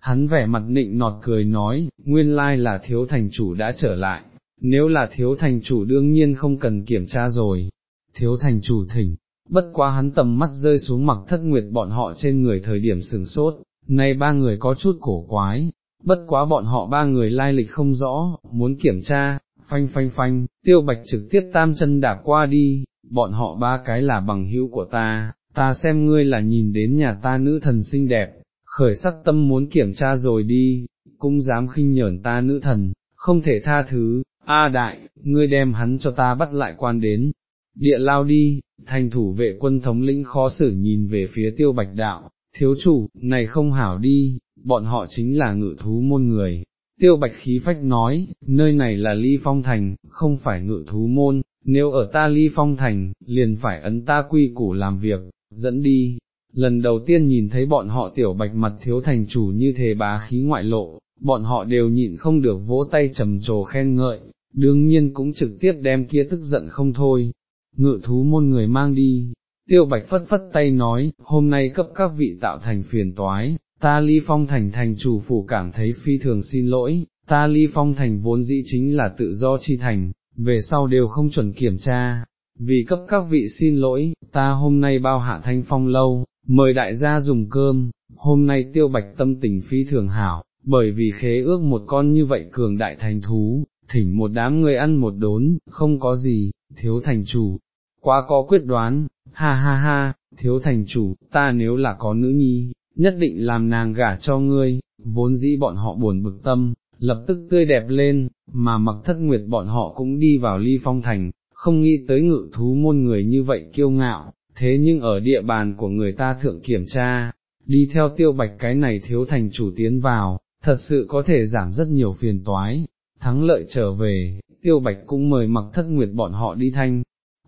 Speaker 1: Hắn vẻ mặt nịnh nọt cười nói, nguyên lai là thiếu thành chủ đã trở lại, nếu là thiếu thành chủ đương nhiên không cần kiểm tra rồi, thiếu thành chủ thỉnh, bất quá hắn tầm mắt rơi xuống mặc thất nguyệt bọn họ trên người thời điểm sừng sốt, nay ba người có chút cổ quái, bất quá bọn họ ba người lai lịch không rõ, muốn kiểm tra, phanh phanh phanh, tiêu bạch trực tiếp tam chân đạp qua đi, bọn họ ba cái là bằng hữu của ta, ta xem ngươi là nhìn đến nhà ta nữ thần xinh đẹp, khởi sắc tâm muốn kiểm tra rồi đi, cũng dám khinh nhởn ta nữ thần, không thể tha thứ, a đại, ngươi đem hắn cho ta bắt lại quan đến, địa lao đi, thành thủ vệ quân thống lĩnh khó xử nhìn về phía tiêu bạch đạo, thiếu chủ, này không hảo đi, bọn họ chính là ngự thú môn người. Tiêu bạch khí phách nói, nơi này là ly phong thành, không phải ngự thú môn, nếu ở ta ly phong thành, liền phải ấn ta quy củ làm việc, dẫn đi. Lần đầu tiên nhìn thấy bọn họ tiểu bạch mặt thiếu thành chủ như thế bá khí ngoại lộ, bọn họ đều nhịn không được vỗ tay trầm trồ khen ngợi, đương nhiên cũng trực tiếp đem kia tức giận không thôi. Ngự thú môn người mang đi, tiêu bạch phất phất tay nói, hôm nay cấp các vị tạo thành phiền toái, ta ly phong thành thành chủ phủ cảm thấy phi thường xin lỗi, ta ly phong thành vốn dĩ chính là tự do chi thành, về sau đều không chuẩn kiểm tra, vì cấp các vị xin lỗi, ta hôm nay bao hạ thanh phong lâu, mời đại gia dùng cơm, hôm nay tiêu bạch tâm tình phi thường hảo, bởi vì khế ước một con như vậy cường đại thành thú, thỉnh một đám người ăn một đốn, không có gì, thiếu thành chủ, quá có quyết đoán, ha ha ha, thiếu thành chủ, ta nếu là có nữ nhi, nhất định làm nàng gả cho ngươi, vốn dĩ bọn họ buồn bực tâm, lập tức tươi đẹp lên, mà mặc thất nguyệt bọn họ cũng đi vào ly phong thành, không nghĩ tới ngự thú môn người như vậy kiêu ngạo, thế nhưng ở địa bàn của người ta thượng kiểm tra, đi theo tiêu bạch cái này thiếu thành chủ tiến vào, thật sự có thể giảm rất nhiều phiền toái, thắng lợi trở về, tiêu bạch cũng mời mặc thất nguyệt bọn họ đi thanh,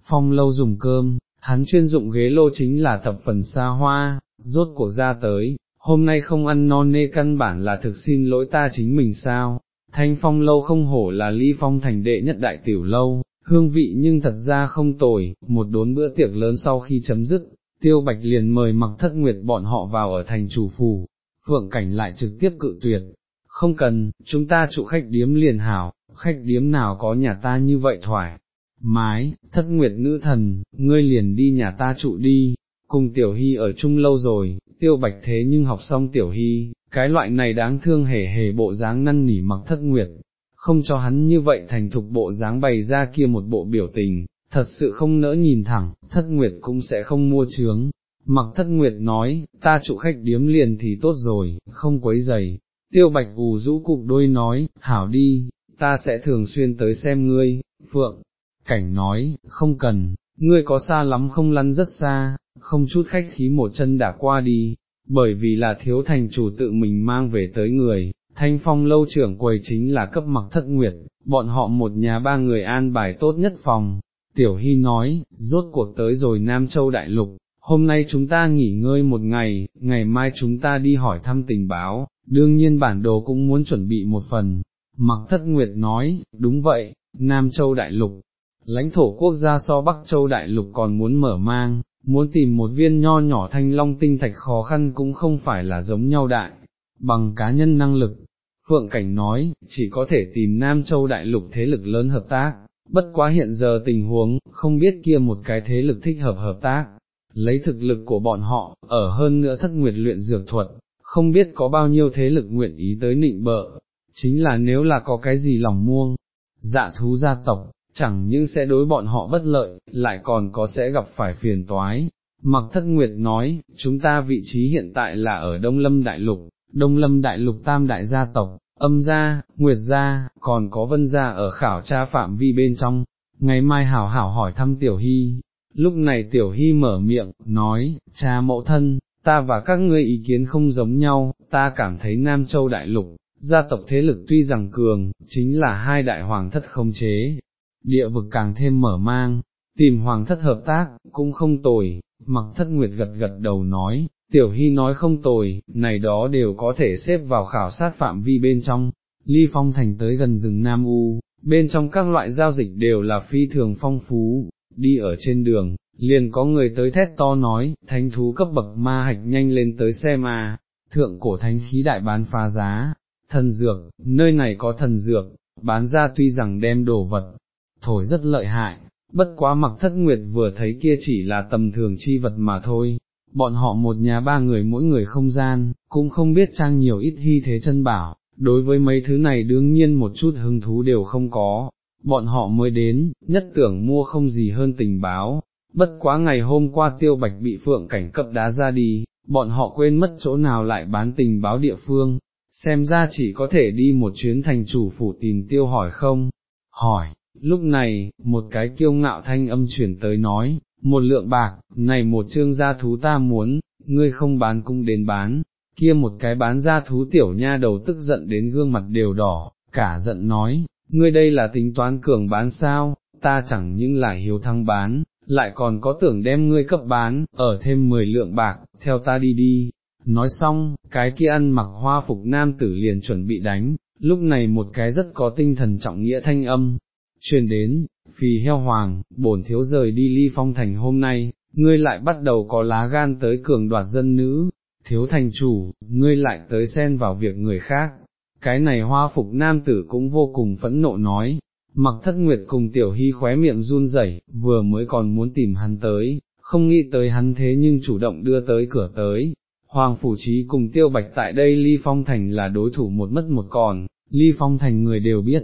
Speaker 1: phong lâu dùng cơm, hắn chuyên dụng ghế lô chính là thập phần xa hoa, rốt cuộc ra tới, hôm nay không ăn non nê căn bản là thực xin lỗi ta chính mình sao, thanh phong lâu không hổ là ly phong thành đệ nhất đại tiểu lâu, hương vị nhưng thật ra không tồi, một đốn bữa tiệc lớn sau khi chấm dứt, tiêu bạch liền mời mặc thất nguyệt bọn họ vào ở thành chủ phủ, phượng cảnh lại trực tiếp cự tuyệt, không cần, chúng ta trụ khách điếm liền hảo, khách điếm nào có nhà ta như vậy thoải. Mái, thất nguyệt nữ thần, ngươi liền đi nhà ta trụ đi, cùng tiểu hy ở chung lâu rồi, tiêu bạch thế nhưng học xong tiểu hy, cái loại này đáng thương hề hề bộ dáng năn nỉ mặc thất nguyệt, không cho hắn như vậy thành thục bộ dáng bày ra kia một bộ biểu tình, thật sự không nỡ nhìn thẳng, thất nguyệt cũng sẽ không mua trướng. Mặc thất nguyệt nói, ta trụ khách điếm liền thì tốt rồi, không quấy giày. Tiêu bạch ù rũ cục đôi nói, hảo đi, ta sẽ thường xuyên tới xem ngươi, phượng. Cảnh nói, không cần, ngươi có xa lắm không lăn rất xa, không chút khách khí một chân đã qua đi, bởi vì là thiếu thành chủ tự mình mang về tới người, thanh phong lâu trưởng quầy chính là cấp mặc thất nguyệt, bọn họ một nhà ba người an bài tốt nhất phòng. Tiểu Hy nói, rốt cuộc tới rồi Nam Châu Đại Lục, hôm nay chúng ta nghỉ ngơi một ngày, ngày mai chúng ta đi hỏi thăm tình báo, đương nhiên bản đồ cũng muốn chuẩn bị một phần. Mặc thất nguyệt nói, đúng vậy, Nam Châu Đại Lục, lãnh thổ quốc gia so Bắc Châu Đại Lục còn muốn mở mang, muốn tìm một viên nho nhỏ thanh long tinh thạch khó khăn cũng không phải là giống nhau đại, bằng cá nhân năng lực. Phượng Cảnh nói, chỉ có thể tìm Nam Châu Đại Lục thế lực lớn hợp tác, bất quá hiện giờ tình huống, không biết kia một cái thế lực thích hợp hợp tác, lấy thực lực của bọn họ, ở hơn nữa thất nguyệt luyện dược thuật, không biết có bao nhiêu thế lực nguyện ý tới nịnh bợ, chính là nếu là có cái gì lòng muông, dạ thú gia tộc, chẳng những sẽ đối bọn họ bất lợi, lại còn có sẽ gặp phải phiền toái. Mặc thất nguyệt nói, chúng ta vị trí hiện tại là ở Đông Lâm Đại Lục, Đông Lâm Đại Lục tam đại gia tộc, âm gia, nguyệt gia, còn có vân gia ở khảo tra phạm vi bên trong, ngày mai hảo hảo hỏi thăm Tiểu Hy. Lúc này Tiểu Hy mở miệng, nói, cha mẫu thân, ta và các ngươi ý kiến không giống nhau, ta cảm thấy Nam Châu Đại Lục, gia tộc thế lực tuy rằng cường, chính là hai đại hoàng thất không chế, địa vực càng thêm mở mang, tìm hoàng thất hợp tác, cũng không tồi, mặc thất nguyệt gật gật đầu nói, tiểu hy nói không tồi, này đó đều có thể xếp vào khảo sát phạm vi bên trong, ly phong thành tới gần rừng Nam U, bên trong các loại giao dịch đều là phi thường phong phú, đi ở trên đường, liền có người tới thét to nói, thánh thú cấp bậc ma hạch nhanh lên tới xe mà. thượng cổ thánh khí đại bán phá giá, thần dược, nơi này có thần dược, bán ra tuy rằng đem đồ vật, thổi rất lợi hại, bất quá mặc thất nguyệt vừa thấy kia chỉ là tầm thường chi vật mà thôi, bọn họ một nhà ba người mỗi người không gian, cũng không biết trang nhiều ít hy thế chân bảo, đối với mấy thứ này đương nhiên một chút hứng thú đều không có, bọn họ mới đến, nhất tưởng mua không gì hơn tình báo, bất quá ngày hôm qua tiêu bạch bị phượng cảnh cấp đá ra đi, bọn họ quên mất chỗ nào lại bán tình báo địa phương, xem ra chỉ có thể đi một chuyến thành chủ phủ tìm tiêu hỏi không, hỏi, Lúc này, một cái kiêu ngạo thanh âm chuyển tới nói, một lượng bạc, này một chương gia thú ta muốn, ngươi không bán cũng đến bán, kia một cái bán gia thú tiểu nha đầu tức giận đến gương mặt đều đỏ, cả giận nói, ngươi đây là tính toán cường bán sao, ta chẳng những là hiếu thăng bán, lại còn có tưởng đem ngươi cấp bán, ở thêm 10 lượng bạc, theo ta đi đi. Nói xong, cái kia ăn mặc hoa phục nam tử liền chuẩn bị đánh, lúc này một cái rất có tinh thần trọng nghĩa thanh âm, truyền đến, phì heo hoàng, bổn thiếu rời đi ly phong thành hôm nay, ngươi lại bắt đầu có lá gan tới cường đoạt dân nữ, thiếu thành chủ, ngươi lại tới xen vào việc người khác. Cái này hoa phục nam tử cũng vô cùng phẫn nộ nói, mặc thất nguyệt cùng tiểu hy khóe miệng run rẩy, vừa mới còn muốn tìm hắn tới, không nghĩ tới hắn thế nhưng chủ động đưa tới cửa tới. Hoàng Phủ Trí cùng Tiêu Bạch tại đây Ly Phong Thành là đối thủ một mất một còn, Ly Phong Thành người đều biết,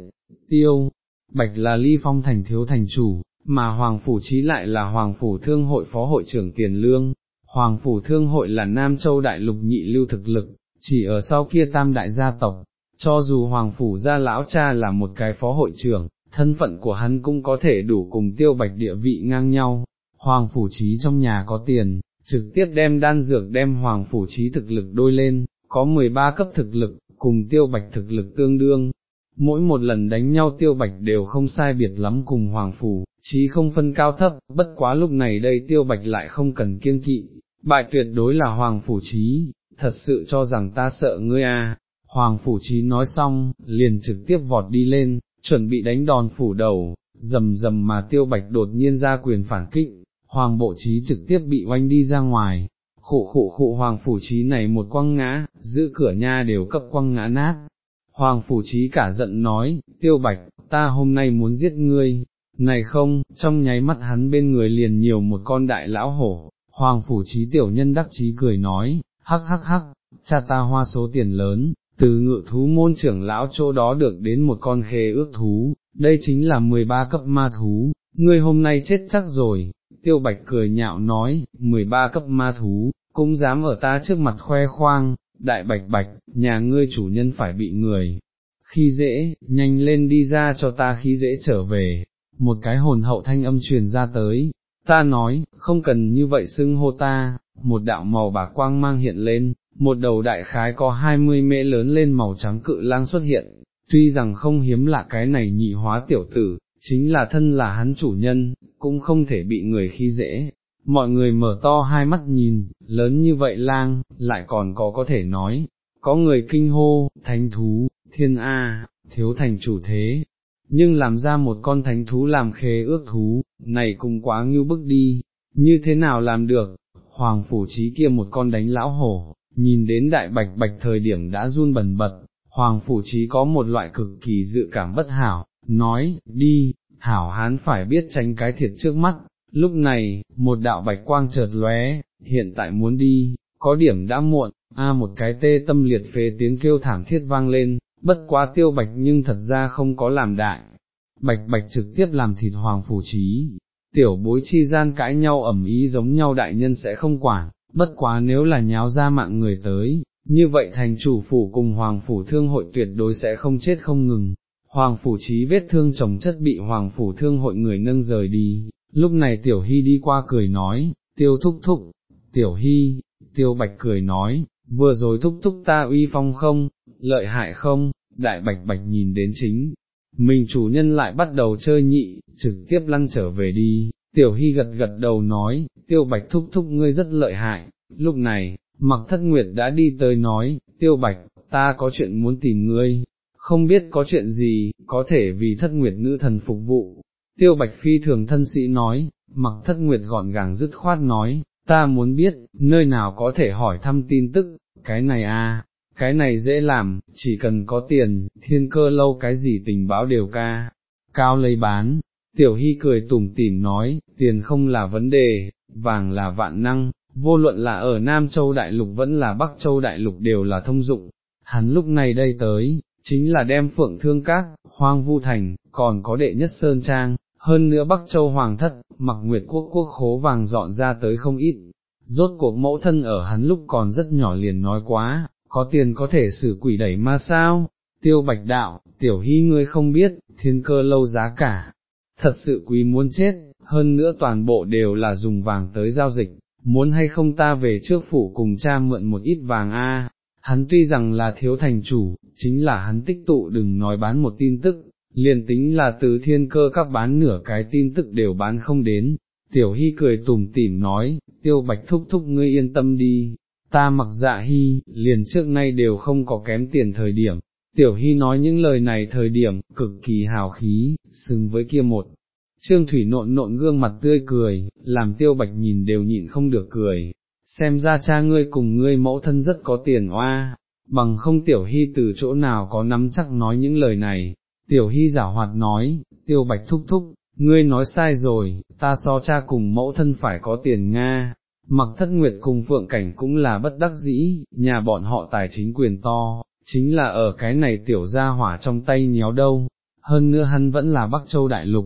Speaker 1: Tiêu, Bạch là ly phong thành thiếu thành chủ, mà Hoàng Phủ Trí lại là Hoàng Phủ Thương hội Phó hội trưởng Tiền Lương, Hoàng Phủ Thương hội là Nam Châu Đại Lục nhị lưu thực lực, chỉ ở sau kia tam đại gia tộc, cho dù Hoàng Phủ gia lão cha là một cái Phó hội trưởng, thân phận của hắn cũng có thể đủ cùng tiêu bạch địa vị ngang nhau, Hoàng Phủ Trí trong nhà có tiền, trực tiếp đem đan dược đem Hoàng Phủ Trí thực lực đôi lên, có 13 cấp thực lực, cùng tiêu bạch thực lực tương đương, mỗi một lần đánh nhau tiêu bạch đều không sai biệt lắm cùng hoàng phủ, chí không phân cao thấp, bất quá lúc này đây tiêu bạch lại không cần kiêng kỵ, bại tuyệt đối là hoàng phủ trí, thật sự cho rằng ta sợ ngươi à, hoàng phủ trí nói xong, liền trực tiếp vọt đi lên, chuẩn bị đánh đòn phủ đầu, dầm dầm mà tiêu bạch đột nhiên ra quyền phản kích, hoàng bộ trí trực tiếp bị oanh đi ra ngoài. Khụ khụ khụ hoàng phủ trí này một quăng ngã, giữ cửa nha đều cấp quăng ngã nát, Hoàng Phủ Trí cả giận nói, tiêu bạch, ta hôm nay muốn giết ngươi, này không, trong nháy mắt hắn bên người liền nhiều một con đại lão hổ, Hoàng Phủ Trí tiểu nhân đắc chí cười nói, hắc hắc hắc, cha ta hoa số tiền lớn, từ ngự thú môn trưởng lão chỗ đó được đến một con khê ước thú, đây chính là 13 cấp ma thú, ngươi hôm nay chết chắc rồi, tiêu bạch cười nhạo nói, 13 cấp ma thú, cũng dám ở ta trước mặt khoe khoang, đại bạch bạch, nhà ngươi chủ nhân phải bị người, khi dễ, nhanh lên đi ra cho ta khi dễ trở về, một cái hồn hậu thanh âm truyền ra tới, ta nói, không cần như vậy xưng hô ta, một đạo màu bạc quang mang hiện lên, một đầu đại khái có hai mươi mễ lớn lên màu trắng cự lang xuất hiện, tuy rằng không hiếm lạ cái này nhị hóa tiểu tử, chính là thân là hắn chủ nhân, cũng không thể bị người khi dễ. Mọi người mở to hai mắt nhìn, lớn như vậy lang, lại còn có có thể nói, có người kinh hô, thánh thú, thiên A, thiếu thành chủ thế, nhưng làm ra một con thánh thú làm khế ước thú, này cũng quá ngưu bức đi, như thế nào làm được, hoàng phủ trí kia một con đánh lão hổ, nhìn đến đại bạch bạch thời điểm đã run bần bật, hoàng phủ trí có một loại cực kỳ dự cảm bất hảo, nói, đi, hảo hán phải biết tránh cái thiệt trước mắt, lúc này, một đạo bạch quang chợt lóe, hiện tại muốn đi, có điểm đã muộn, a một cái tê tâm liệt phế tiếng kêu thảm thiết vang lên, bất quá tiêu bạch nhưng thật ra không có làm đại, bạch bạch trực tiếp làm thịt hoàng phủ trí, tiểu bối chi gian cãi nhau ẩm ý giống nhau đại nhân sẽ không quản, bất quá nếu là nháo ra mạng người tới, như vậy thành chủ phủ cùng hoàng phủ thương hội tuyệt đối sẽ không chết không ngừng. Hoàng phủ trí vết thương chồng chất bị hoàng phủ thương hội người nâng rời đi, lúc này tiểu hy đi qua cười nói, tiêu thúc thúc, tiểu hy, tiêu bạch cười nói, vừa rồi thúc thúc ta uy phong không, lợi hại không, đại bạch bạch nhìn đến chính, mình chủ nhân lại bắt đầu chơi nhị, trực tiếp lăn trở về đi, tiểu hy gật gật đầu nói, tiêu bạch thúc thúc ngươi rất lợi hại, lúc này, mặc thất nguyệt đã đi tới nói, tiêu bạch, ta có chuyện muốn tìm ngươi, không biết có chuyện gì, có thể vì thất nguyệt nữ thần phục vụ, tiêu bạch phi thường thân sĩ nói, mặc thất nguyệt gọn gàng dứt khoát nói, ta muốn biết, nơi nào có thể hỏi thăm tin tức, cái này à, cái này dễ làm, chỉ cần có tiền, thiên cơ lâu cái gì tình báo đều ca, cao lấy bán. Tiểu Hy cười tủm tỉm nói, tiền không là vấn đề, vàng là vạn năng, vô luận là ở Nam Châu Đại Lục vẫn là Bắc Châu Đại Lục đều là thông dụng. Hắn lúc này đây tới, chính là đem phượng thương các, hoang vu thành, còn có đệ nhất Sơn Trang, hơn nữa Bắc Châu Hoàng thất, mặc nguyệt quốc quốc khố vàng dọn ra tới không ít. Rốt cuộc mẫu thân ở hắn lúc còn rất nhỏ liền nói quá, có tiền có thể xử quỷ đẩy ma sao, tiêu bạch đạo, tiểu hy ngươi không biết, thiên cơ lâu giá cả, thật sự quý muốn chết, hơn nữa toàn bộ đều là dùng vàng tới giao dịch, muốn hay không ta về trước phủ cùng cha mượn một ít vàng a. Hắn tuy rằng là thiếu thành chủ, chính là hắn tích tụ đừng nói bán một tin tức, liền tính là từ thiên cơ các bán nửa cái tin tức đều bán không đến. Tiểu Hy cười tủm tỉm nói, tiêu bạch thúc thúc ngươi yên tâm đi, ta mặc dạ hy, liền trước nay đều không có kém tiền thời điểm. Tiểu Hy nói những lời này thời điểm, cực kỳ hào khí, xứng với kia một. Trương Thủy nộn nộn gương mặt tươi cười, làm tiêu bạch nhìn đều nhịn không được cười, xem ra cha ngươi cùng ngươi mẫu thân rất có tiền oa, bằng không Tiểu Hy từ chỗ nào có nắm chắc nói những lời này, Tiểu Hy giả hoạt nói, tiêu bạch thúc thúc, ngươi nói sai rồi, ta so cha cùng mẫu thân phải có tiền Nga, mặc thất nguyệt cùng phượng cảnh cũng là bất đắc dĩ, nhà bọn họ tài chính quyền to, chính là ở cái này tiểu gia hỏa trong tay nhéo đâu, hơn nữa hắn vẫn là Bắc Châu Đại Lục,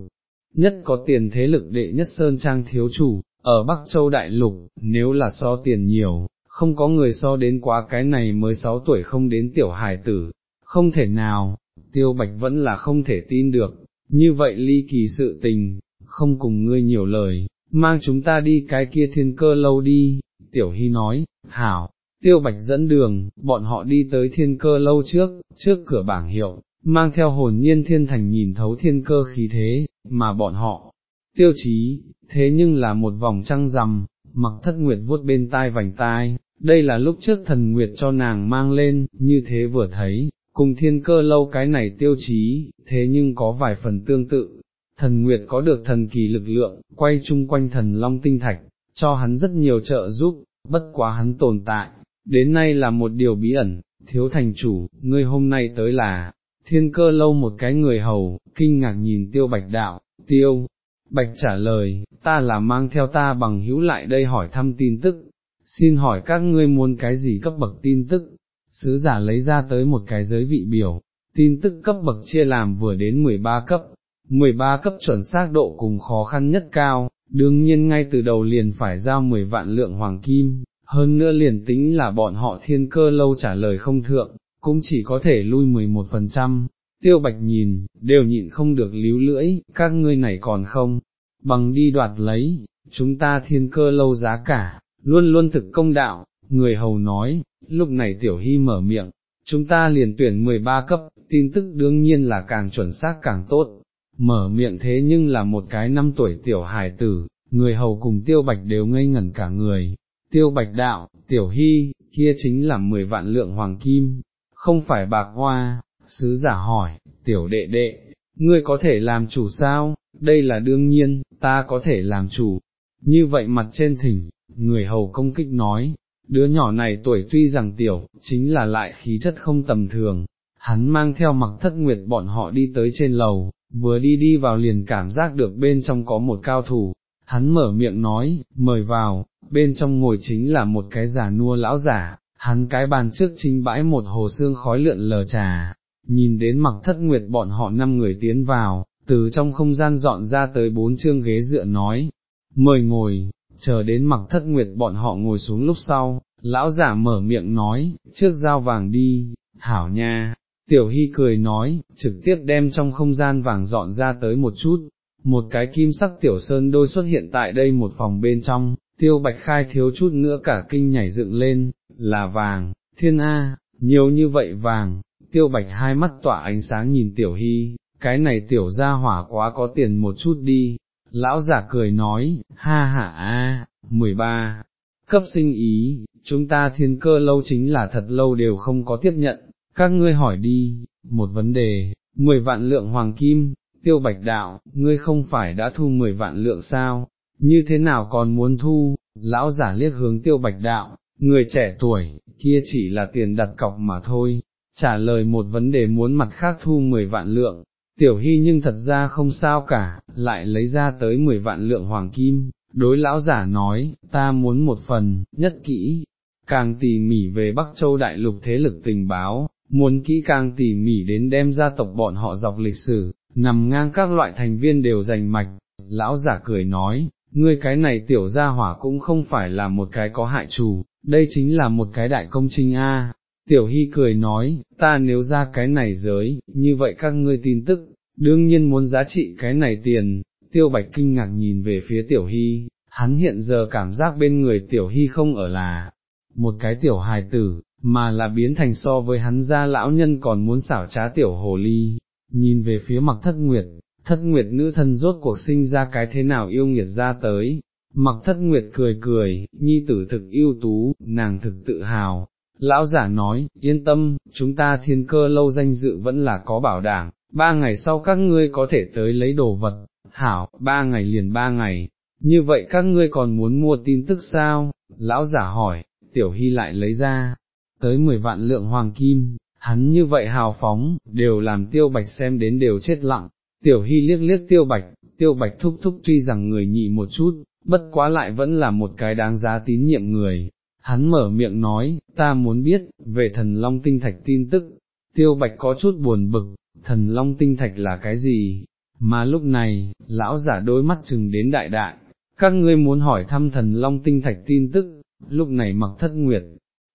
Speaker 1: nhất có tiền thế lực đệ nhất Sơn Trang thiếu chủ, ở Bắc Châu Đại Lục, nếu là so tiền nhiều, không có người so đến quá cái này mới 6 tuổi không đến tiểu hài tử, không thể nào, tiêu bạch vẫn là không thể tin được, như vậy ly kỳ sự tình, không cùng ngươi nhiều lời, mang chúng ta đi cái kia thiên cơ lâu đi, tiểu hy nói, hảo, tiêu bạch dẫn đường, bọn họ đi tới thiên cơ lâu trước, trước cửa bảng hiệu, mang theo hồn nhiên thiên thành nhìn thấu thiên cơ khí thế, mà bọn họ, tiêu chí, thế nhưng là một vòng trăng rằm, mặc thất nguyệt vuốt bên tai vành tai, đây là lúc trước thần nguyệt cho nàng mang lên, như thế vừa thấy, cùng thiên cơ lâu cái này tiêu chí, thế nhưng có vài phần tương tự, thần nguyệt có được thần kỳ lực lượng, quay chung quanh thần long tinh thạch, cho hắn rất nhiều trợ giúp, bất quá hắn tồn tại, đến nay là một điều bí ẩn, thiếu thành chủ, ngươi hôm nay tới là, thiên cơ lâu một cái người hầu, kinh ngạc nhìn tiêu bạch đạo, tiêu, bạch trả lời, ta là mang theo ta bằng hữu lại đây hỏi thăm tin tức, xin hỏi các ngươi muốn cái gì cấp bậc tin tức, sứ giả lấy ra tới một cái giới vị biểu, tin tức cấp bậc chia làm vừa đến 13 cấp, 13 cấp chuẩn xác độ cùng khó khăn nhất cao, đương nhiên ngay từ đầu liền phải giao 10 vạn lượng hoàng kim, hơn nữa liền tính là bọn họ thiên cơ lâu trả lời không thượng, cũng chỉ có thể lui 11%, tiêu bạch nhìn, đều nhịn không được líu lưỡi, các ngươi này còn không, bằng đi đoạt lấy, chúng ta thiên cơ lâu giá cả, luôn luôn thực công đạo, người hầu nói, lúc này tiểu hy mở miệng, chúng ta liền tuyển 13 cấp, tin tức đương nhiên là càng chuẩn xác càng tốt, mở miệng thế nhưng là một cái năm tuổi tiểu hài tử, người hầu cùng tiêu bạch đều ngây ngẩn cả người, tiêu bạch đạo, tiểu hy, kia chính là 10 vạn lượng hoàng kim, không phải bạc hoa, sứ giả hỏi, tiểu đệ đệ, ngươi có thể làm chủ sao, đây là đương nhiên, ta có thể làm chủ, như vậy mặt trên thỉnh, người hầu công kích nói, đứa nhỏ này tuổi tuy rằng tiểu, chính là lại khí chất không tầm thường, hắn mang theo mặc thất nguyệt bọn họ đi tới trên lầu, vừa đi đi vào liền cảm giác được bên trong có một cao thủ, hắn mở miệng nói, mời vào, bên trong ngồi chính là một cái giả nua lão giả, hắn cái bàn trước chính bãi một hồ xương khói lượn lờ trà, nhìn đến mặc thất nguyệt bọn họ năm người tiến vào, từ trong không gian dọn ra tới bốn chương ghế dựa nói, mời ngồi, chờ đến mặc thất nguyệt bọn họ ngồi xuống lúc sau, lão giả mở miệng nói, trước dao vàng đi, hảo nha, tiểu hy cười nói, trực tiếp đem trong không gian vàng dọn ra tới một chút, một cái kim sắc tiểu sơn đôi xuất hiện tại đây một phòng bên trong, tiêu bạch khai thiếu chút nữa cả kinh nhảy dựng lên, là vàng, thiên A, nhiều như vậy vàng, tiêu bạch hai mắt tỏa ánh sáng nhìn tiểu hy, cái này tiểu ra hỏa quá có tiền một chút đi, lão giả cười nói, ha ha a, mười ba, cấp sinh ý, chúng ta thiên cơ lâu chính là thật lâu đều không có tiếp nhận, các ngươi hỏi đi, một vấn đề, mười vạn lượng hoàng kim, tiêu bạch đạo, ngươi không phải đã thu mười vạn lượng sao, như thế nào còn muốn thu, lão giả liếc hướng tiêu bạch đạo, người trẻ tuổi, kia chỉ là tiền đặt cọc mà thôi, trả lời một vấn đề muốn mặt khác thu mười vạn lượng, tiểu hy nhưng thật ra không sao cả, lại lấy ra tới mười vạn lượng hoàng kim, đối lão giả nói, ta muốn một phần, nhất kỹ, càng tỉ mỉ về Bắc Châu Đại Lục thế lực tình báo, muốn kỹ càng tỉ mỉ đến đem gia tộc bọn họ dọc lịch sử, nằm ngang các loại thành viên đều giành mạch, lão giả cười nói, ngươi cái này tiểu gia hỏa cũng không phải là một cái có hại chủ, đây chính là một cái đại công trình a. Tiểu Hy cười nói, ta nếu ra cái này giới, như vậy các ngươi tin tức, đương nhiên muốn giá trị cái này tiền, tiêu bạch kinh ngạc nhìn về phía Tiểu Hy, hắn hiện giờ cảm giác bên người Tiểu Hy không ở là một cái tiểu hài tử, mà là biến thành so với hắn ra lão nhân còn muốn xảo trá tiểu hồ ly, nhìn về phía mặc thất nguyệt, thất nguyệt nữ thân rốt cuộc sinh ra cái thế nào yêu nghiệt ra tới, mặc thất nguyệt cười cười, nhi tử thực yêu tú, nàng thực tự hào. Lão giả nói, yên tâm, chúng ta thiên cơ lâu danh dự vẫn là có bảo đảm, ba ngày sau các ngươi có thể tới lấy đồ vật, hảo, ba ngày liền ba ngày, như vậy các ngươi còn muốn mua tin tức sao? Lão giả hỏi, tiểu hy lại lấy ra, tới 10 vạn lượng hoàng kim, hắn như vậy hào phóng, đều làm tiêu bạch xem đến đều chết lặng, tiểu hy liếc liếc tiêu bạch, tiêu bạch thúc thúc tuy rằng người nhị một chút, bất quá lại vẫn là một cái đáng giá tín nhiệm người. Hắn mở miệng nói, ta muốn biết, về thần long tinh thạch tin tức, tiêu bạch có chút buồn bực, thần long tinh thạch là cái gì, mà lúc này, lão giả đôi mắt chừng đến đại đại, các ngươi muốn hỏi thăm thần long tinh thạch tin tức, lúc này mặc thất nguyệt,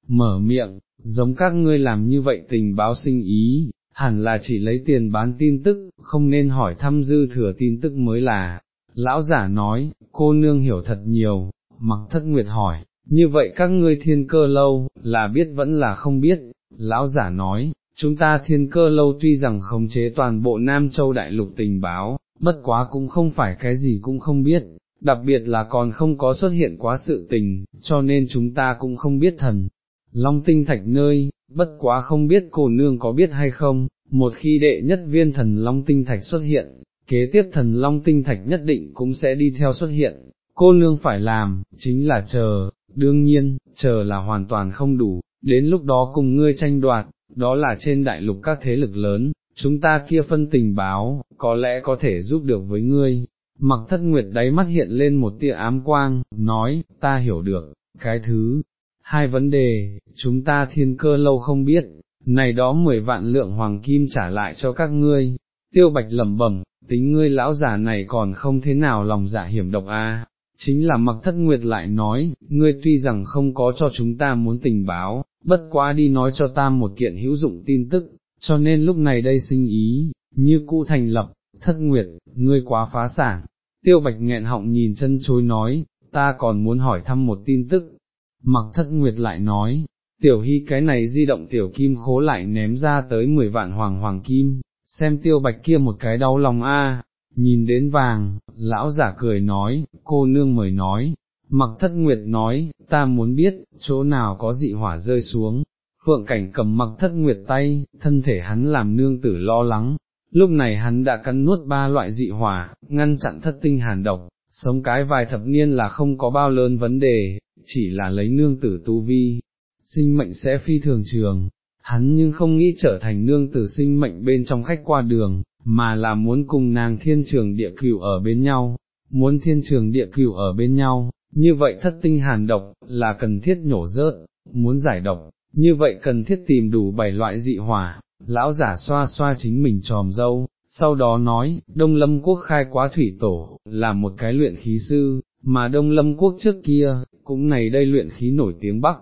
Speaker 1: mở miệng, giống các ngươi làm như vậy tình báo sinh ý, hẳn là chỉ lấy tiền bán tin tức, không nên hỏi thăm dư thừa tin tức mới là. Lão giả nói, cô nương hiểu thật nhiều, mặc thất nguyệt hỏi, như vậy các ngươi thiên cơ lâu, là biết vẫn là không biết, lão giả nói, chúng ta thiên cơ lâu tuy rằng khống chế toàn bộ Nam Châu Đại Lục tình báo, bất quá cũng không phải cái gì cũng không biết, đặc biệt là còn không có xuất hiện quá sự tình, cho nên chúng ta cũng không biết thần. Long tinh thạch nơi, bất quá không biết cô nương có biết hay không, một khi đệ nhất viên thần Long tinh thạch xuất hiện, kế tiếp thần Long tinh thạch nhất định cũng sẽ đi theo xuất hiện, cô nương phải làm, chính là chờ, đương nhiên, chờ là hoàn toàn không đủ, đến lúc đó cùng ngươi tranh đoạt, đó là trên đại lục các thế lực lớn, chúng ta kia phân tình báo, có lẽ có thể giúp được với ngươi, Mặc thất nguyệt đáy mắt hiện lên một tia ám quang, nói, ta hiểu được, cái thứ, hai vấn đề, chúng ta thiên cơ lâu không biết, này đó mười vạn lượng hoàng kim trả lại cho các ngươi, tiêu bạch lẩm bẩm, tính ngươi lão già này còn không thế nào lòng dạ hiểm độc a. Chính là mặc thất nguyệt lại nói, ngươi tuy rằng không có cho chúng ta muốn tình báo, bất quá đi nói cho ta một kiện hữu dụng tin tức, cho nên lúc này đây sinh ý, như cũ thành lập, thất nguyệt, ngươi quá phá sản. Tiêu bạch nghẹn họng nhìn chân chối nói, ta còn muốn hỏi thăm một tin tức. Mặc thất nguyệt lại nói, tiểu hy cái này di động tiểu kim khố lại ném ra tới 10 vạn hoàng hoàng kim, xem tiêu bạch kia một cái đau lòng a nhìn đến vàng, lão giả cười nói, cô nương mời nói, mặc thất nguyệt nói, ta muốn biết, chỗ nào có dị hỏa rơi xuống, phượng cảnh cầm mặc thất nguyệt tay, thân thể hắn làm nương tử lo lắng, lúc này hắn đã cắn nuốt ba loại dị hỏa, ngăn chặn thất tinh hàn độc, sống cái vài thập niên là không có bao lớn vấn đề, chỉ là lấy nương tử tu vi, sinh mệnh sẽ phi thường trường, hắn nhưng không nghĩ trở thành nương tử sinh mệnh bên trong khách qua đường, mà là muốn cùng nàng thiên trường địa cửu ở bên nhau, muốn thiên trường địa cửu ở bên nhau, như vậy thất tinh hàn độc, là cần thiết nhổ rớt, muốn giải độc, như vậy cần thiết tìm đủ bảy loại dị hỏa, lão giả xoa xoa chính mình tròm dâu, sau đó nói, Đông Lâm Quốc khai quá thủy tổ, là một cái luyện khí sư, mà Đông Lâm Quốc trước kia, cũng này đây luyện khí nổi tiếng Bắc,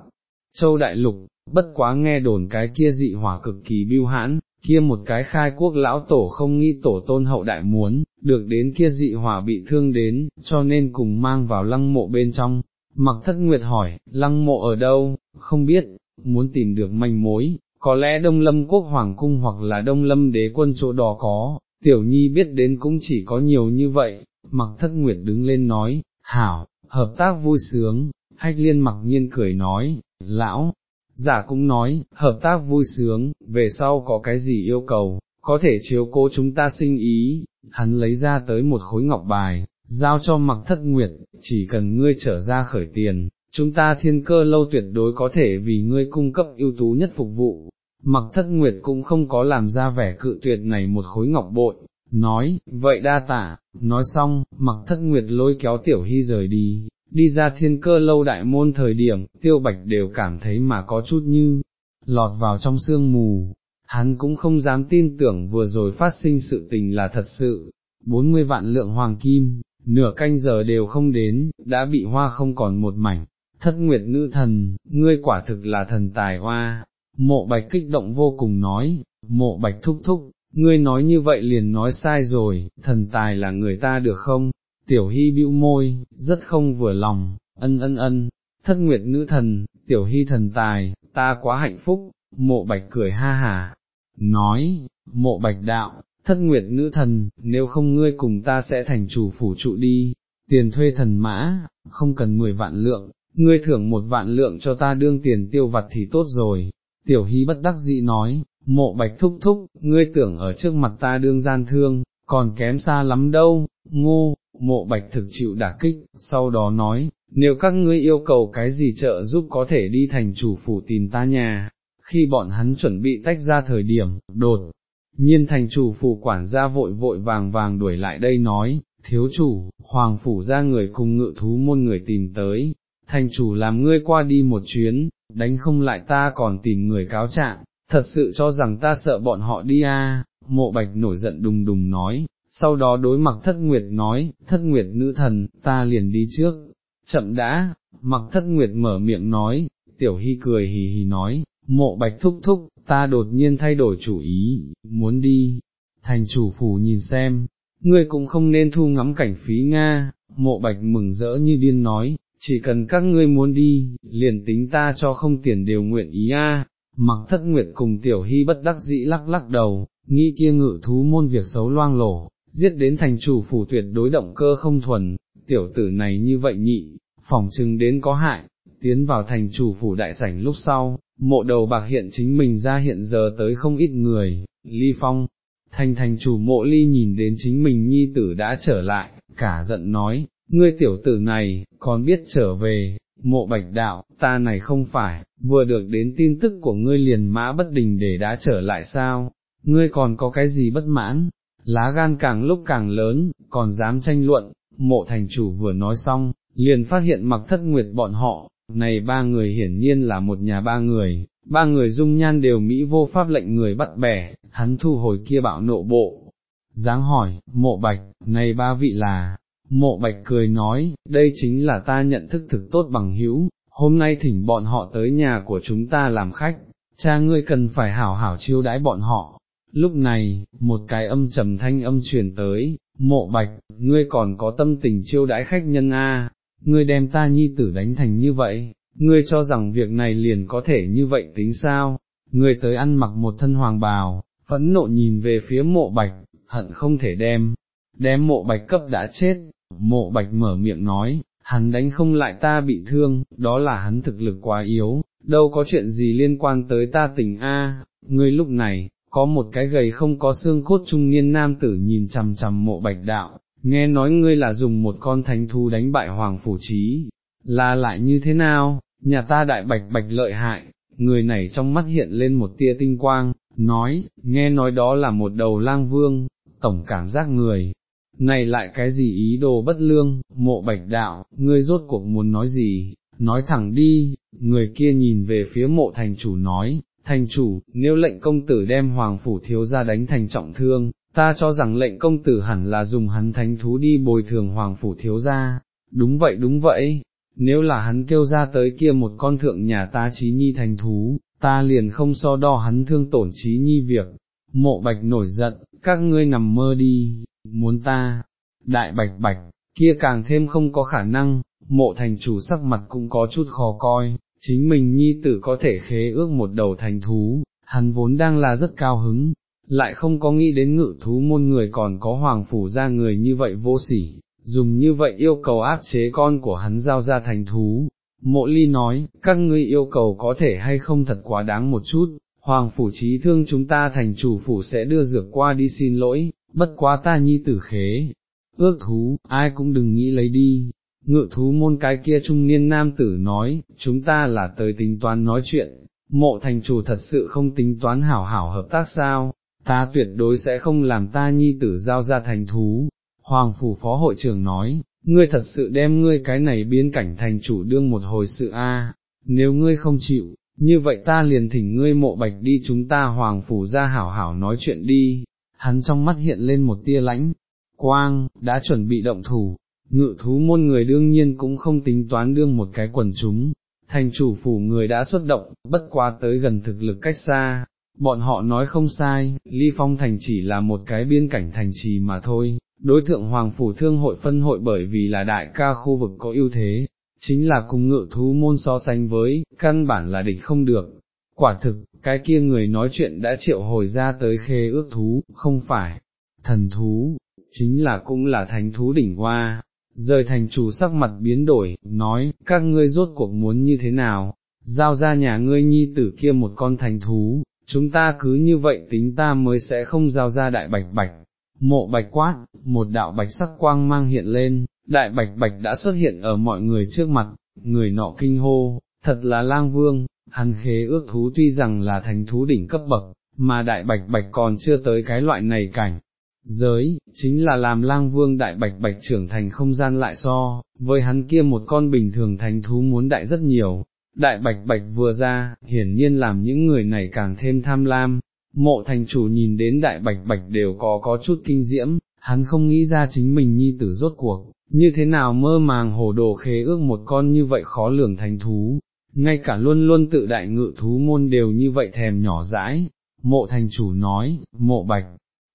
Speaker 1: Châu Đại Lục, bất quá nghe đồn cái kia dị hỏa cực kỳ biêu hãn, kia một cái khai quốc lão tổ không nghĩ tổ tôn hậu đại muốn, được đến kia dị hỏa bị thương đến, cho nên cùng mang vào lăng mộ bên trong. Mặc thất nguyệt hỏi, lăng mộ ở đâu, không biết, muốn tìm được manh mối, có lẽ Đông Lâm Quốc Hoàng Cung hoặc là Đông Lâm Đế quân chỗ đó có, tiểu nhi biết đến cũng chỉ có nhiều như vậy, mặc thất nguyệt đứng lên nói, hảo, hợp tác vui sướng, hách liên mặc nhiên cười nói, lão, giả cũng nói, hợp tác vui sướng, về sau có cái gì yêu cầu, có thể chiếu cố chúng ta sinh ý, hắn lấy ra tới một khối ngọc bài, giao cho mặc thất nguyệt, chỉ cần ngươi trở ra khởi tiền, chúng ta thiên cơ lâu tuyệt đối có thể vì ngươi cung cấp ưu tú nhất phục vụ. Mặc thất nguyệt cũng không có làm ra vẻ cự tuyệt này một khối ngọc bội, nói, vậy đa tả, nói xong, mặc thất nguyệt lôi kéo tiểu hy rời đi, đi ra thiên cơ lâu đại môn thời điểm, tiêu bạch đều cảm thấy mà có chút như, lọt vào trong sương mù, hắn cũng không dám tin tưởng vừa rồi phát sinh sự tình là thật sự, 40 vạn lượng hoàng kim, nửa canh giờ đều không đến, đã bị hoa không còn một mảnh, thất nguyệt nữ thần, ngươi quả thực là thần tài hoa, mộ bạch kích động vô cùng nói, mộ bạch thúc thúc, ngươi nói như vậy liền nói sai rồi, thần tài là người ta được không? Tiểu hy bĩu môi, rất không vừa lòng, ân ân ân, thất nguyệt nữ thần, tiểu hy thần tài, ta quá hạnh phúc, mộ bạch cười ha hà, nói, mộ bạch đạo, thất nguyệt nữ thần, nếu không ngươi cùng ta sẽ thành chủ phủ trụ đi, tiền thuê thần mã, không cần mười vạn lượng, ngươi thưởng một vạn lượng cho ta đương tiền tiêu vặt thì tốt rồi, tiểu hy bất đắc dĩ nói, mộ bạch thúc thúc, ngươi tưởng ở trước mặt ta đương gian thương, còn kém xa lắm đâu, ngô, mộ bạch thực chịu đả kích, sau đó nói, nếu các ngươi yêu cầu cái gì trợ giúp có thể đi thành chủ phủ tìm ta nhà, khi bọn hắn chuẩn bị tách ra thời điểm, đột, nhiên thành chủ phủ quản gia vội vội vàng vàng đuổi lại đây nói, thiếu chủ, hoàng phủ ra người cùng ngự thú môn người tìm tới, thành chủ làm ngươi qua đi một chuyến, đánh không lại ta còn tìm người cáo trạng, thật sự cho rằng ta sợ bọn họ đi à, mộ bạch nổi giận đùng đùng nói, sau đó đối mặc thất nguyệt nói, thất nguyệt nữ thần, ta liền đi trước, chậm đã, mặc thất nguyệt mở miệng nói, tiểu hy cười hì hì nói, mộ bạch thúc thúc, ta đột nhiên thay đổi chủ ý, muốn đi, thành chủ phủ nhìn xem, ngươi cũng không nên thu ngắm cảnh phí Nga, mộ bạch mừng rỡ như điên nói, chỉ cần các ngươi muốn đi, liền tính ta cho không tiền đều nguyện ý a. Mặc thất nguyệt cùng tiểu hy bất đắc dĩ lắc lắc đầu, nghĩ kia ngự thú môn việc xấu loang lổ, giết đến thành chủ phủ tuyệt đối động cơ không thuần, tiểu tử này như vậy nhị, phòng chừng đến có hại, tiến vào thành chủ phủ đại sảnh lúc sau, mộ đầu bạc hiện chính mình ra hiện giờ tới không ít người, ly phong, thành thành chủ mộ ly nhìn đến chính mình nhi tử đã trở lại, cả giận nói, ngươi tiểu tử này, còn biết trở về, mộ bạch đạo, ta này không phải, vừa được đến tin tức của ngươi liền mã bất đình để đã trở lại sao, ngươi còn có cái gì bất mãn, lá gan càng lúc càng lớn, còn dám tranh luận, mộ thành chủ vừa nói xong, liền phát hiện mặc thất nguyệt bọn họ, này ba người hiển nhiên là một nhà ba người, ba người dung nhan đều Mỹ vô pháp lệnh người bắt bẻ, hắn thu hồi kia bạo nộ bộ, dáng hỏi, mộ bạch, này ba vị là, mộ bạch cười nói, đây chính là ta nhận thức thực tốt bằng hữu, hôm nay thỉnh bọn họ tới nhà của chúng ta làm khách, cha ngươi cần phải hảo hảo chiêu đãi bọn họ. Lúc này, một cái âm trầm thanh âm truyền tới, mộ bạch, ngươi còn có tâm tình chiêu đãi khách nhân a, ngươi đem ta nhi tử đánh thành như vậy, ngươi cho rằng việc này liền có thể như vậy tính sao, ngươi tới ăn mặc một thân hoàng bào, phẫn nộ nhìn về phía mộ bạch, hận không thể đem, đem mộ bạch cấp đã chết, mộ bạch mở miệng nói, hắn đánh không lại ta bị thương, đó là hắn thực lực quá yếu, đâu có chuyện gì liên quan tới ta tình A, ngươi lúc này, có một cái gầy không có xương cốt trung niên nam tử nhìn chằm chằm mộ bạch đạo, nghe nói ngươi là dùng một con thánh thú đánh bại hoàng phủ trí, là lại như thế nào, nhà ta đại bạch bạch lợi hại, người này trong mắt hiện lên một tia tinh quang, nói, nghe nói đó là một đầu lang vương, tổng cảm giác người, này lại cái gì ý đồ bất lương, mộ bạch đạo, ngươi rốt cuộc muốn nói gì, nói thẳng đi, người kia nhìn về phía mộ thành chủ nói, thành chủ, nếu lệnh công tử đem hoàng phủ thiếu ra đánh thành trọng thương, ta cho rằng lệnh công tử hẳn là dùng hắn thánh thú đi bồi thường hoàng phủ thiếu ra, đúng vậy đúng vậy, nếu là hắn kêu ra tới kia một con thượng nhà ta trí nhi thành thú, ta liền không so đo hắn thương tổn trí nhi việc, mộ bạch nổi giận, các ngươi nằm mơ đi, muốn ta, đại bạch bạch, kia càng thêm không có khả năng, mộ thành chủ sắc mặt cũng có chút khó coi, chính mình nhi tử có thể khế ước một đầu thành thú, hắn vốn đang là rất cao hứng, lại không có nghĩ đến ngự thú môn người còn có hoàng phủ ra người như vậy vô sỉ, dùng như vậy yêu cầu áp chế con của hắn giao ra thành thú. Mộ ly nói, các ngươi yêu cầu có thể hay không thật quá đáng một chút, hoàng phủ trí thương chúng ta thành chủ phủ sẽ đưa dược qua đi xin lỗi, bất quá ta nhi tử khế, ước thú, ai cũng đừng nghĩ lấy đi. Ngự thú môn cái kia trung niên nam tử nói, chúng ta là tới tính toán nói chuyện, mộ thành chủ thật sự không tính toán hảo hảo hợp tác sao, ta tuyệt đối sẽ không làm ta nhi tử giao ra thành thú. Hoàng phủ phó hội trưởng nói, ngươi thật sự đem ngươi cái này biến cảnh thành chủ đương một hồi sự a, nếu ngươi không chịu, như vậy ta liền thỉnh ngươi mộ bạch đi chúng ta hoàng phủ ra hảo hảo nói chuyện đi, hắn trong mắt hiện lên một tia lãnh, quang, đã chuẩn bị động thủ, ngự thú môn người đương nhiên cũng không tính toán đương một cái quần chúng, thành chủ phủ người đã xuất động, bất quá tới gần thực lực cách xa, bọn họ nói không sai, ly phong thành chỉ là một cái biên cảnh thành trì mà thôi, đối thượng hoàng phủ thương hội phân hội bởi vì là đại ca khu vực có ưu thế, chính là cùng ngự thú môn so sánh với, căn bản là địch không được. Quả thực, cái kia người nói chuyện đã triệu hồi ra tới khê ước thú, không phải, thần thú, chính là cũng là thánh thú đỉnh hoa. Rời thành chủ sắc mặt biến đổi, nói, các ngươi rốt cuộc muốn như thế nào, giao ra nhà ngươi nhi tử kia một con thành thú, chúng ta cứ như vậy tính ta mới sẽ không giao ra đại bạch bạch. Mộ bạch quát, một đạo bạch sắc quang mang hiện lên, đại bạch bạch đã xuất hiện ở mọi người trước mặt, người nọ kinh hô, thật là lang vương, hắn khế ước thú tuy rằng là thành thú đỉnh cấp bậc, mà đại bạch bạch còn chưa tới cái loại này cảnh. Giới, chính là làm lang vương đại bạch bạch trưởng thành không gian lại so, với hắn kia một con bình thường thành thú muốn đại rất nhiều, đại bạch bạch vừa ra, hiển nhiên làm những người này càng thêm tham lam, mộ thành chủ nhìn đến đại bạch bạch đều có có chút kinh diễm, hắn không nghĩ ra chính mình nhi tử rốt cuộc, như thế nào mơ màng hồ đồ khế ước một con như vậy khó lường thành thú, ngay cả luôn luôn tự đại ngự thú môn đều như vậy thèm nhỏ dãi, mộ thành chủ nói, mộ bạch,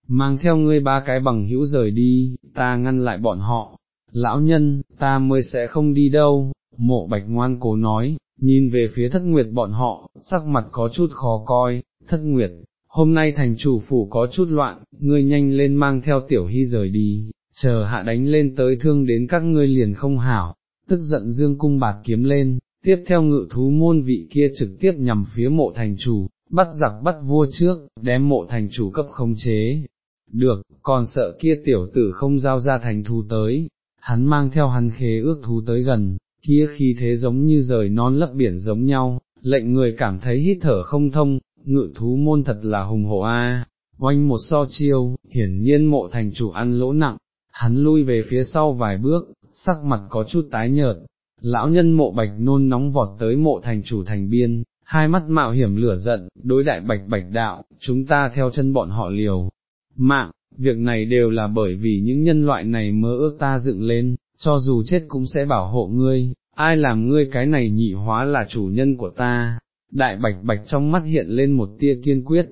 Speaker 1: mang theo ngươi ba cái bằng hữu rời đi, ta ngăn lại bọn họ, lão nhân, ta mới sẽ không đi đâu, mộ bạch ngoan cố nói, nhìn về phía thất nguyệt bọn họ, sắc mặt có chút khó coi, thất nguyệt, hôm nay thành chủ phủ có chút loạn, ngươi nhanh lên mang theo tiểu hy rời đi, chờ hạ đánh lên tới thương đến các ngươi liền không hảo, tức giận dương cung bạt kiếm lên, tiếp theo ngự thú môn vị kia trực tiếp nhằm phía mộ thành chủ, bắt giặc bắt vua trước, đem mộ thành chủ cấp không chế. Được, còn sợ kia tiểu tử không giao ra thành thú tới, hắn mang theo hắn khế ước thú tới gần, kia khi thế giống như rời non lấp biển giống nhau, lệnh người cảm thấy hít thở không thông, ngự thú môn thật là hùng hổ a. oanh một so chiêu, hiển nhiên mộ thành chủ ăn lỗ nặng, hắn lui về phía sau vài bước, sắc mặt có chút tái nhợt, lão nhân mộ bạch nôn nóng vọt tới mộ thành chủ thành biên, hai mắt mạo hiểm lửa giận, đối đại bạch bạch đạo, chúng ta theo chân bọn họ liều, mạng, việc này đều là bởi vì những nhân loại này mơ ước ta dựng lên, cho dù chết cũng sẽ bảo hộ ngươi, ai làm ngươi cái này nhị hóa là chủ nhân của ta, đại bạch bạch trong mắt hiện lên một tia kiên quyết,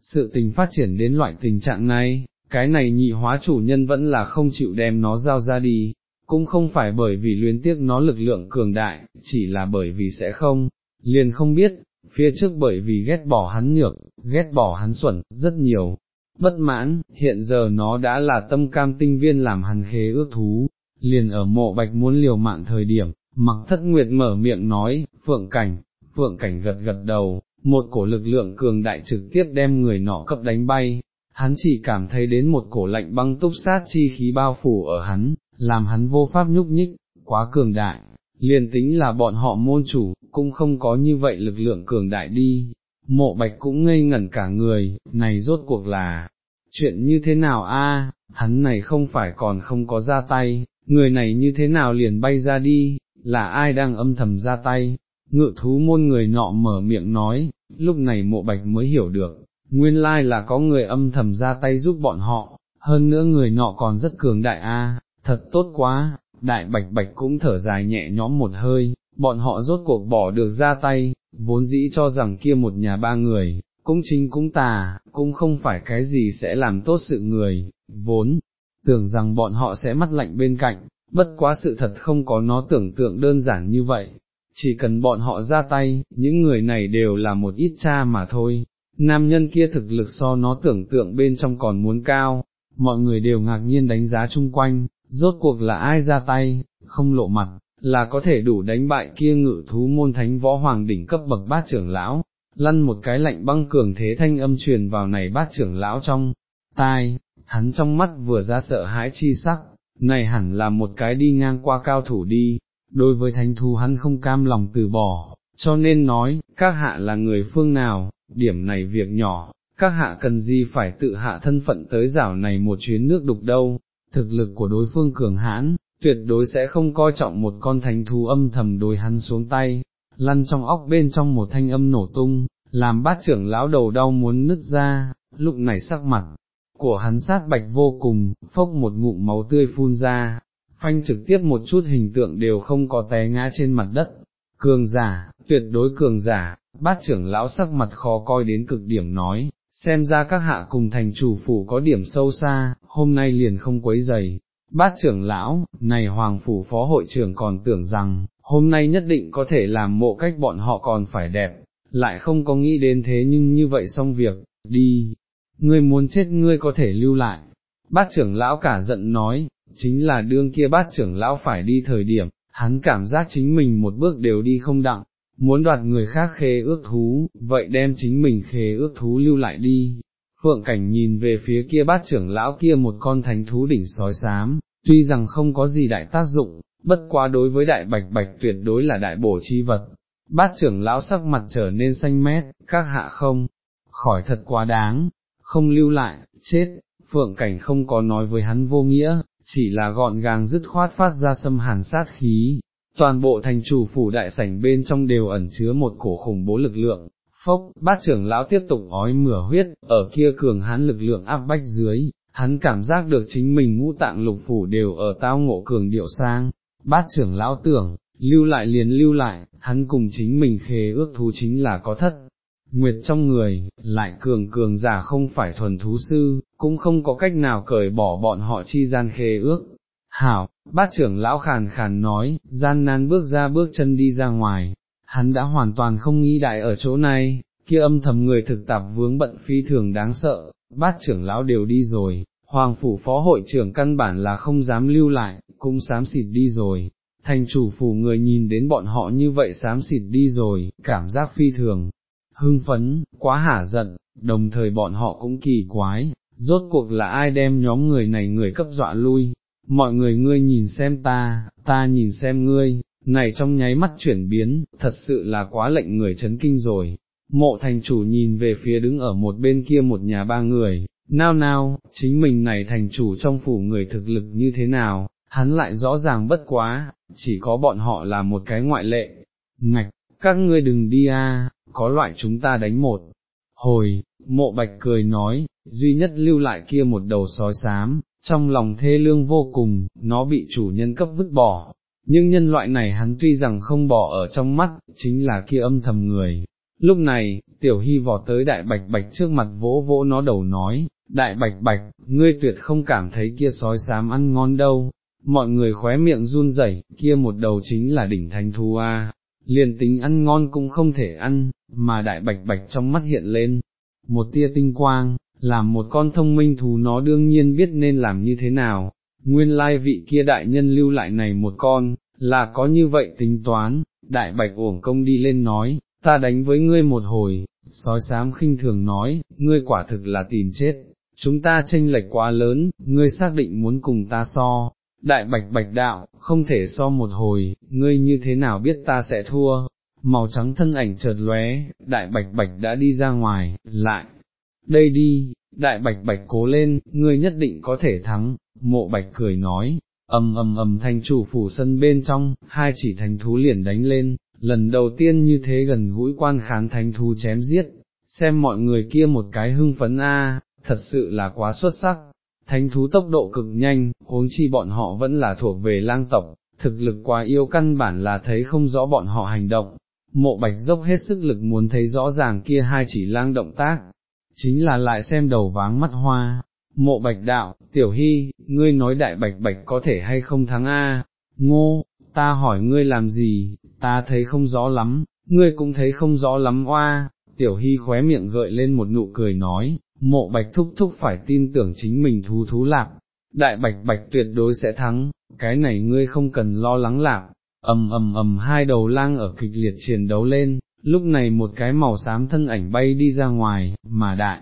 Speaker 1: sự tình phát triển đến loại tình trạng này, cái này nhị hóa chủ nhân vẫn là không chịu đem nó giao ra đi, cũng không phải bởi vì luyến tiếc nó lực lượng cường đại, chỉ là bởi vì sẽ không, liền không biết, phía trước bởi vì ghét bỏ hắn nhược, ghét bỏ hắn xuẩn, rất nhiều, bất mãn, hiện giờ nó đã là tâm cam tinh viên làm hắn khế ước thú, liền ở mộ bạch muốn liều mạng thời điểm, mặc thất nguyệt mở miệng nói, phượng cảnh, phượng cảnh gật gật đầu, một cổ lực lượng cường đại trực tiếp đem người nọ cấp đánh bay, hắn chỉ cảm thấy đến một cổ lạnh băng túc sát chi khí bao phủ ở hắn, làm hắn vô pháp nhúc nhích, quá cường đại, liền tính là bọn họ môn chủ, cũng không có như vậy lực lượng cường đại đi, mộ bạch cũng ngây ngẩn cả người, này rốt cuộc là, chuyện như thế nào a? hắn này không phải còn không có ra tay, người này như thế nào liền bay ra đi, là ai đang âm thầm ra tay, ngự thú môn người nọ mở miệng nói, lúc này mộ bạch mới hiểu được, nguyên lai là có người âm thầm ra tay giúp bọn họ, hơn nữa người nọ còn rất cường đại a, thật tốt quá, đại bạch bạch cũng thở dài nhẹ nhõm một hơi, bọn họ rốt cuộc bỏ được ra tay, vốn dĩ cho rằng kia một nhà ba người, cũng chính cũng tà, cũng không phải cái gì sẽ làm tốt sự người, vốn, tưởng rằng bọn họ sẽ mắt lạnh bên cạnh, bất quá sự thật không có nó tưởng tượng đơn giản như vậy, chỉ cần bọn họ ra tay, những người này đều là một ít cha mà thôi, nam nhân kia thực lực so nó tưởng tượng bên trong còn muốn cao, mọi người đều ngạc nhiên đánh giá chung quanh, rốt cuộc là ai ra tay, không lộ mặt, là có thể đủ đánh bại kia ngự thú môn thánh võ hoàng đỉnh cấp bậc bát trưởng lão, lăn một cái lạnh băng cường thế thanh âm truyền vào này bát trưởng lão trong, tai, hắn trong mắt vừa ra sợ hãi chi sắc, này hẳn là một cái đi ngang qua cao thủ đi, đối với thánh thú hắn không cam lòng từ bỏ, cho nên nói, các hạ là người phương nào, điểm này việc nhỏ, các hạ cần gì phải tự hạ thân phận tới rảo này một chuyến nước đục đâu, thực lực của đối phương cường hãn, tuyệt đối sẽ không coi trọng một con thánh thú âm thầm đối hắn xuống tay, lăn trong óc bên trong một thanh âm nổ tung, làm bát trưởng lão đầu đau muốn nứt ra, lúc này sắc mặt của hắn sát bạch vô cùng, phốc một ngụm máu tươi phun ra, phanh trực tiếp một chút hình tượng đều không có té ngã trên mặt đất, cường giả, tuyệt đối cường giả, bát trưởng lão sắc mặt khó coi đến cực điểm nói, xem ra các hạ cùng thành chủ phủ có điểm sâu xa, hôm nay liền không quấy dày. Bát trưởng lão, này hoàng phủ phó hội trưởng còn tưởng rằng, hôm nay nhất định có thể làm mộ cách bọn họ còn phải đẹp, lại không có nghĩ đến thế nhưng như vậy xong việc, đi, ngươi muốn chết ngươi có thể lưu lại. Bát trưởng lão cả giận nói, chính là đương kia bát trưởng lão phải đi thời điểm, hắn cảm giác chính mình một bước đều đi không đặng, muốn đoạt người khác khế ước thú, vậy đem chính mình khế ước thú lưu lại đi. Phượng cảnh nhìn về phía kia bát trưởng lão kia một con thánh thú đỉnh sói xám, tuy rằng không có gì đại tác dụng, bất quá đối với đại bạch bạch tuyệt đối là đại bổ chi vật. Bát trưởng lão sắc mặt trở nên xanh mét, các hạ không, khỏi thật quá đáng, không lưu lại, chết, phượng cảnh không có nói với hắn vô nghĩa, chỉ là gọn gàng dứt khoát phát ra xâm hàn sát khí, toàn bộ thành chủ phủ đại sảnh bên trong đều ẩn chứa một cổ khủng bố lực lượng. Phốc, bát trưởng lão tiếp tục ói mửa huyết, ở kia cường hắn lực lượng áp bách dưới, hắn cảm giác được chính mình ngũ tạng lục phủ đều ở tao ngộ cường điệu sang, bát trưởng lão tưởng, lưu lại liền lưu lại, hắn cùng chính mình khế ước thú chính là có thất. Nguyệt trong người, lại cường cường giả không phải thuần thú sư, cũng không có cách nào cởi bỏ bọn họ chi gian khế ước. Hảo, bát trưởng lão khàn khàn nói, gian nan bước ra bước chân đi ra ngoài, hắn đã hoàn toàn không nghĩ đại ở chỗ này, kia âm thầm người thực tạp vướng bận phi thường đáng sợ, bát trưởng lão đều đi rồi, hoàng phủ phó hội trưởng căn bản là không dám lưu lại, cũng sám xịt đi rồi, thành chủ phủ người nhìn đến bọn họ như vậy sám xịt đi rồi, cảm giác phi thường, hưng phấn, quá hả giận, đồng thời bọn họ cũng kỳ quái, rốt cuộc là ai đem nhóm người này người cấp dọa lui, mọi người ngươi nhìn xem ta, ta nhìn xem ngươi, này trong nháy mắt chuyển biến, thật sự là quá lệnh người chấn kinh rồi. Mộ thành chủ nhìn về phía đứng ở một bên kia một nhà ba người, nao nao, chính mình này thành chủ trong phủ người thực lực như thế nào, hắn lại rõ ràng bất quá, chỉ có bọn họ là một cái ngoại lệ. Ngạch, các ngươi đừng đi a, có loại chúng ta đánh một. Hồi, mộ bạch cười nói, duy nhất lưu lại kia một đầu sói xám, trong lòng thê lương vô cùng, nó bị chủ nhân cấp vứt bỏ. Nhưng nhân loại này hắn tuy rằng không bỏ ở trong mắt, chính là kia âm thầm người. Lúc này, tiểu hy vỏ tới đại bạch bạch trước mặt vỗ vỗ nó đầu nói, đại bạch bạch, ngươi tuyệt không cảm thấy kia sói xám ăn ngon đâu, mọi người khóe miệng run rẩy, kia một đầu chính là đỉnh thánh thú a, liền tính ăn ngon cũng không thể ăn, mà đại bạch bạch trong mắt hiện lên, một tia tinh quang, làm một con thông minh thú nó đương nhiên biết nên làm như thế nào, nguyên lai vị kia đại nhân lưu lại này một con, là có như vậy tính toán, đại bạch uổng công đi lên nói, ta đánh với ngươi một hồi, sói xám khinh thường nói, ngươi quả thực là tìm chết, chúng ta tranh lệch quá lớn, ngươi xác định muốn cùng ta so, đại bạch bạch đạo, không thể so một hồi, ngươi như thế nào biết ta sẽ thua, màu trắng thân ảnh chợt lóe, đại bạch bạch đã đi ra ngoài, lại, đây đi, đại bạch bạch cố lên, ngươi nhất định có thể thắng, mộ bạch cười nói, ầm ầm ầm thành chủ phủ sân bên trong, hai chỉ thành thú liền đánh lên, lần đầu tiên như thế gần gũi quan khán thành thú chém giết, xem mọi người kia một cái hưng phấn a, thật sự là quá xuất sắc, thánh thú tốc độ cực nhanh, huống chi bọn họ vẫn là thuộc về lang tộc, thực lực quá yêu căn bản là thấy không rõ bọn họ hành động, mộ bạch dốc hết sức lực muốn thấy rõ ràng kia hai chỉ lang động tác, chính là lại xem đầu váng mắt hoa, mộ bạch đạo, tiểu hy, ngươi nói đại bạch bạch có thể hay không thắng a? ngô, ta hỏi ngươi làm gì, ta thấy không rõ lắm, ngươi cũng thấy không rõ lắm oa, tiểu hy khóe miệng gợi lên một nụ cười nói, mộ bạch thúc thúc phải tin tưởng chính mình thú thú lạc, đại bạch bạch tuyệt đối sẽ thắng, cái này ngươi không cần lo lắng lạc, ầm ầm ầm hai đầu lang ở kịch liệt chiến đấu lên, lúc này một cái màu xám thân ảnh bay đi ra ngoài, mà đại,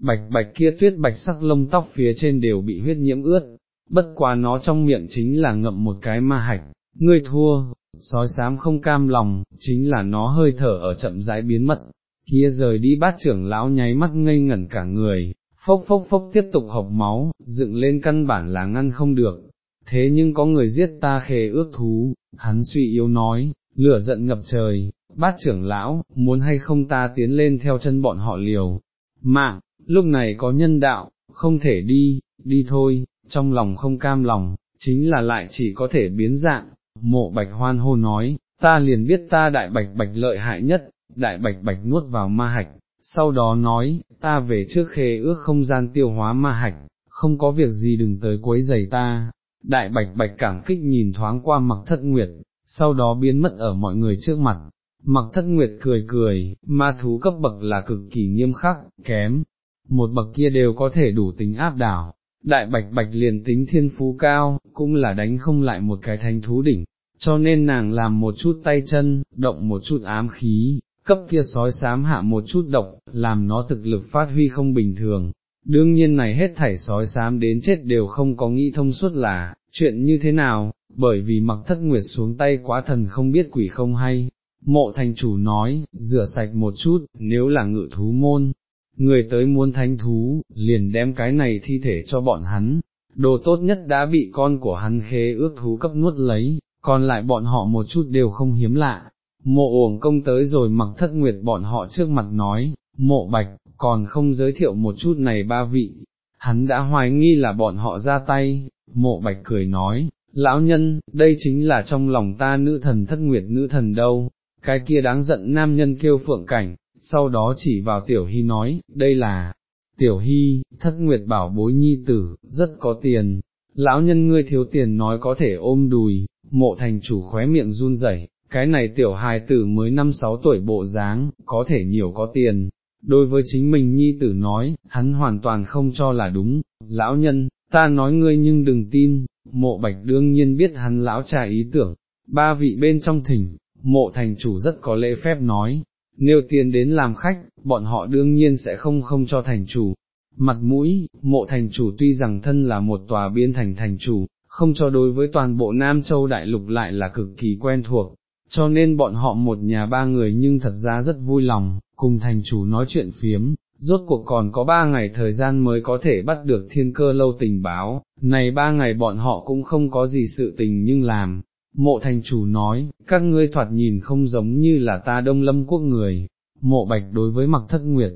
Speaker 1: bạch bạch kia tuyết bạch sắc lông tóc phía trên đều bị huyết nhiễm ướt, bất quá nó trong miệng chính là ngậm một cái ma hạch, ngươi thua, sói xám không cam lòng, chính là nó hơi thở ở chậm rãi biến mất, kia rời đi bát trưởng lão nháy mắt ngây ngẩn cả người, phốc phốc phốc tiếp tục học máu, dựng lên căn bản là ngăn không được, thế nhưng có người giết ta khề ước thú, hắn suy yếu nói, lửa giận ngập trời, bát trưởng lão, muốn hay không ta tiến lên theo chân bọn họ liều, mạng, lúc này có nhân đạo, không thể đi, đi thôi, trong lòng không cam lòng, chính là lại chỉ có thể biến dạng, mộ bạch hoan hô nói, ta liền biết ta đại bạch bạch lợi hại nhất, đại bạch bạch nuốt vào ma hạch, sau đó nói, ta về trước khê ước không gian tiêu hóa ma hạch, không có việc gì đừng tới quấy giày ta, đại bạch bạch cảm kích nhìn thoáng qua mặc thất nguyệt, sau đó biến mất ở mọi người trước mặt, mặc thất nguyệt cười cười, ma thú cấp bậc là cực kỳ nghiêm khắc, kém, một bậc kia đều có thể đủ tính áp đảo. Đại bạch bạch liền tính thiên phú cao, cũng là đánh không lại một cái thanh thú đỉnh, cho nên nàng làm một chút tay chân, động một chút ám khí, cấp kia sói xám hạ một chút độc, làm nó thực lực phát huy không bình thường. Đương nhiên này hết thảy sói xám đến chết đều không có nghĩ thông suốt là, chuyện như thế nào, bởi vì mặc thất nguyệt xuống tay quá thần không biết quỷ không hay. Mộ thành chủ nói, rửa sạch một chút, nếu là ngự thú môn, người tới muốn thánh thú, liền đem cái này thi thể cho bọn hắn, đồ tốt nhất đã bị con của hắn khế ước thú cấp nuốt lấy, còn lại bọn họ một chút đều không hiếm lạ, mộ uổng công tới rồi mặc thất nguyệt bọn họ trước mặt nói, mộ bạch, còn không giới thiệu một chút này ba vị, hắn đã hoài nghi là bọn họ ra tay, mộ bạch cười nói, lão nhân, đây chính là trong lòng ta nữ thần thất nguyệt nữ thần đâu, cái kia đáng giận nam nhân kêu phượng cảnh, sau đó chỉ vào tiểu hy nói, đây là, tiểu hy, thất nguyệt bảo bối nhi tử, rất có tiền, lão nhân ngươi thiếu tiền nói có thể ôm đùi, mộ thành chủ khóe miệng run rẩy, cái này tiểu hài tử mới năm sáu tuổi bộ dáng, có thể nhiều có tiền. Đối với chính mình nhi tử nói, hắn hoàn toàn không cho là đúng, lão nhân, ta nói ngươi nhưng đừng tin, mộ bạch đương nhiên biết hắn lão trà ý tưởng, ba vị bên trong thỉnh, mộ thành chủ rất có lễ phép nói, nếu tiền đến làm khách, bọn họ đương nhiên sẽ không không cho thành chủ. Mặt mũi, mộ thành chủ tuy rằng thân là một tòa biên thành thành chủ, không cho đối với toàn bộ Nam Châu Đại Lục lại là cực kỳ quen thuộc, cho nên bọn họ một nhà ba người nhưng thật ra rất vui lòng, cùng thành chủ nói chuyện phiếm, rốt cuộc còn có ba ngày thời gian mới có thể bắt được thiên cơ lâu tình báo, này ba ngày bọn họ cũng không có gì sự tình nhưng làm. Mộ thành chủ nói, các ngươi thoạt nhìn không giống như là ta đông lâm quốc người, mộ bạch đối với mặc thất nguyệt,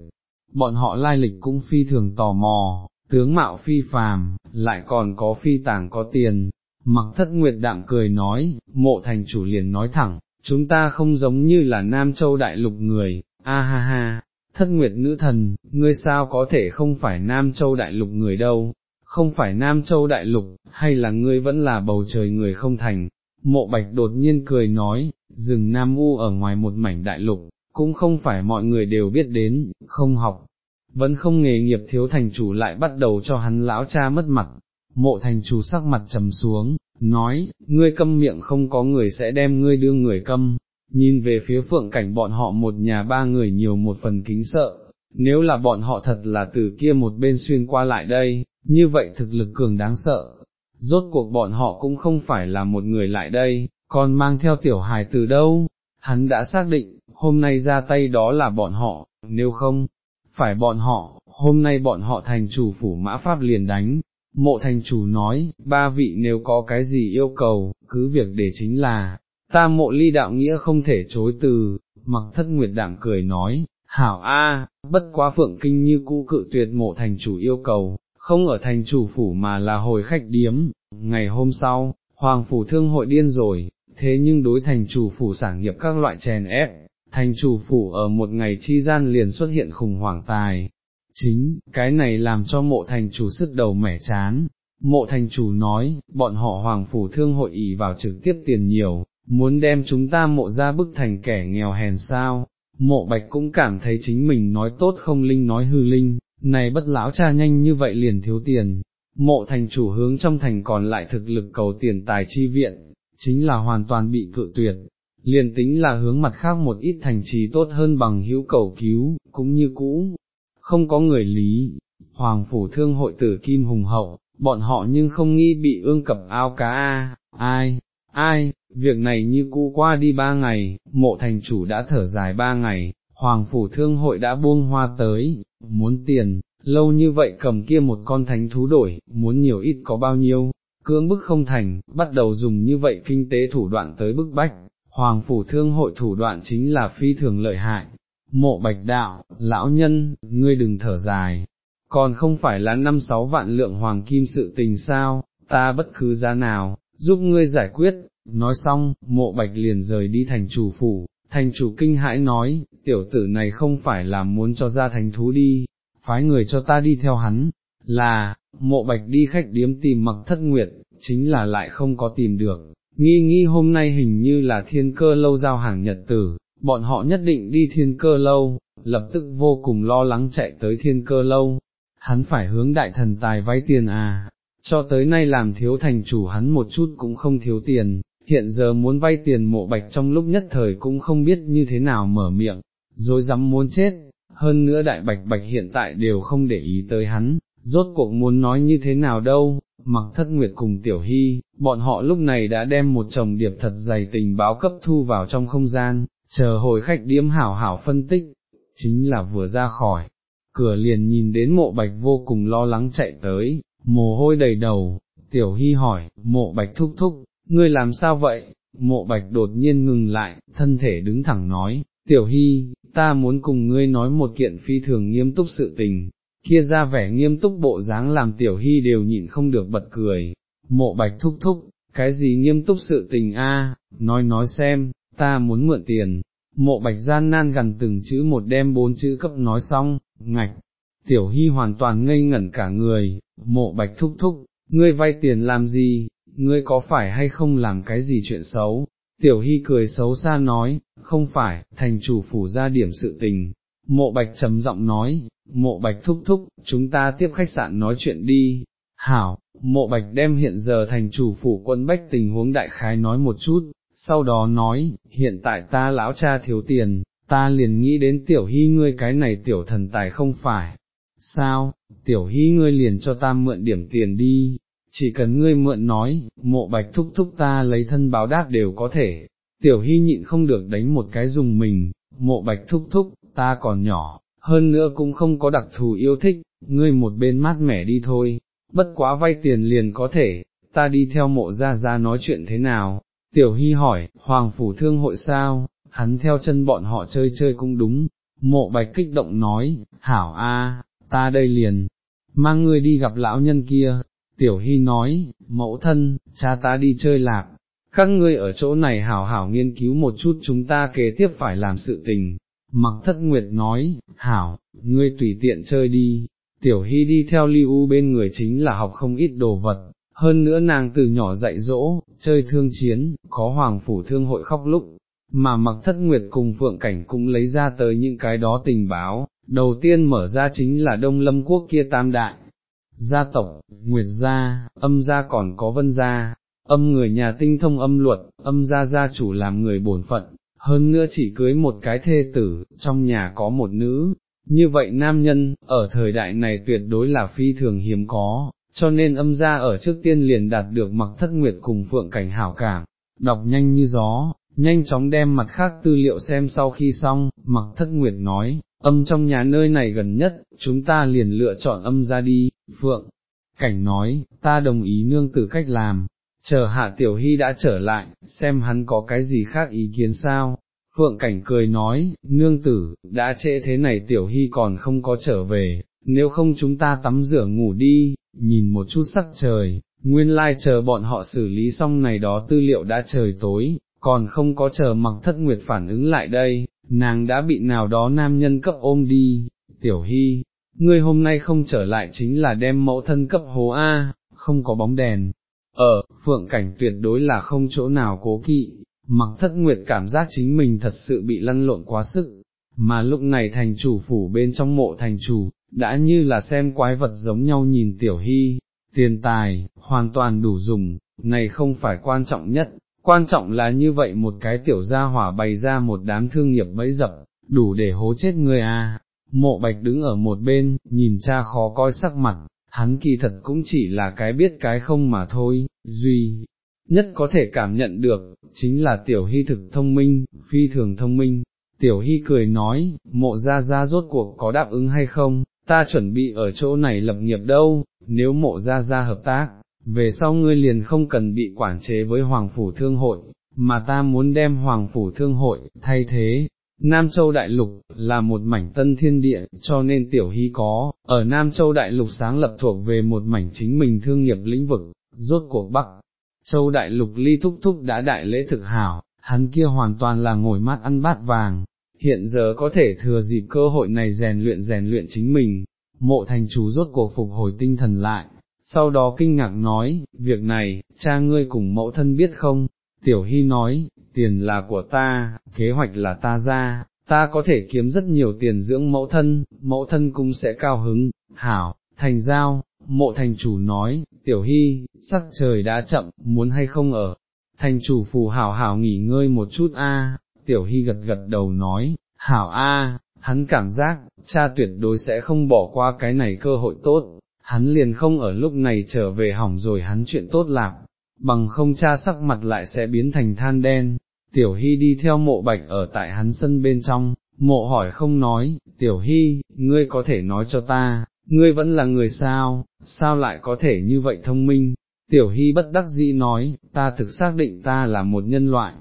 Speaker 1: bọn họ lai lịch cũng phi thường tò mò, tướng mạo phi phàm, lại còn có phi tàng có tiền. Mặc thất nguyệt đạm cười nói, mộ thành chủ liền nói thẳng, chúng ta không giống như là Nam Châu Đại Lục người, a ha ha, thất nguyệt nữ thần, ngươi sao có thể không phải Nam Châu Đại Lục người đâu, không phải Nam Châu Đại Lục, hay là ngươi vẫn là bầu trời người không thành. Mộ bạch đột nhiên cười nói, rừng Nam U ở ngoài một mảnh đại lục, cũng không phải mọi người đều biết đến, không học, vẫn không nghề nghiệp thiếu thành chủ lại bắt đầu cho hắn lão cha mất mặt. Mộ thành chủ sắc mặt trầm xuống, nói, ngươi câm miệng không có người sẽ đem ngươi đưa người câm, nhìn về phía phượng cảnh bọn họ một nhà ba người nhiều một phần kính sợ, nếu là bọn họ thật là từ kia một bên xuyên qua lại đây, như vậy thực lực cường đáng sợ, rốt cuộc bọn họ cũng không phải là một người lại đây, còn mang theo tiểu hài từ đâu, hắn đã xác định, hôm nay ra tay đó là bọn họ, nếu không, phải bọn họ, hôm nay bọn họ thành chủ phủ mã pháp liền đánh. Mộ thành chủ nói, ba vị nếu có cái gì yêu cầu, cứ việc để chính là, ta mộ ly đạo nghĩa không thể chối từ, mặc thất nguyệt đảng cười nói, hảo a, bất quá phượng kinh như cũ cự tuyệt mộ thành chủ yêu cầu, không ở thành chủ phủ mà là hồi khách điếm, ngày hôm sau, hoàng phủ thương hội điên rồi, thế nhưng đối thành chủ phủ sản nghiệp các loại chèn ép, thành chủ phủ ở một ngày chi gian liền xuất hiện khủng hoảng tài. Chính, cái này làm cho mộ thành chủ sức đầu mẻ chán. Mộ thành chủ nói, bọn họ hoàng phủ thương hội ý vào trực tiếp tiền nhiều, muốn đem chúng ta mộ ra bức thành kẻ nghèo hèn sao, mộ bạch cũng cảm thấy chính mình nói tốt không linh nói hư linh, này bất lão cha nhanh như vậy liền thiếu tiền, mộ thành chủ hướng trong thành còn lại thực lực cầu tiền tài chi viện, chính là hoàn toàn bị cự tuyệt, liền tính là hướng mặt khác một ít thành trì tốt hơn bằng hữu cầu cứu, cũng như cũ, không có người lý, hoàng phủ thương hội tử kim hùng hậu, bọn họ nhưng không nghĩ bị ương cập ao cá a, ai, ai, việc này như cũ qua đi ba ngày, mộ thành chủ đã thở dài ba ngày, hoàng phủ thương hội đã buông hoa tới, muốn tiền, lâu như vậy cầm kia một con thánh thú đổi, muốn nhiều ít có bao nhiêu, cưỡng bức không thành, bắt đầu dùng như vậy kinh tế thủ đoạn tới bức bách, hoàng phủ thương hội thủ đoạn chính là phi thường lợi hại. Mộ bạch đạo, lão nhân, ngươi đừng thở dài, còn không phải là năm sáu vạn lượng hoàng kim sự tình sao, ta bất cứ giá nào, giúp ngươi giải quyết, nói xong, mộ bạch liền rời đi thành chủ phủ, thành chủ kinh hãi nói, tiểu tử này không phải là muốn cho ra thành thú đi, phái người cho ta đi theo hắn, là, mộ bạch đi khách điếm tìm mặc thất nguyệt, chính là lại không có tìm được, nghi nghi hôm nay hình như là thiên cơ lâu giao hàng nhật tử, bọn họ nhất định đi thiên cơ lâu, lập tức vô cùng lo lắng chạy tới thiên cơ lâu, hắn phải hướng đại thần tài vay tiền à, cho tới nay làm thiếu thành chủ hắn một chút cũng không thiếu tiền, hiện giờ muốn vay tiền mộ bạch trong lúc nhất thời cũng không biết như thế nào mở miệng, rồi dám muốn chết, hơn nữa đại bạch bạch hiện tại đều không để ý tới hắn, rốt cuộc muốn nói như thế nào đâu, mặc thất nguyệt cùng tiểu hy, bọn họ lúc này đã đem một chồng điệp thật dày tình báo cấp thu vào trong không gian, chờ hồi khách điếm hảo hảo phân tích, chính là vừa ra khỏi, cửa liền nhìn đến mộ bạch vô cùng lo lắng chạy tới, mồ hôi đầy đầu, tiểu hy hỏi, mộ bạch thúc thúc, ngươi làm sao vậy, mộ bạch đột nhiên ngừng lại, thân thể đứng thẳng nói, tiểu hy, ta muốn cùng ngươi nói một kiện phi thường nghiêm túc sự tình, kia ra vẻ nghiêm túc bộ dáng làm tiểu hy đều nhịn không được bật cười, mộ bạch thúc thúc, cái gì nghiêm túc sự tình a? nói nói xem, ta muốn mượn tiền, mộ bạch gian nan gần từng chữ một đem bốn chữ cấp nói xong, ngạch, tiểu hy hoàn toàn ngây ngẩn cả người, mộ bạch thúc thúc, ngươi vay tiền làm gì, ngươi có phải hay không làm cái gì chuyện xấu, tiểu hy cười xấu xa nói, không phải, thành chủ phủ ra điểm sự tình, mộ bạch trầm giọng nói, mộ bạch thúc thúc, chúng ta tiếp khách sạn nói chuyện đi, hảo, mộ bạch đem hiện giờ thành chủ phủ quân bách tình huống đại khái nói một chút, sau đó nói, hiện tại ta lão cha thiếu tiền, ta liền nghĩ đến tiểu hy ngươi cái này tiểu thần tài không phải, sao, tiểu hy ngươi liền cho ta mượn điểm tiền đi, chỉ cần ngươi mượn nói, mộ bạch thúc thúc ta lấy thân báo đáp đều có thể, tiểu hy nhịn không được đánh một cái dùng mình, mộ bạch thúc thúc, ta còn nhỏ, hơn nữa cũng không có đặc thù yêu thích, ngươi một bên mát mẻ đi thôi, bất quá vay tiền liền có thể, ta đi theo mộ ra ra nói chuyện thế nào, tiểu hy hỏi, hoàng phủ thương hội sao, hắn theo chân bọn họ chơi chơi cũng đúng, mộ bạch kích động nói, hảo a, ta đây liền, mang ngươi đi gặp lão nhân kia, tiểu hy nói, mẫu thân, cha ta đi chơi lạc, các ngươi ở chỗ này hảo hảo nghiên cứu một chút chúng ta kế tiếp phải làm sự tình. Mặc thất nguyệt nói, hảo, ngươi tùy tiện chơi đi, tiểu hy đi theo lưu bên người chính là học không ít đồ vật, hơn nữa nàng từ nhỏ dạy dỗ, chơi thương chiến, có hoàng phủ thương hội khóc lúc, mà mặc thất nguyệt cùng phượng cảnh cũng lấy ra tới những cái đó tình báo, đầu tiên mở ra chính là đông lâm quốc kia tam đại, gia tộc, nguyệt gia, âm gia còn có vân gia, âm người nhà tinh thông âm luật, âm gia gia chủ làm người bổn phận, hơn nữa chỉ cưới một cái thê tử, trong nhà có một nữ, như vậy nam nhân, ở thời đại này tuyệt đối là phi thường hiếm có, cho nên âm gia ở trước tiên liền đạt được mặc thất nguyệt cùng phượng cảnh hảo cảm, đọc nhanh như gió, nhanh chóng đem mặt khác tư liệu xem sau khi xong, mặc thất nguyệt nói, âm trong nhà nơi này gần nhất, chúng ta liền lựa chọn âm ra đi, phượng. Cảnh nói, ta đồng ý nương tử cách làm, chờ hạ tiểu hy đã trở lại, xem hắn có cái gì khác ý kiến sao. Phượng cảnh cười nói, nương tử, đã trễ thế này tiểu hy còn không có trở về, nếu không chúng ta tắm rửa ngủ đi, nhìn một chút sắc trời, nguyên lai chờ bọn họ xử lý xong này đó tư liệu đã trời tối, còn không có chờ mặc thất nguyệt phản ứng lại đây, nàng đã bị nào đó nam nhân cấp ôm đi, tiểu hy, ngươi hôm nay không trở lại chính là đem mẫu thân cấp hố A, không có bóng đèn, ở, phượng cảnh tuyệt đối là không chỗ nào cố kỵ, mặc thất nguyệt cảm giác chính mình thật sự bị lăn lộn quá sức, mà lúc này thành chủ phủ bên trong mộ thành chủ, đã như là xem quái vật giống nhau nhìn tiểu hy, tiền tài, hoàn toàn đủ dùng, này không phải quan trọng nhất, quan trọng là như vậy một cái tiểu gia hỏa bày ra một đám thương nghiệp bẫy dập, đủ để hố chết người à. Mộ bạch đứng ở một bên, nhìn cha khó coi sắc mặt, hắn kỳ thật cũng chỉ là cái biết cái không mà thôi, duy, nhất có thể cảm nhận được, chính là tiểu hy thực thông minh, phi thường thông minh. Tiểu hy cười nói, mộ ra ra rốt cuộc có đáp ứng hay không, ta chuẩn bị ở chỗ này lập nghiệp đâu, nếu mộ ra ra hợp tác, về sau ngươi liền không cần bị quản chế với Hoàng Phủ Thương Hội, mà ta muốn đem Hoàng Phủ Thương Hội, thay thế. Nam Châu Đại Lục, là một mảnh tân thiên địa, cho nên Tiểu Hy có, ở Nam Châu Đại Lục sáng lập thuộc về một mảnh chính mình thương nghiệp lĩnh vực, rốt cuộc Bắc. Châu Đại Lục ly thúc thúc đã đại lễ thực hảo, hắn kia hoàn toàn là ngồi mát ăn bát vàng, hiện giờ có thể thừa dịp cơ hội này rèn luyện rèn luyện chính mình, mộ thành chủ rốt cuộc phục hồi tinh thần lại, sau đó kinh ngạc nói, việc này, cha ngươi cùng mẫu thân biết không, tiểu hy nói, tiền là của ta, kế hoạch là ta ra, ta có thể kiếm rất nhiều tiền dưỡng mẫu thân, mẫu thân cũng sẽ cao hứng, hảo, thành giao, mộ thành chủ nói, tiểu hy, sắc trời đã chậm, muốn hay không ở, thành chủ phù hảo hảo nghỉ ngơi một chút a. tiểu hy gật gật đầu nói, hảo a, hắn cảm giác, cha tuyệt đối sẽ không bỏ qua cái này cơ hội tốt, hắn liền không ở lúc này trở về hỏng rồi hắn chuyện tốt lạc, bằng không cha sắc mặt lại sẽ biến thành than đen. Tiểu Hy đi theo mộ bạch ở tại hắn sân bên trong, mộ hỏi không nói, Tiểu Hy, ngươi có thể nói cho ta, ngươi vẫn là người sao, sao lại có thể như vậy thông minh? Tiểu Hy bất đắc dĩ nói, ta thực xác định ta là một nhân loại.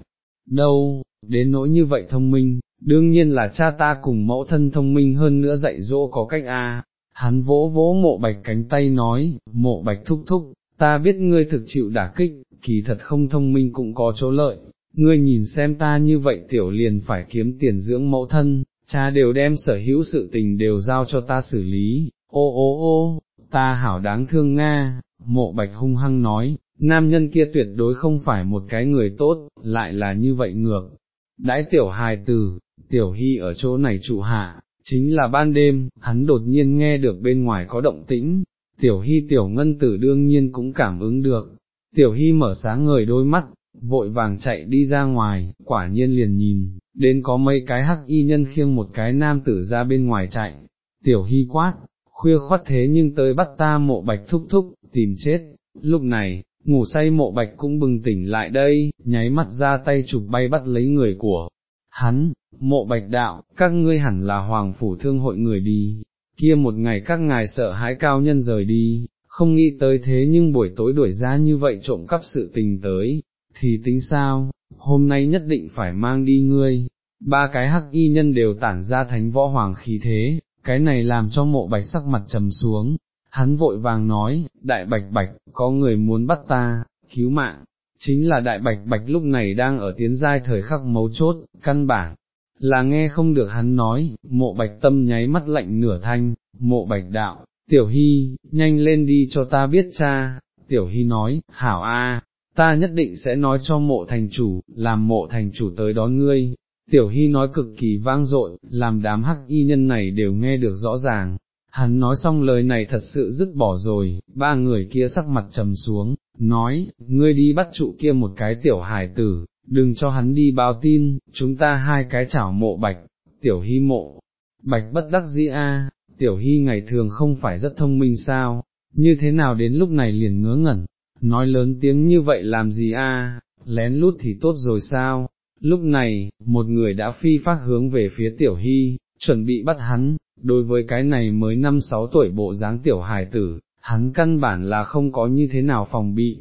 Speaker 1: Đâu, đến nỗi như vậy thông minh, đương nhiên là cha ta cùng mẫu thân thông minh hơn nữa dạy dỗ có cách a. Hắn vỗ vỗ mộ bạch cánh tay nói, mộ bạch thúc thúc, ta biết ngươi thực chịu đả kích, kỳ thật không thông minh cũng có chỗ lợi, ngươi nhìn xem ta như vậy tiểu liền phải kiếm tiền dưỡng mẫu thân, cha đều đem sở hữu sự tình đều giao cho ta xử lý, ô ô ô, ta hảo đáng thương Nga, mộ bạch hung hăng nói, nam nhân kia tuyệt đối không phải một cái người tốt, lại là như vậy ngược. Đãi tiểu hài tử, tiểu hy ở chỗ này trụ hạ, chính là ban đêm, hắn đột nhiên nghe được bên ngoài có động tĩnh, tiểu hy tiểu ngân tử đương nhiên cũng cảm ứng được, tiểu hy mở sáng ngời đôi mắt, vội vàng chạy đi ra ngoài, quả nhiên liền nhìn, đến có mấy cái hắc y nhân khiêng một cái nam tử ra bên ngoài chạy, tiểu hy quát, khuya khoát thế nhưng tới bắt ta mộ bạch thúc thúc, tìm chết, lúc này, ngủ say mộ bạch cũng bừng tỉnh lại đây, nháy mắt ra tay chụp bay bắt lấy người của hắn, mộ bạch đạo, các ngươi hẳn là hoàng phủ thương hội người đi, kia một ngày các ngài sợ hãi cao nhân rời đi, không nghĩ tới thế nhưng buổi tối đuổi ra như vậy trộm cắp sự tình tới, thì tính sao, hôm nay nhất định phải mang đi ngươi, ba cái hắc y nhân đều tản ra thánh võ hoàng khí thế, cái này làm cho mộ bạch sắc mặt trầm xuống, hắn vội vàng nói, đại bạch bạch, có người muốn bắt ta, cứu mạng, chính là đại bạch bạch lúc này đang ở tiến giai thời khắc mấu chốt, căn bản, là nghe không được hắn nói, mộ bạch tâm nháy mắt lạnh nửa thanh, mộ bạch đạo, tiểu hy, nhanh lên đi cho ta biết cha, tiểu hy nói, hảo a, ta nhất định sẽ nói cho mộ thành chủ, làm mộ thành chủ tới đón ngươi. Tiểu Hy nói cực kỳ vang dội, làm đám hắc y nhân này đều nghe được rõ ràng. Hắn nói xong lời này thật sự dứt bỏ rồi, ba người kia sắc mặt trầm xuống, nói, ngươi đi bắt trụ kia một cái tiểu hài tử, đừng cho hắn đi báo tin, chúng ta hai cái chảo mộ bạch, tiểu hy mộ, bạch bất đắc dĩ a, tiểu hy ngày thường không phải rất thông minh sao, như thế nào đến lúc này liền ngớ ngẩn, nói lớn tiếng như vậy làm gì a? lén lút thì tốt rồi sao, lúc này, một người đã phi phát hướng về phía tiểu hy, chuẩn bị bắt hắn, đối với cái này mới năm sáu tuổi bộ dáng tiểu hài tử, hắn căn bản là không có như thế nào phòng bị,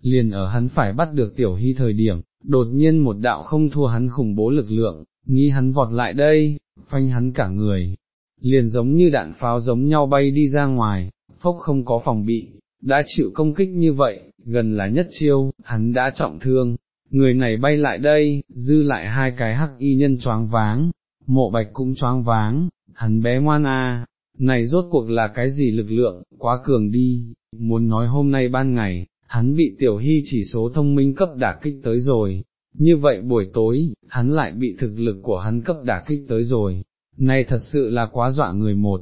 Speaker 1: liền ở hắn phải bắt được tiểu hy thời điểm, đột nhiên một đạo không thua hắn khủng bố lực lượng, nghĩ hắn vọt lại đây, phanh hắn cả người, liền giống như đạn pháo giống nhau bay đi ra ngoài, phốc không có phòng bị, đã chịu công kích như vậy, gần là nhất chiêu, hắn đã trọng thương, người này bay lại đây, dư lại hai cái hắc y nhân choáng váng, mộ bạch cũng choáng váng, hắn bé ngoan a, này rốt cuộc là cái gì lực lượng, quá cường đi, muốn nói hôm nay ban ngày, hắn bị tiểu hy chỉ số thông minh cấp đả kích tới rồi, như vậy buổi tối, hắn lại bị thực lực của hắn cấp đả kích tới rồi, này thật sự là quá dọa người một.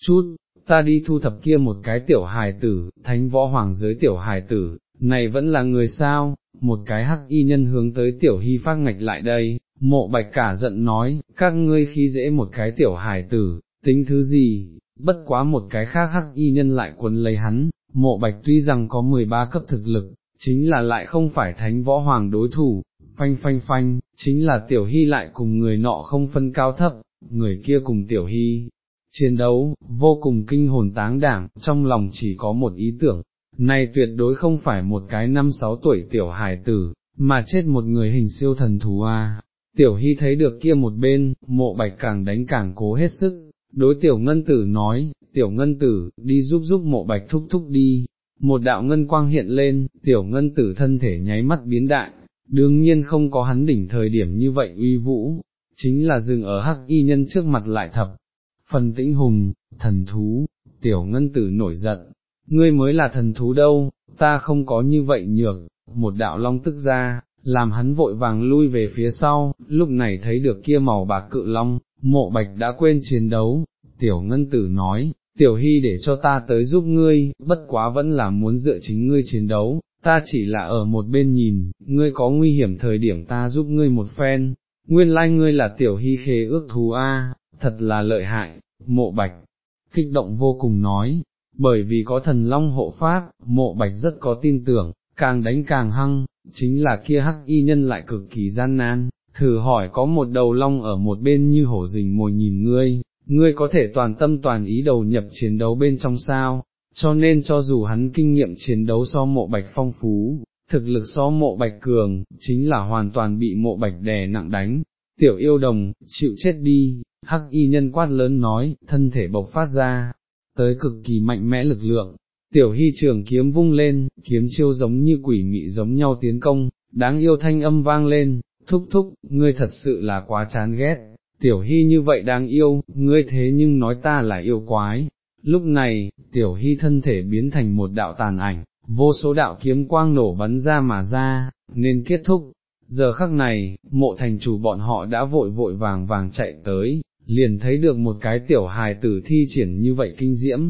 Speaker 1: Chút, ta đi thu thập kia một cái tiểu hài tử, thánh võ hoàng giới tiểu hài tử, này vẫn là người sao, một cái hắc y nhân hướng tới tiểu hy phát ngạch lại đây, mộ bạch cả giận nói, các ngươi khi dễ một cái tiểu hài tử, tính thứ gì, bất quá một cái khác hắc y nhân lại quấn lấy hắn, mộ bạch tuy rằng có 13 cấp thực lực, chính là lại không phải thánh võ hoàng đối thủ, phanh phanh phanh, chính là tiểu hy lại cùng người nọ không phân cao thấp, người kia cùng tiểu hy. Chiến đấu, vô cùng kinh hồn táng đảng, trong lòng chỉ có một ý tưởng, này tuyệt đối không phải một cái năm sáu tuổi tiểu hài tử, mà chết một người hình siêu thần thú a. Tiểu Hy thấy được kia một bên, mộ bạch càng đánh càng cố hết sức, đối tiểu ngân tử nói, tiểu ngân tử, đi giúp giúp mộ bạch thúc thúc đi, một đạo ngân quang hiện lên, tiểu ngân tử thân thể nháy mắt biến đại, đương nhiên không có hắn đỉnh thời điểm như vậy uy vũ, chính là dừng ở hắc y nhân trước mặt lại thập, phần tĩnh hùng, thần thú, tiểu ngân tử nổi giận, ngươi mới là thần thú đâu, ta không có như vậy nhược, một đạo long tức ra, làm hắn vội vàng lui về phía sau, lúc này thấy được kia màu bạc cự long, mộ bạch đã quên chiến đấu, tiểu ngân tử nói, tiểu hy để cho ta tới giúp ngươi, bất quá vẫn là muốn dựa chính ngươi chiến đấu, ta chỉ là ở một bên nhìn, ngươi có nguy hiểm thời điểm ta giúp ngươi một phen, nguyên lai ngươi là tiểu hy khế ước thú A, thật là lợi hại, mộ bạch, kích động vô cùng nói, bởi vì có thần long hộ pháp, mộ bạch rất có tin tưởng, càng đánh càng hăng, chính là kia hắc y nhân lại cực kỳ gian nan, thử hỏi có một đầu long ở một bên như hổ rình mồi nhìn ngươi, ngươi có thể toàn tâm toàn ý đầu nhập chiến đấu bên trong sao, cho nên cho dù hắn kinh nghiệm chiến đấu so mộ bạch phong phú, thực lực so mộ bạch cường, chính là hoàn toàn bị mộ bạch đè nặng đánh, tiểu yêu đồng, chịu chết đi, hắc y nhân quát lớn nói, thân thể bộc phát ra, tới cực kỳ mạnh mẽ lực lượng, tiểu hy trường kiếm vung lên, kiếm chiêu giống như quỷ mị giống nhau tiến công, đáng yêu thanh âm vang lên, thúc thúc, ngươi thật sự là quá chán ghét, tiểu hy như vậy đáng yêu, ngươi thế nhưng nói ta là yêu quái. Lúc này, tiểu hy thân thể biến thành một đạo tàn ảnh, vô số đạo kiếm quang nổ bắn ra mà ra, nên kết thúc. Giờ khắc này, mộ thành chủ bọn họ đã vội vội vàng vàng chạy tới, liền thấy được một cái tiểu hài tử thi triển như vậy kinh diễm,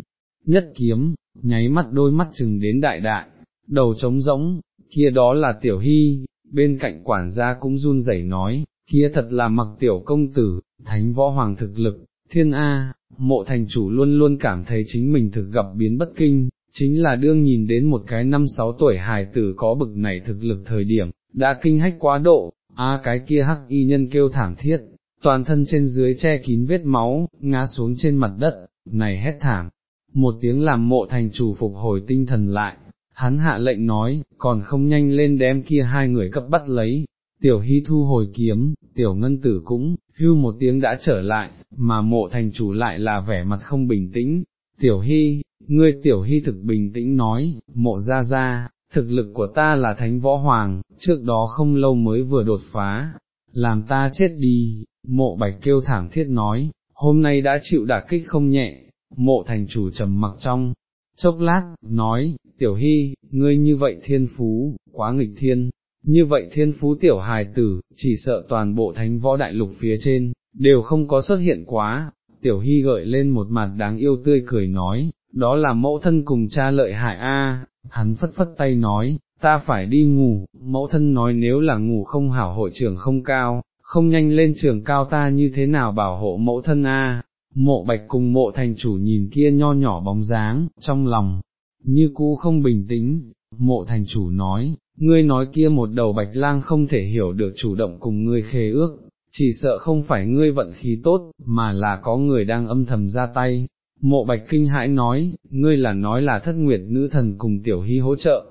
Speaker 1: nhất kiếm, nháy mắt đôi mắt chừng đến đại đại, đầu trống rỗng, kia đó là tiểu hy, bên cạnh quản gia cũng run rẩy nói, kia thật là mặc tiểu công tử, thánh võ hoàng thực lực, thiên A, mộ thành chủ luôn luôn cảm thấy chính mình thực gặp biến bất kinh, chính là đương nhìn đến một cái năm sáu tuổi hài tử có bực này thực lực thời điểm, đã kinh hách quá độ, a cái kia hắc y nhân kêu thảm thiết, toàn thân trên dưới che kín vết máu, ngã xuống trên mặt đất, này hét thảm, một tiếng làm mộ thành chủ phục hồi tinh thần lại, hắn hạ lệnh nói, còn không nhanh lên đem kia hai người cấp bắt lấy, tiểu hy thu hồi kiếm, tiểu ngân tử cũng, hưu một tiếng đã trở lại, mà mộ thành chủ lại là vẻ mặt không bình tĩnh, tiểu hy, ngươi tiểu hy thực bình tĩnh nói, mộ ra ra, thực lực của ta là thánh võ hoàng, trước đó không lâu mới vừa đột phá, làm ta chết đi, mộ bạch kêu thảm thiết nói, hôm nay đã chịu đả kích không nhẹ, mộ thành chủ trầm mặc trong, chốc lát, nói, tiểu hy, ngươi như vậy thiên phú, quá nghịch thiên, như vậy thiên phú tiểu hài tử, chỉ sợ toàn bộ thánh võ đại lục phía trên, đều không có xuất hiện quá, tiểu hy gợi lên một mặt đáng yêu tươi cười nói, đó là mẫu thân cùng cha lợi hại a. hắn phất phất tay nói, ta phải đi ngủ, mẫu thân nói nếu là ngủ không hảo hội trưởng không cao, không nhanh lên trường cao ta như thế nào bảo hộ mẫu thân a. Mộ bạch cùng mộ thành chủ nhìn kia nho nhỏ bóng dáng, trong lòng, như cũ không bình tĩnh, mộ thành chủ nói, ngươi nói kia một đầu bạch lang không thể hiểu được chủ động cùng ngươi khế ước, chỉ sợ không phải ngươi vận khí tốt, mà là có người đang âm thầm ra tay. Mộ bạch kinh hãi nói, ngươi là nói là thất nguyệt nữ thần cùng tiểu hy hỗ trợ.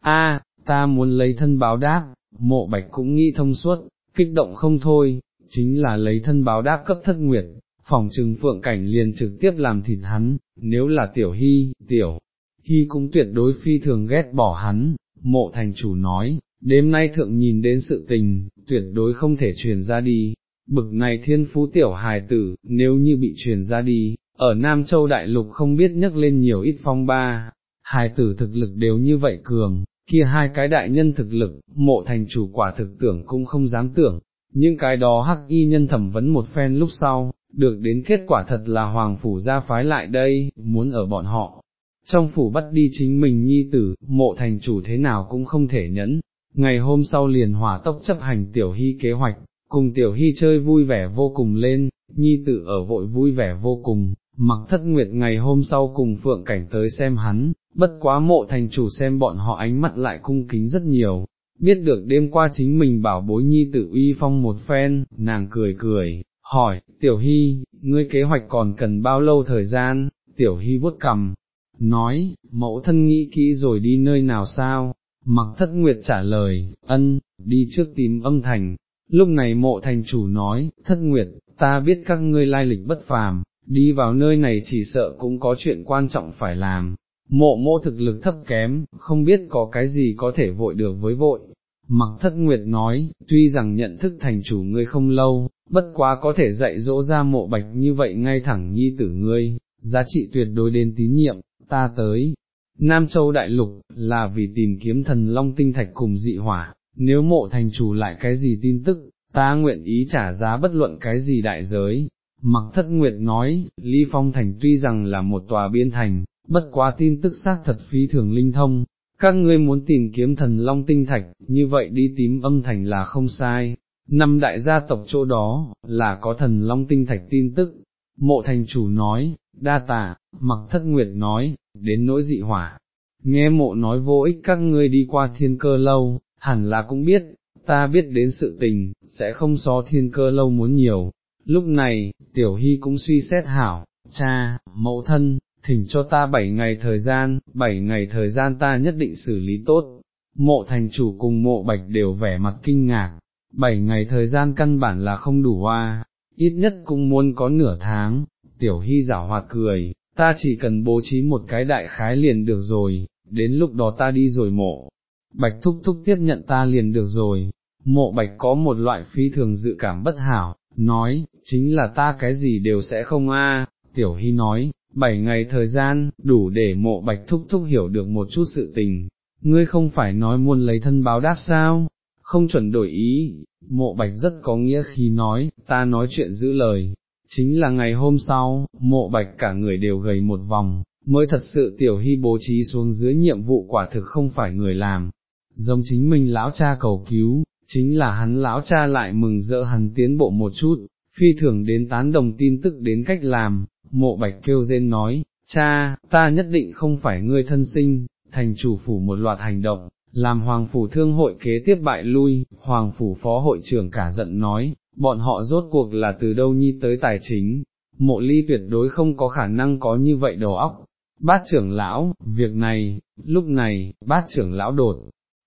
Speaker 1: A, ta muốn lấy thân báo đáp, mộ bạch cũng nghĩ thông suốt, kích động không thôi, chính là lấy thân báo đáp cấp thất nguyệt, phòng trừng phượng cảnh liền trực tiếp làm thịt hắn, nếu là tiểu hy, tiểu hy cũng tuyệt đối phi thường ghét bỏ hắn, mộ thành chủ nói, đêm nay thượng nhìn đến sự tình, tuyệt đối không thể truyền ra đi, bực này thiên phú tiểu hài tử, nếu như bị truyền ra đi, ở Nam Châu Đại Lục không biết nhắc lên nhiều ít phong ba, hài tử thực lực đều như vậy cường, kia hai cái đại nhân thực lực, mộ thành chủ quả thực tưởng cũng không dám tưởng, những cái đó hắc y nhân thẩm vấn một phen lúc sau, được đến kết quả thật là hoàng phủ ra phái lại đây, muốn ở bọn họ. Trong phủ bắt đi chính mình nhi tử, mộ thành chủ thế nào cũng không thể nhẫn, ngày hôm sau liền hỏa tốc chấp hành tiểu hy kế hoạch, cùng tiểu hy chơi vui vẻ vô cùng lên, nhi tử ở vội vui vẻ vô cùng, mặc thất nguyệt ngày hôm sau cùng phượng cảnh tới xem hắn, bất quá mộ thành chủ xem bọn họ ánh mắt lại cung kính rất nhiều, biết được đêm qua chính mình bảo bối nhi tử uy phong một phen, nàng cười cười, hỏi, tiểu hy, ngươi kế hoạch còn cần bao lâu thời gian, tiểu hy vuốt cầm, nói, mẫu thân nghĩ kỹ rồi đi nơi nào sao, mặc thất nguyệt trả lời, ân, đi trước tìm âm thành, lúc này mộ thành chủ nói, thất nguyệt, ta biết các ngươi lai lịch bất phàm, đi vào nơi này chỉ sợ cũng có chuyện quan trọng phải làm, mộ mộ thực lực thấp kém, không biết có cái gì có thể vội được với vội. Mặc thất nguyệt nói, tuy rằng nhận thức thành chủ ngươi không lâu, bất quá có thể dạy dỗ ra mộ bạch như vậy ngay thẳng nhi tử ngươi, giá trị tuyệt đối đến tín nhiệm, ta tới. Nam Châu Đại Lục, là vì tìm kiếm thần long tinh thạch cùng dị hỏa, nếu mộ thành chủ lại cái gì tin tức, ta nguyện ý trả giá bất luận cái gì đại giới. Mặc thất nguyệt nói, Ly Phong Thành tuy rằng là một tòa biên thành, bất quá tin tức xác thật phi thường linh thông, các ngươi muốn tìm kiếm thần long tinh thạch, như vậy đi tím âm thành là không sai, năm đại gia tộc chỗ đó, là có thần long tinh thạch tin tức, mộ thành chủ nói, đa tả, mặc thất nguyệt nói, đến nỗi dị hỏa, nghe mộ nói vô ích các ngươi đi qua thiên cơ lâu, hẳn là cũng biết, ta biết đến sự tình, sẽ không so thiên cơ lâu muốn nhiều. Lúc này, tiểu hy cũng suy xét hảo, cha, mẫu thân, thỉnh cho ta bảy ngày thời gian, bảy ngày thời gian ta nhất định xử lý tốt. Mộ thành chủ cùng mộ bạch đều vẻ mặt kinh ngạc, bảy ngày thời gian căn bản là không đủ hoa, ít nhất cũng muốn có nửa tháng, tiểu hy giả hoạt cười, ta chỉ cần bố trí một cái đại khái liền được rồi, đến lúc đó ta đi rồi mộ. Bạch thúc thúc tiếp nhận ta liền được rồi, mộ bạch có một loại phi thường dự cảm bất hảo, nói, chính là ta cái gì đều sẽ không a. tiểu hy nói, bảy ngày thời gian, đủ để mộ bạch thúc thúc hiểu được một chút sự tình, ngươi không phải nói muốn lấy thân báo đáp sao, không chuẩn đổi ý, mộ bạch rất có nghĩa khi nói, ta nói chuyện giữ lời, chính là ngày hôm sau, mộ bạch cả người đều gầy một vòng, mới thật sự tiểu hy bố trí xuống dưới nhiệm vụ quả thực không phải người làm, giống chính mình lão cha cầu cứu, chính là hắn lão cha lại mừng rỡ hắn tiến bộ một chút, phi thường đến tán đồng tin tức đến cách làm, mộ bạch kêu rên nói, cha, ta nhất định không phải ngươi thân sinh, thành chủ phủ một loạt hành động, làm hoàng phủ thương hội kế tiếp bại lui, hoàng phủ phó hội trưởng cả giận nói, bọn họ rốt cuộc là từ đâu nhi tới tài chính, mộ ly tuyệt đối không có khả năng có như vậy đầu óc. Bát trưởng lão, việc này, lúc này, bát trưởng lão đột,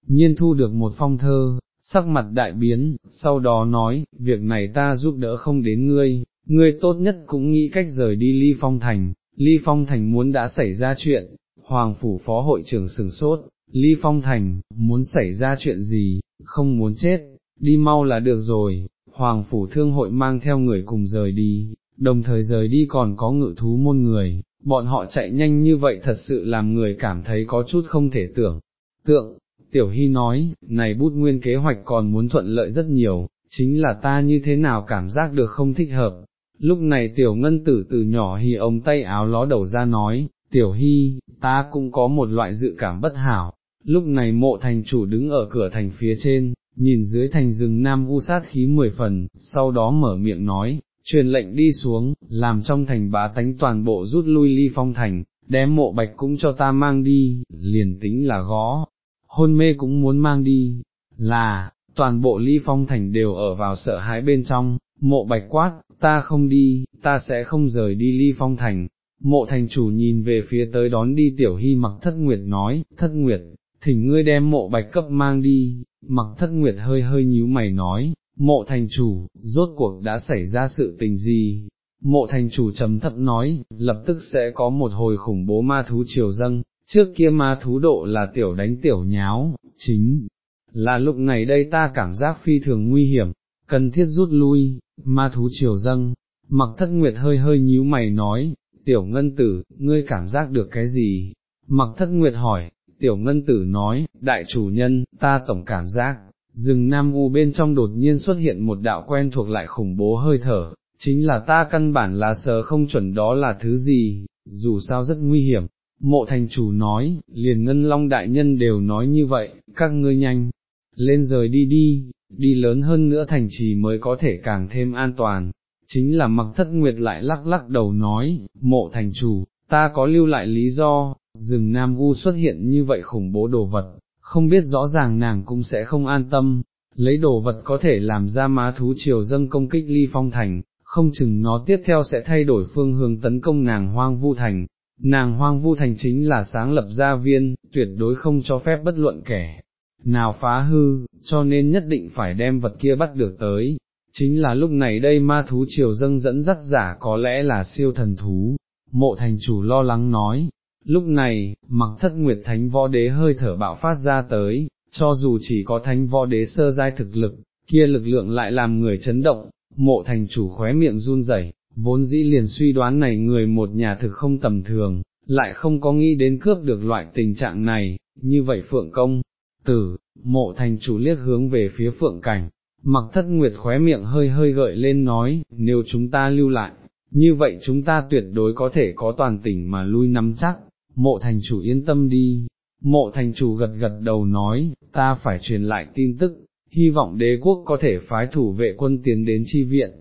Speaker 1: nhiên thu được một phong thơ, sắc mặt đại biến, sau đó nói, việc này ta giúp đỡ không đến ngươi, ngươi tốt nhất cũng nghĩ cách rời đi ly phong thành, ly phong thành muốn đã xảy ra chuyện, hoàng phủ phó hội trưởng sừng sốt, ly phong thành, muốn xảy ra chuyện gì, không muốn chết, đi mau là được rồi, hoàng phủ thương hội mang theo người cùng rời đi, đồng thời rời đi còn có ngự thú môn người, bọn họ chạy nhanh như vậy thật sự làm người cảm thấy có chút không thể tưởng, tượng, Tiểu Hy nói, này bút nguyên kế hoạch còn muốn thuận lợi rất nhiều, chính là ta như thế nào cảm giác được không thích hợp. Lúc này Tiểu Ngân Tử từ nhỏ hì ống tay áo ló đầu ra nói, Tiểu Hy, ta cũng có một loại dự cảm bất hảo. Lúc này mộ thành chủ đứng ở cửa thành phía trên, nhìn dưới thành rừng nam u sát khí mười phần, sau đó mở miệng nói, truyền lệnh đi xuống, làm trong thành bá tánh toàn bộ rút lui ly phong thành, đem mộ bạch cũng cho ta mang đi, liền tính là gó, hôn mê cũng muốn mang đi, là, toàn bộ ly phong thành đều ở vào sợ hãi bên trong, mộ bạch quát, ta không đi, ta sẽ không rời đi ly phong thành. Mộ thành chủ nhìn về phía tới đón đi tiểu hy mặc thất nguyệt nói, thất nguyệt, thỉnh ngươi đem mộ bạch cấp mang đi, mặc thất nguyệt hơi hơi nhíu mày nói, mộ thành chủ, rốt cuộc đã xảy ra sự tình gì? Mộ thành chủ trầm thấp nói, lập tức sẽ có một hồi khủng bố ma thú triều dâng, trước kia ma thú độ là tiểu đánh tiểu nháo, chính là lúc này đây ta cảm giác phi thường nguy hiểm, cần thiết rút lui, ma thú triều dâng, mặc thất nguyệt hơi hơi nhíu mày nói, tiểu ngân tử, ngươi cảm giác được cái gì? Mặc thất nguyệt hỏi, tiểu ngân tử nói, đại chủ nhân, ta tổng cảm giác, rừng Nam U bên trong đột nhiên xuất hiện một đạo quen thuộc lại khủng bố hơi thở, chính là ta căn bản là sờ không chuẩn đó là thứ gì, dù sao rất nguy hiểm, Mộ thành chủ nói, liền ngân long đại nhân đều nói như vậy, các ngươi nhanh, lên rời đi đi, đi lớn hơn nữa thành trì mới có thể càng thêm an toàn. Chính là mặc thất nguyệt lại lắc lắc đầu nói, mộ thành chủ, ta có lưu lại lý do, rừng Nam U xuất hiện như vậy khủng bố đồ vật, không biết rõ ràng nàng cũng sẽ không an tâm, lấy đồ vật có thể làm ra má thú triều dâng công kích ly phong thành, không chừng nó tiếp theo sẽ thay đổi phương hướng tấn công nàng hoang vu thành, nàng hoang vu thành chính là sáng lập gia viên, tuyệt đối không cho phép bất luận kẻ nào phá hư, cho nên nhất định phải đem vật kia bắt được tới. Chính là lúc này đây ma thú triều dâng dẫn dắt giả có lẽ là siêu thần thú, mộ thành chủ lo lắng nói, lúc này, mặc thất nguyệt thánh võ đế hơi thở bạo phát ra tới, cho dù chỉ có thánh võ đế sơ giai thực lực, kia lực lượng lại làm người chấn động, mộ thành chủ khóe miệng run rẩy, vốn dĩ liền suy đoán này người một nhà thực không tầm thường, lại không có nghĩ đến cướp được loại tình trạng này, như vậy phượng công, tử, mộ thành chủ liếc hướng về phía phượng cảnh, mặc thất nguyệt khóe miệng hơi hơi gợi lên nói, nếu chúng ta lưu lại, như vậy chúng ta tuyệt đối có thể có toàn tỉnh mà lui nắm chắc, mộ thành chủ yên tâm đi, mộ thành chủ gật gật đầu nói, ta phải truyền lại tin tức, hy vọng đế quốc có thể phái thủ vệ quân tiến đến chi viện,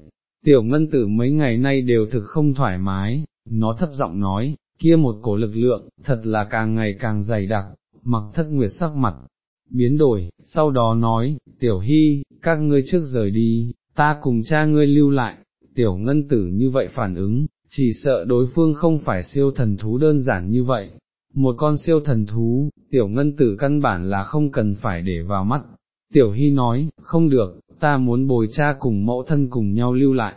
Speaker 1: Tiểu ngân tử mấy ngày nay đều thực không thoải mái, nó thấp giọng nói, kia một cổ lực lượng, thật là càng ngày càng dày đặc, mặc thất nguyệt sắc mặt, biến đổi, sau đó nói, tiểu hy, các ngươi trước rời đi, ta cùng cha ngươi lưu lại, tiểu ngân tử như vậy phản ứng, chỉ sợ đối phương không phải siêu thần thú đơn giản như vậy, một con siêu thần thú, tiểu ngân tử căn bản là không cần phải để vào mắt, tiểu hy nói, không được, ta muốn bồi cha cùng mẫu thân cùng nhau lưu lại.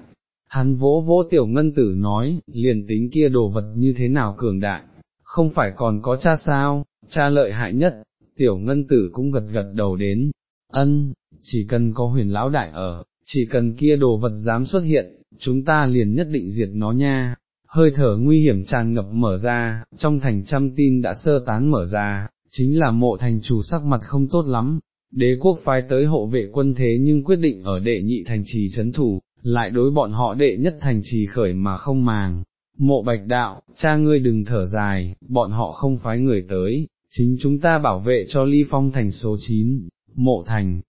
Speaker 1: Hắn vỗ vỗ tiểu ngân tử nói, liền tính kia đồ vật như thế nào cường đại, không phải còn có cha sao, cha lợi hại nhất, tiểu ngân tử cũng gật gật đầu đến, ân, chỉ cần có huyền lão đại ở, chỉ cần kia đồ vật dám xuất hiện, chúng ta liền nhất định diệt nó nha. Hơi thở nguy hiểm tràn ngập mở ra, trong thành trăm tin đã sơ tán mở ra, chính là mộ thành chủ sắc mặt không tốt lắm, đế quốc phái tới hộ vệ quân thế nhưng quyết định ở đệ nhị thành trì chấn thủ, lại đối bọn họ đệ nhất thành trì khởi mà không màng. Mộ bạch đạo, cha ngươi đừng thở dài, bọn họ không phái người tới, chính chúng ta bảo vệ cho ly phong thành số 9, mộ thành.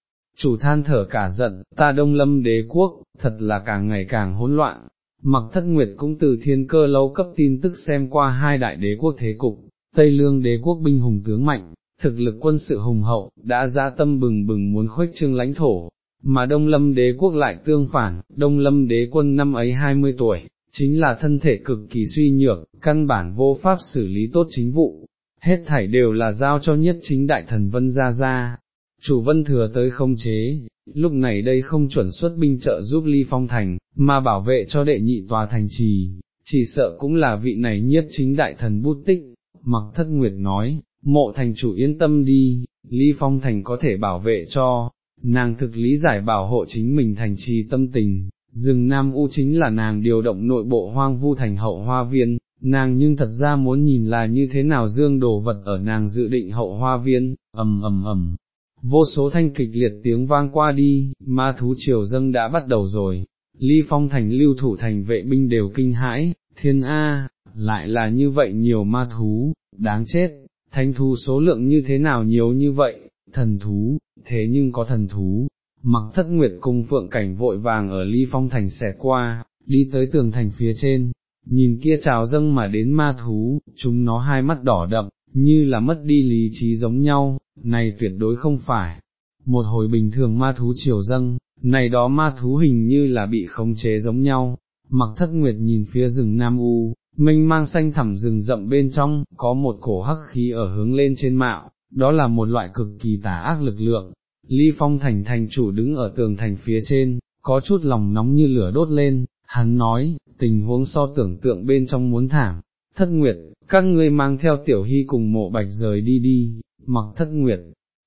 Speaker 1: Chủ than thở cả giận, ta đông lâm đế quốc, thật là càng ngày càng hỗn loạn. Mặc thất nguyệt cũng từ thiên cơ lâu cấp tin tức xem qua hai đại đế quốc thế cục, Tây Lương đế quốc binh hùng tướng mạnh, thực lực quân sự hùng hậu, đã ra tâm bừng bừng muốn khuếch trương lãnh thổ, mà Đông Lâm đế quốc lại tương phản, Đông Lâm đế quân năm ấy 20 tuổi, chính là thân thể cực kỳ suy nhược, căn bản vô pháp xử lý tốt chính vụ, hết thảy đều là giao cho nhất chính đại thần Vân Gia Gia chủ vân thừa tới không chế, lúc này đây không chuẩn xuất binh trợ giúp ly phong thành, mà bảo vệ cho đệ nhị tòa thành trì, chỉ sợ cũng là vị này nhiếp chính đại thần bút tích, mặc thất nguyệt nói, mộ thành chủ yên tâm đi, ly phong thành có thể bảo vệ cho, nàng thực lý giải bảo hộ chính mình thành trì tâm tình, rừng Nam U chính là nàng điều động nội bộ hoang vu thành hậu hoa viên, nàng nhưng thật ra muốn nhìn là như thế nào dương đồ vật ở nàng dự định hậu hoa viên, ầm ầm ầm. Vô số thanh kịch liệt tiếng vang qua đi, ma thú triều dâng đã bắt đầu rồi, ly phong thành lưu thủ thành vệ binh đều kinh hãi, thiên A, lại là như vậy nhiều ma thú, đáng chết, thanh thú số lượng như thế nào nhiều như vậy, thần thú, thế nhưng có thần thú, mặc thất nguyệt cùng phượng cảnh vội vàng ở ly phong thành xẻ qua, đi tới tường thành phía trên, nhìn kia trào dâng mà đến ma thú, chúng nó hai mắt đỏ đậm, như là mất đi lý trí giống nhau, này tuyệt đối không phải. Một hồi bình thường ma thú triều dâng, này đó ma thú hình như là bị khống chế giống nhau, mặc thất nguyệt nhìn phía rừng Nam U, mênh mang xanh thẳm rừng rậm bên trong, có một cổ hắc khí ở hướng lên trên mạo, đó là một loại cực kỳ tà ác lực lượng. Ly Phong thành thành chủ đứng ở tường thành phía trên, có chút lòng nóng như lửa đốt lên, hắn nói, tình huống so tưởng tượng bên trong muốn thảm, thất nguyệt, các ngươi mang theo tiểu hy cùng mộ bạch rời đi đi, mặc thất nguyệt,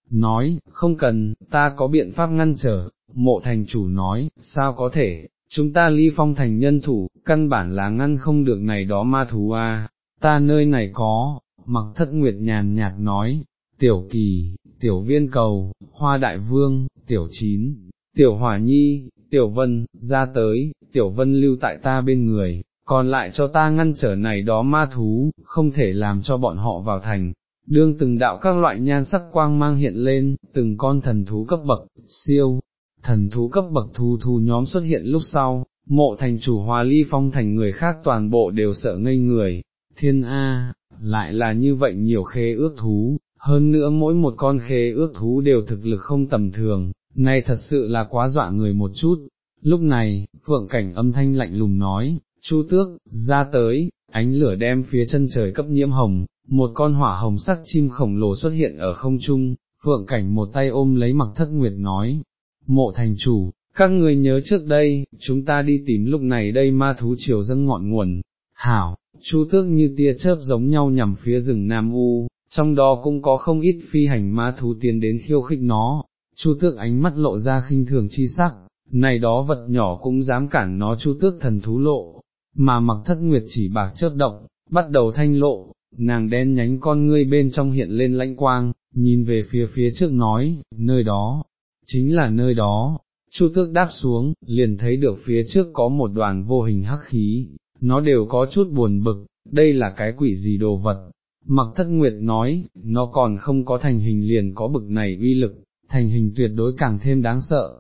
Speaker 1: nói, không cần, ta có biện pháp ngăn trở, mộ thành chủ nói, sao có thể, chúng ta ly phong thành nhân thủ, căn bản là ngăn không được này đó ma thú a. ta nơi này có, mặc thất nguyệt nhàn nhạt nói, tiểu kỳ, tiểu viên cầu, hoa đại vương, tiểu chín, tiểu hỏa nhi, tiểu vân, ra tới, tiểu vân lưu tại ta bên người, còn lại cho ta ngăn trở này đó ma thú, không thể làm cho bọn họ vào thành. Đương từng đạo các loại nhan sắc quang mang hiện lên, từng con thần thú cấp bậc, siêu, thần thú cấp bậc thú thú nhóm xuất hiện lúc sau, mộ thành chủ hòa ly phong thành người khác toàn bộ đều sợ ngây người, thiên A, lại là như vậy nhiều khế ước thú, hơn nữa mỗi một con khế ước thú đều thực lực không tầm thường, này thật sự là quá dọa người một chút. Lúc này, phượng cảnh âm thanh lạnh lùng nói, chu tước, ra tới, ánh lửa đem phía chân trời cấp nhiễm hồng, một con hỏa hồng sắc chim khổng lồ xuất hiện ở không trung, phượng cảnh một tay ôm lấy mặc thất nguyệt nói, mộ thành chủ, các người nhớ trước đây, chúng ta đi tìm lúc này đây ma thú chiều dâng ngọn nguồn, hảo, chu tước như tia chớp giống nhau nhằm phía rừng Nam U, trong đó cũng có không ít phi hành ma thú tiến đến khiêu khích nó, chu tước ánh mắt lộ ra khinh thường chi sắc, này đó vật nhỏ cũng dám cản nó. Chu tước thần thú lộ, mà mặc thất nguyệt chỉ bạc chớp động, bắt đầu thanh lộ, nàng đen nhánh con ngươi bên trong hiện lên lãnh quang, nhìn về phía phía trước nói, nơi đó, chính là nơi đó, chu tước đáp xuống, liền thấy được phía trước có một đoàn vô hình hắc khí, nó đều có chút buồn bực, đây là cái quỷ gì đồ vật. Mặc thất nguyệt nói, nó còn không có thành hình liền có bực này uy lực, thành hình tuyệt đối càng thêm đáng sợ.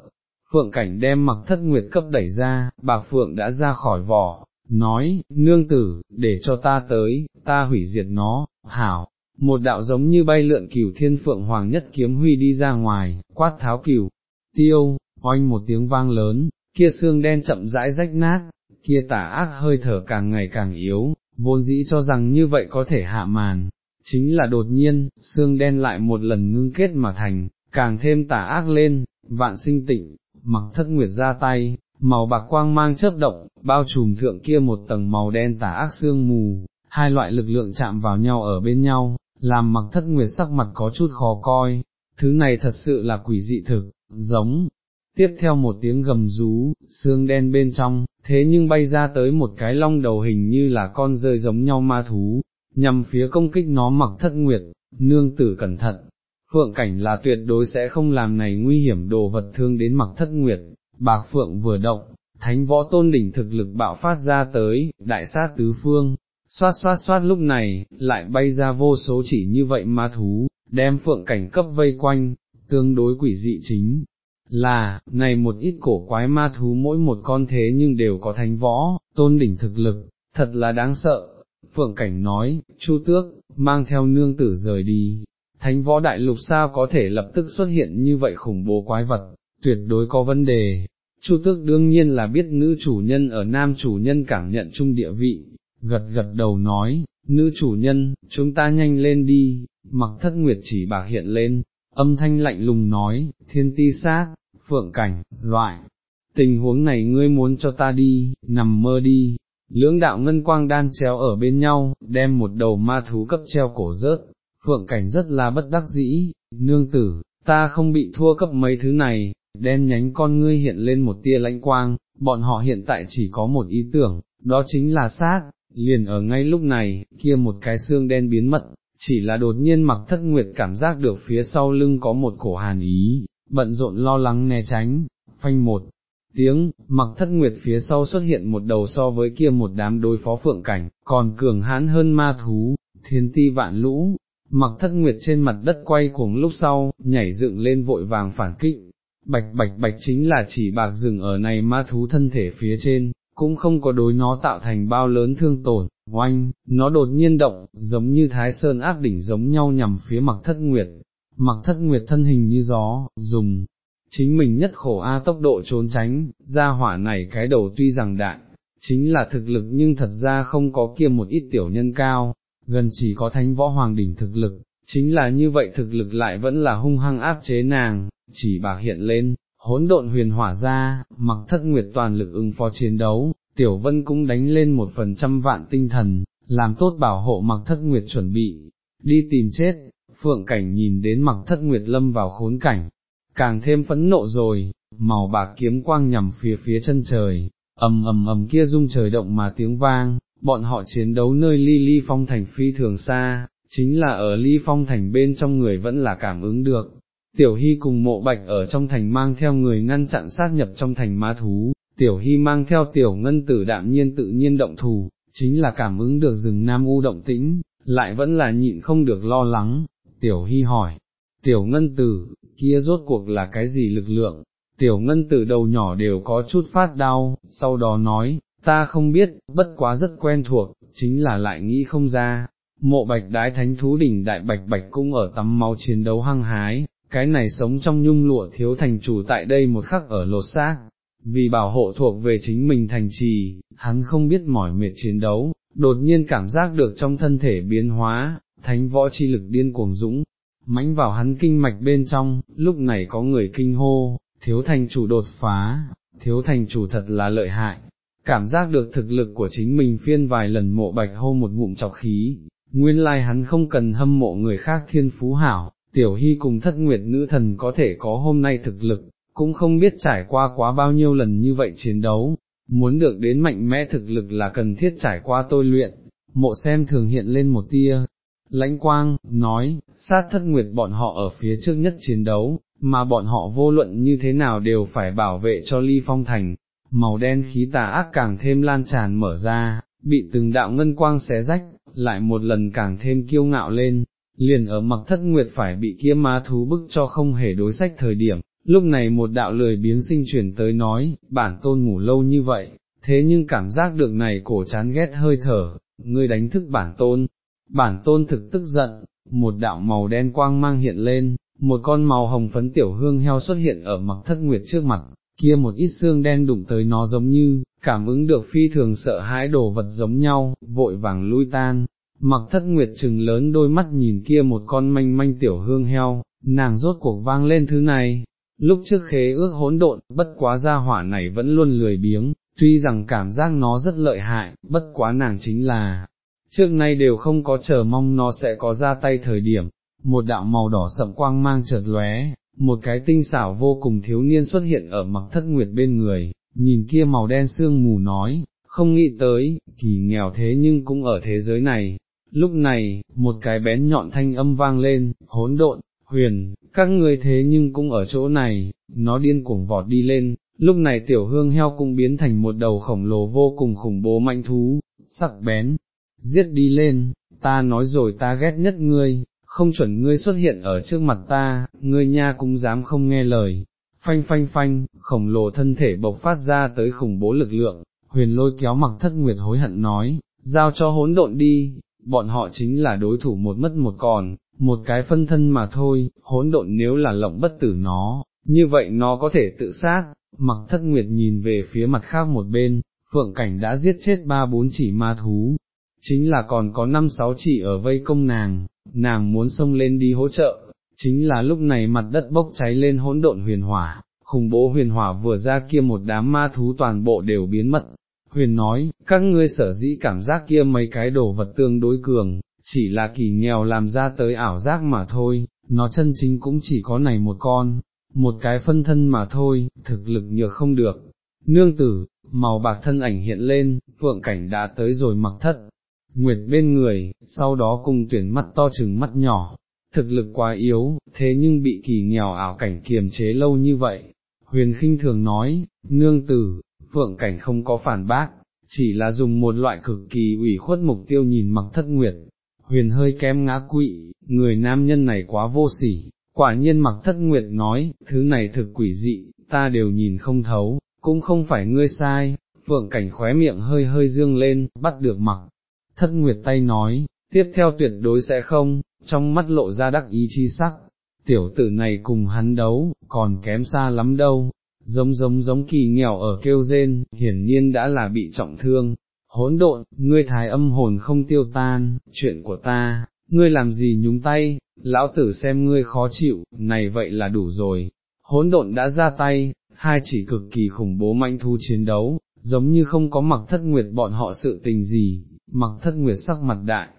Speaker 1: Phượng cảnh đem mặc thất nguyệt cấp đẩy ra, bạc phượng đã ra khỏi vỏ, nói, nương tử, để cho ta tới, ta hủy diệt nó, hảo, một đạo giống như bay lượn cửu thiên phượng hoàng nhất kiếm huy đi ra ngoài, quát tháo cửu, tiêu, oanh một tiếng vang lớn, kia xương đen chậm rãi rách nát, kia tả ác hơi thở càng ngày càng yếu, vốn dĩ cho rằng như vậy có thể hạ màn, chính là đột nhiên, xương đen lại một lần ngưng kết mà thành, càng thêm tả ác lên, vạn sinh tịnh, mặc thất nguyệt ra tay, màu bạc quang mang chớp động, bao trùm thượng kia một tầng màu đen tả ác xương mù, hai loại lực lượng chạm vào nhau ở bên nhau, làm mặc thất nguyệt sắc mặt có chút khó coi, thứ này thật sự là quỷ dị thực, giống. Tiếp theo một tiếng gầm rú, xương đen bên trong, thế nhưng bay ra tới một cái long đầu hình như là con rơi giống nhau ma thú, nhằm phía công kích nó mặc thất nguyệt, nương tử cẩn thận, phượng cảnh là tuyệt đối sẽ không làm này nguy hiểm đồ vật thương đến mặc thất nguyệt, bạc phượng vừa động, thánh võ tôn đỉnh thực lực bạo phát ra tới, đại sát tứ phương, xoát xoát xoát lúc này, lại bay ra vô số chỉ như vậy ma thú, đem phượng cảnh cấp vây quanh, tương đối quỷ dị chính. Là, này một ít cổ quái ma thú mỗi một con thế nhưng đều có thánh võ, tôn đỉnh thực lực, thật là đáng sợ. Phượng Cảnh nói, Chu Tước, mang theo nương tử rời đi, thánh võ đại lục sao có thể lập tức xuất hiện như vậy khủng bố quái vật, tuyệt đối có vấn đề. Chu tước đương nhiên là biết nữ chủ nhân ở nam chủ nhân cảm nhận chung địa vị, gật gật đầu nói, nữ chủ nhân, chúng ta nhanh lên đi, mặc thất nguyệt chỉ bạc hiện lên, âm thanh lạnh lùng nói, thiên ti sát, phượng cảnh, loại, tình huống này ngươi muốn cho ta đi, nằm mơ đi, lưỡng đạo ngân quang đan treo ở bên nhau, đem một đầu ma thú cấp treo cổ rớt, phượng cảnh rất là bất đắc dĩ, nương tử, ta không bị thua cấp mấy thứ này, đen nhánh con ngươi hiện lên một tia lãnh quang, bọn họ hiện tại chỉ có một ý tưởng, đó chính là xác, liền ở ngay lúc này, kia một cái xương đen biến mất, chỉ là đột nhiên mặc thất nguyệt cảm giác được phía sau lưng có một cổ hàn ý, bận rộn lo lắng né tránh, phanh một tiếng, mặc thất nguyệt phía sau xuất hiện một đầu so với kia một đám đối phó phượng cảnh, còn cường hãn hơn ma thú, thiên ti vạn lũ, mặc thất nguyệt trên mặt đất quay cuồng lúc sau, nhảy dựng lên vội vàng phản kích, bạch bạch bạch chính là chỉ bạc rừng ở này ma thú thân thể phía trên, cũng không có đối nó tạo thành bao lớn thương tổn, oanh, nó đột nhiên động, giống như thái sơn áp đỉnh giống nhau nhằm phía mặc thất nguyệt, mặc thất nguyệt thân hình như gió, dùng, chính mình nhất khổ A tốc độ trốn tránh, ra hỏa này cái đầu tuy rằng đại, chính là thực lực nhưng thật ra không có kia một ít tiểu nhân cao, gần chỉ có thánh võ hoàng đỉnh thực lực, chính là như vậy thực lực lại vẫn là hung hăng áp chế nàng, chỉ bạc hiện lên, hỗn độn huyền hỏa ra, mặc thất nguyệt toàn lực ứng phó chiến đấu, tiểu vân cũng đánh lên một phần trăm vạn tinh thần, làm tốt bảo hộ mặc thất nguyệt chuẩn bị, đi tìm chết, phượng cảnh nhìn đến mặc thất nguyệt lâm vào khốn cảnh, càng thêm phẫn nộ rồi, màu bạc kiếm quang nhằm phía phía chân trời, ầm ầm ầm kia rung trời động mà tiếng vang, bọn họ chiến đấu nơi ly ly phong thành phi thường xa, chính là ở ly phong thành bên trong người vẫn là cảm ứng được. Tiểu Hy cùng mộ bạch ở trong thành mang theo người ngăn chặn sát nhập trong thành ma thú, Tiểu Hy mang theo tiểu ngân tử đạm nhiên tự nhiên động thù, chính là cảm ứng được rừng Nam U động tĩnh, lại vẫn là nhịn không được lo lắng. Tiểu Hy hỏi, tiểu ngân tử, kia rốt cuộc là cái gì lực lượng? Tiểu ngân tử đầu nhỏ đều có chút phát đau, sau đó nói, ta không biết, bất quá rất quen thuộc, chính là lại nghĩ không ra. Mộ bạch đái thánh thú đỉnh đại bạch bạch cũng ở tắm máu chiến đấu hăng hái, cái này sống trong nhung lụa thiếu thành chủ tại đây một khắc ở lột xác, vì bảo hộ thuộc về chính mình thành trì, hắn không biết mỏi mệt chiến đấu, đột nhiên cảm giác được trong thân thể biến hóa, thánh võ chi lực điên cuồng dũng, mãnh vào hắn kinh mạch bên trong, lúc này có người kinh hô, thiếu thành chủ đột phá, thiếu thành chủ thật là lợi hại, cảm giác được thực lực của chính mình phiên vài lần mộ bạch hô một ngụm chọc khí, nguyên lai hắn không cần hâm mộ người khác thiên phú hảo, tiểu hy cùng thất nguyệt nữ thần có thể có hôm nay thực lực, cũng không biết trải qua quá bao nhiêu lần như vậy chiến đấu, muốn được đến mạnh mẽ thực lực là cần thiết trải qua tôi luyện, mộ xem thường hiện lên một tia. Lãnh quang, nói, sát thất nguyệt bọn họ ở phía trước nhất chiến đấu, mà bọn họ vô luận như thế nào đều phải bảo vệ cho ly phong thành, màu đen khí tà ác càng thêm lan tràn mở ra, bị từng đạo ngân quang xé rách, lại một lần càng thêm kiêu ngạo lên, liền ở mặc thất nguyệt phải bị kia ma thú bức cho không hề đối sách thời điểm, lúc này một đạo lười biến sinh chuyển tới nói, bản tôn ngủ lâu như vậy, thế nhưng cảm giác được này cổ chán ghét hơi thở, ngươi đánh thức bản tôn, bản tôn thực tức giận, một đạo màu đen quang mang hiện lên, một con màu hồng phấn tiểu hương heo xuất hiện ở mặc thất nguyệt trước mặt, kia một ít xương đen đụng tới nó giống như, cảm ứng được phi thường sợ hãi đồ vật giống nhau, vội vàng lui tan, mặc thất nguyệt trừng lớn đôi mắt nhìn kia một con manh manh tiểu hương heo, nàng rốt cuộc vang lên thứ này, lúc trước khế ước hỗn độn, bất quá gia hỏa này vẫn luôn lười biếng, tuy rằng cảm giác nó rất lợi hại, bất quá nàng chính là, trước nay đều không có chờ mong nó sẽ có ra tay thời điểm, một đạo màu đỏ sậm quang mang chợt lóe, một cái tinh xảo vô cùng thiếu niên xuất hiện ở mặc thất nguyệt bên người, nhìn kia màu đen sương mù nói, không nghĩ tới, kỳ nghèo thế nhưng cũng ở thế giới này. Lúc này, một cái bén nhọn thanh âm vang lên, hỗn độn, huyền, các ngươi thế nhưng cũng ở chỗ này, nó điên cuồng vọt đi lên, lúc này tiểu hương heo cũng biến thành một đầu khổng lồ vô cùng khủng bố mạnh thú, sắc bén, giết đi lên, ta nói rồi ta ghét nhất ngươi, không chuẩn ngươi xuất hiện ở trước mặt ta, ngươi nha cũng dám không nghe lời, phanh phanh phanh, khổng lồ thân thể bộc phát ra tới khủng bố lực lượng, huyền lôi kéo mặc thất nguyệt hối hận nói, giao cho hỗn độn đi, bọn họ chính là đối thủ một mất một còn, một cái phân thân mà thôi, hỗn độn nếu là lộng bất tử nó, như vậy nó có thể tự sát, mặc thất nguyệt nhìn về phía mặt khác một bên, phượng cảnh đã giết chết ba bốn chỉ ma thú, chính là còn có năm sáu chỉ ở vây công nàng, nàng muốn xông lên đi hỗ trợ, chính là lúc này mặt đất bốc cháy lên hỗn độn huyền hỏa, khủng bố huyền hỏa vừa ra kia một đám ma thú toàn bộ đều biến mất. Huyền nói, các ngươi sở dĩ cảm giác kia mấy cái đồ vật tương đối cường, chỉ là kỳ nghèo làm ra tới ảo giác mà thôi, nó chân chính cũng chỉ có này một con, một cái phân thân mà thôi, thực lực nhược không được. Nương tử, màu bạc thân ảnh hiện lên, phượng cảnh đã tới rồi mặc thất, nguyệt bên người, sau đó cùng tuyển mắt to chừng mắt nhỏ, thực lực quá yếu, thế nhưng bị kỳ nghèo ảo cảnh kiềm chế lâu như vậy. Huyền khinh thường nói, nương tử, phượng cảnh không có phản bác, chỉ là dùng một loại cực kỳ ủy khuất mục tiêu nhìn mặc thất nguyệt. Huyền hơi kém ngã quỵ, người nam nhân này quá vô sỉ, quả nhiên mặc thất nguyệt nói, thứ này thực quỷ dị, ta đều nhìn không thấu, cũng không phải ngươi sai, phượng cảnh khóe miệng hơi hơi dương lên, bắt được mặc. Thất nguyệt tay nói, tiếp theo tuyệt đối sẽ không, trong mắt lộ ra đắc ý chi sắc, tiểu tử này cùng hắn đấu, còn kém xa lắm đâu, giống giống giống kỳ nghèo ở kêu rên, hiển nhiên đã là bị trọng thương, hỗn độn, ngươi thái âm hồn không tiêu tan, chuyện của ta, ngươi làm gì nhúng tay, lão tử xem ngươi khó chịu, này vậy là đủ rồi, hỗn độn đã ra tay, hai chỉ cực kỳ khủng bố mạnh thu chiến đấu, giống như không có mặc thất nguyệt bọn họ sự tình gì, mặc thất nguyệt sắc mặt đại,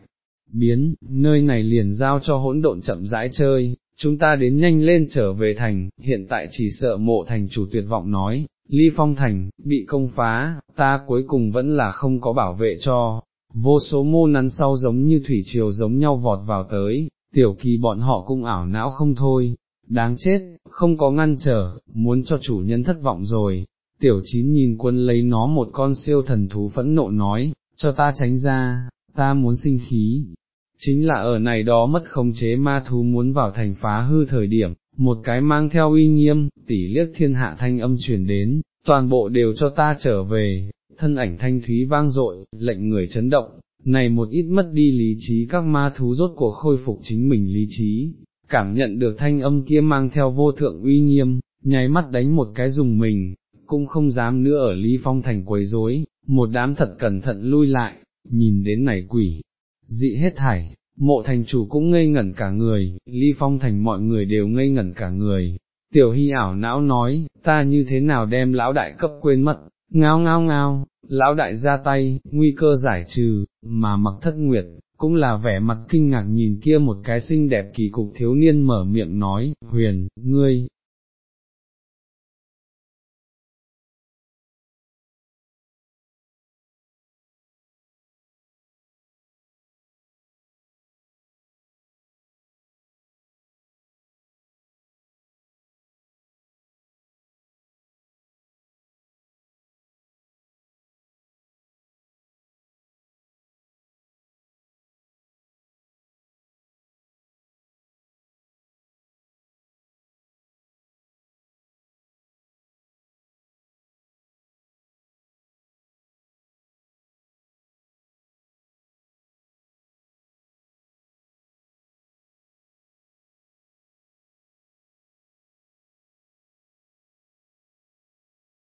Speaker 1: biến, nơi này liền giao cho hỗn độn chậm rãi chơi, chúng ta đến nhanh lên trở về thành, hiện tại chỉ sợ mộ thành chủ tuyệt vọng nói, ly phong thành, bị công phá, ta cuối cùng vẫn là không có bảo vệ cho, vô số mô nắn sau giống như thủy triều giống nhau vọt vào tới, tiểu kỳ bọn họ cũng ảo não không thôi, đáng chết, không có ngăn trở, muốn cho chủ nhân thất vọng rồi, tiểu chín nhìn quân lấy nó một con siêu thần thú phẫn nộ nói, cho ta tránh ra, ta muốn sinh khí. Chính là ở này đó mất khống chế ma thú muốn vào thành phá hư thời điểm, một cái mang theo uy nghiêm, tỷ liếc thiên hạ thanh âm truyền đến, toàn bộ đều cho ta trở về, thân ảnh thanh thúy vang dội, lệnh người chấn động, này một ít mất đi lý trí các ma thú rốt cuộc khôi phục chính mình lý trí, cảm nhận được thanh âm kia mang theo vô thượng uy nghiêm, nháy mắt đánh một cái dùng mình, cũng không dám nữa ở Lý Phong thành quấy rối, một đám thật cẩn thận lui lại, nhìn đến này quỷ, dị hết thảy, mộ thành chủ cũng ngây ngẩn cả người, ly Phong thành mọi người đều ngây ngẩn cả người. Tiểu hy ảo não nói, ta như thế nào đem lão đại cấp quên mất, ngao ngao ngao, lão đại ra tay, nguy cơ giải trừ, mà mặc thất nguyệt, cũng là vẻ mặt kinh ngạc nhìn kia một cái xinh đẹp kỳ cục thiếu niên mở miệng nói, huyền, ngươi,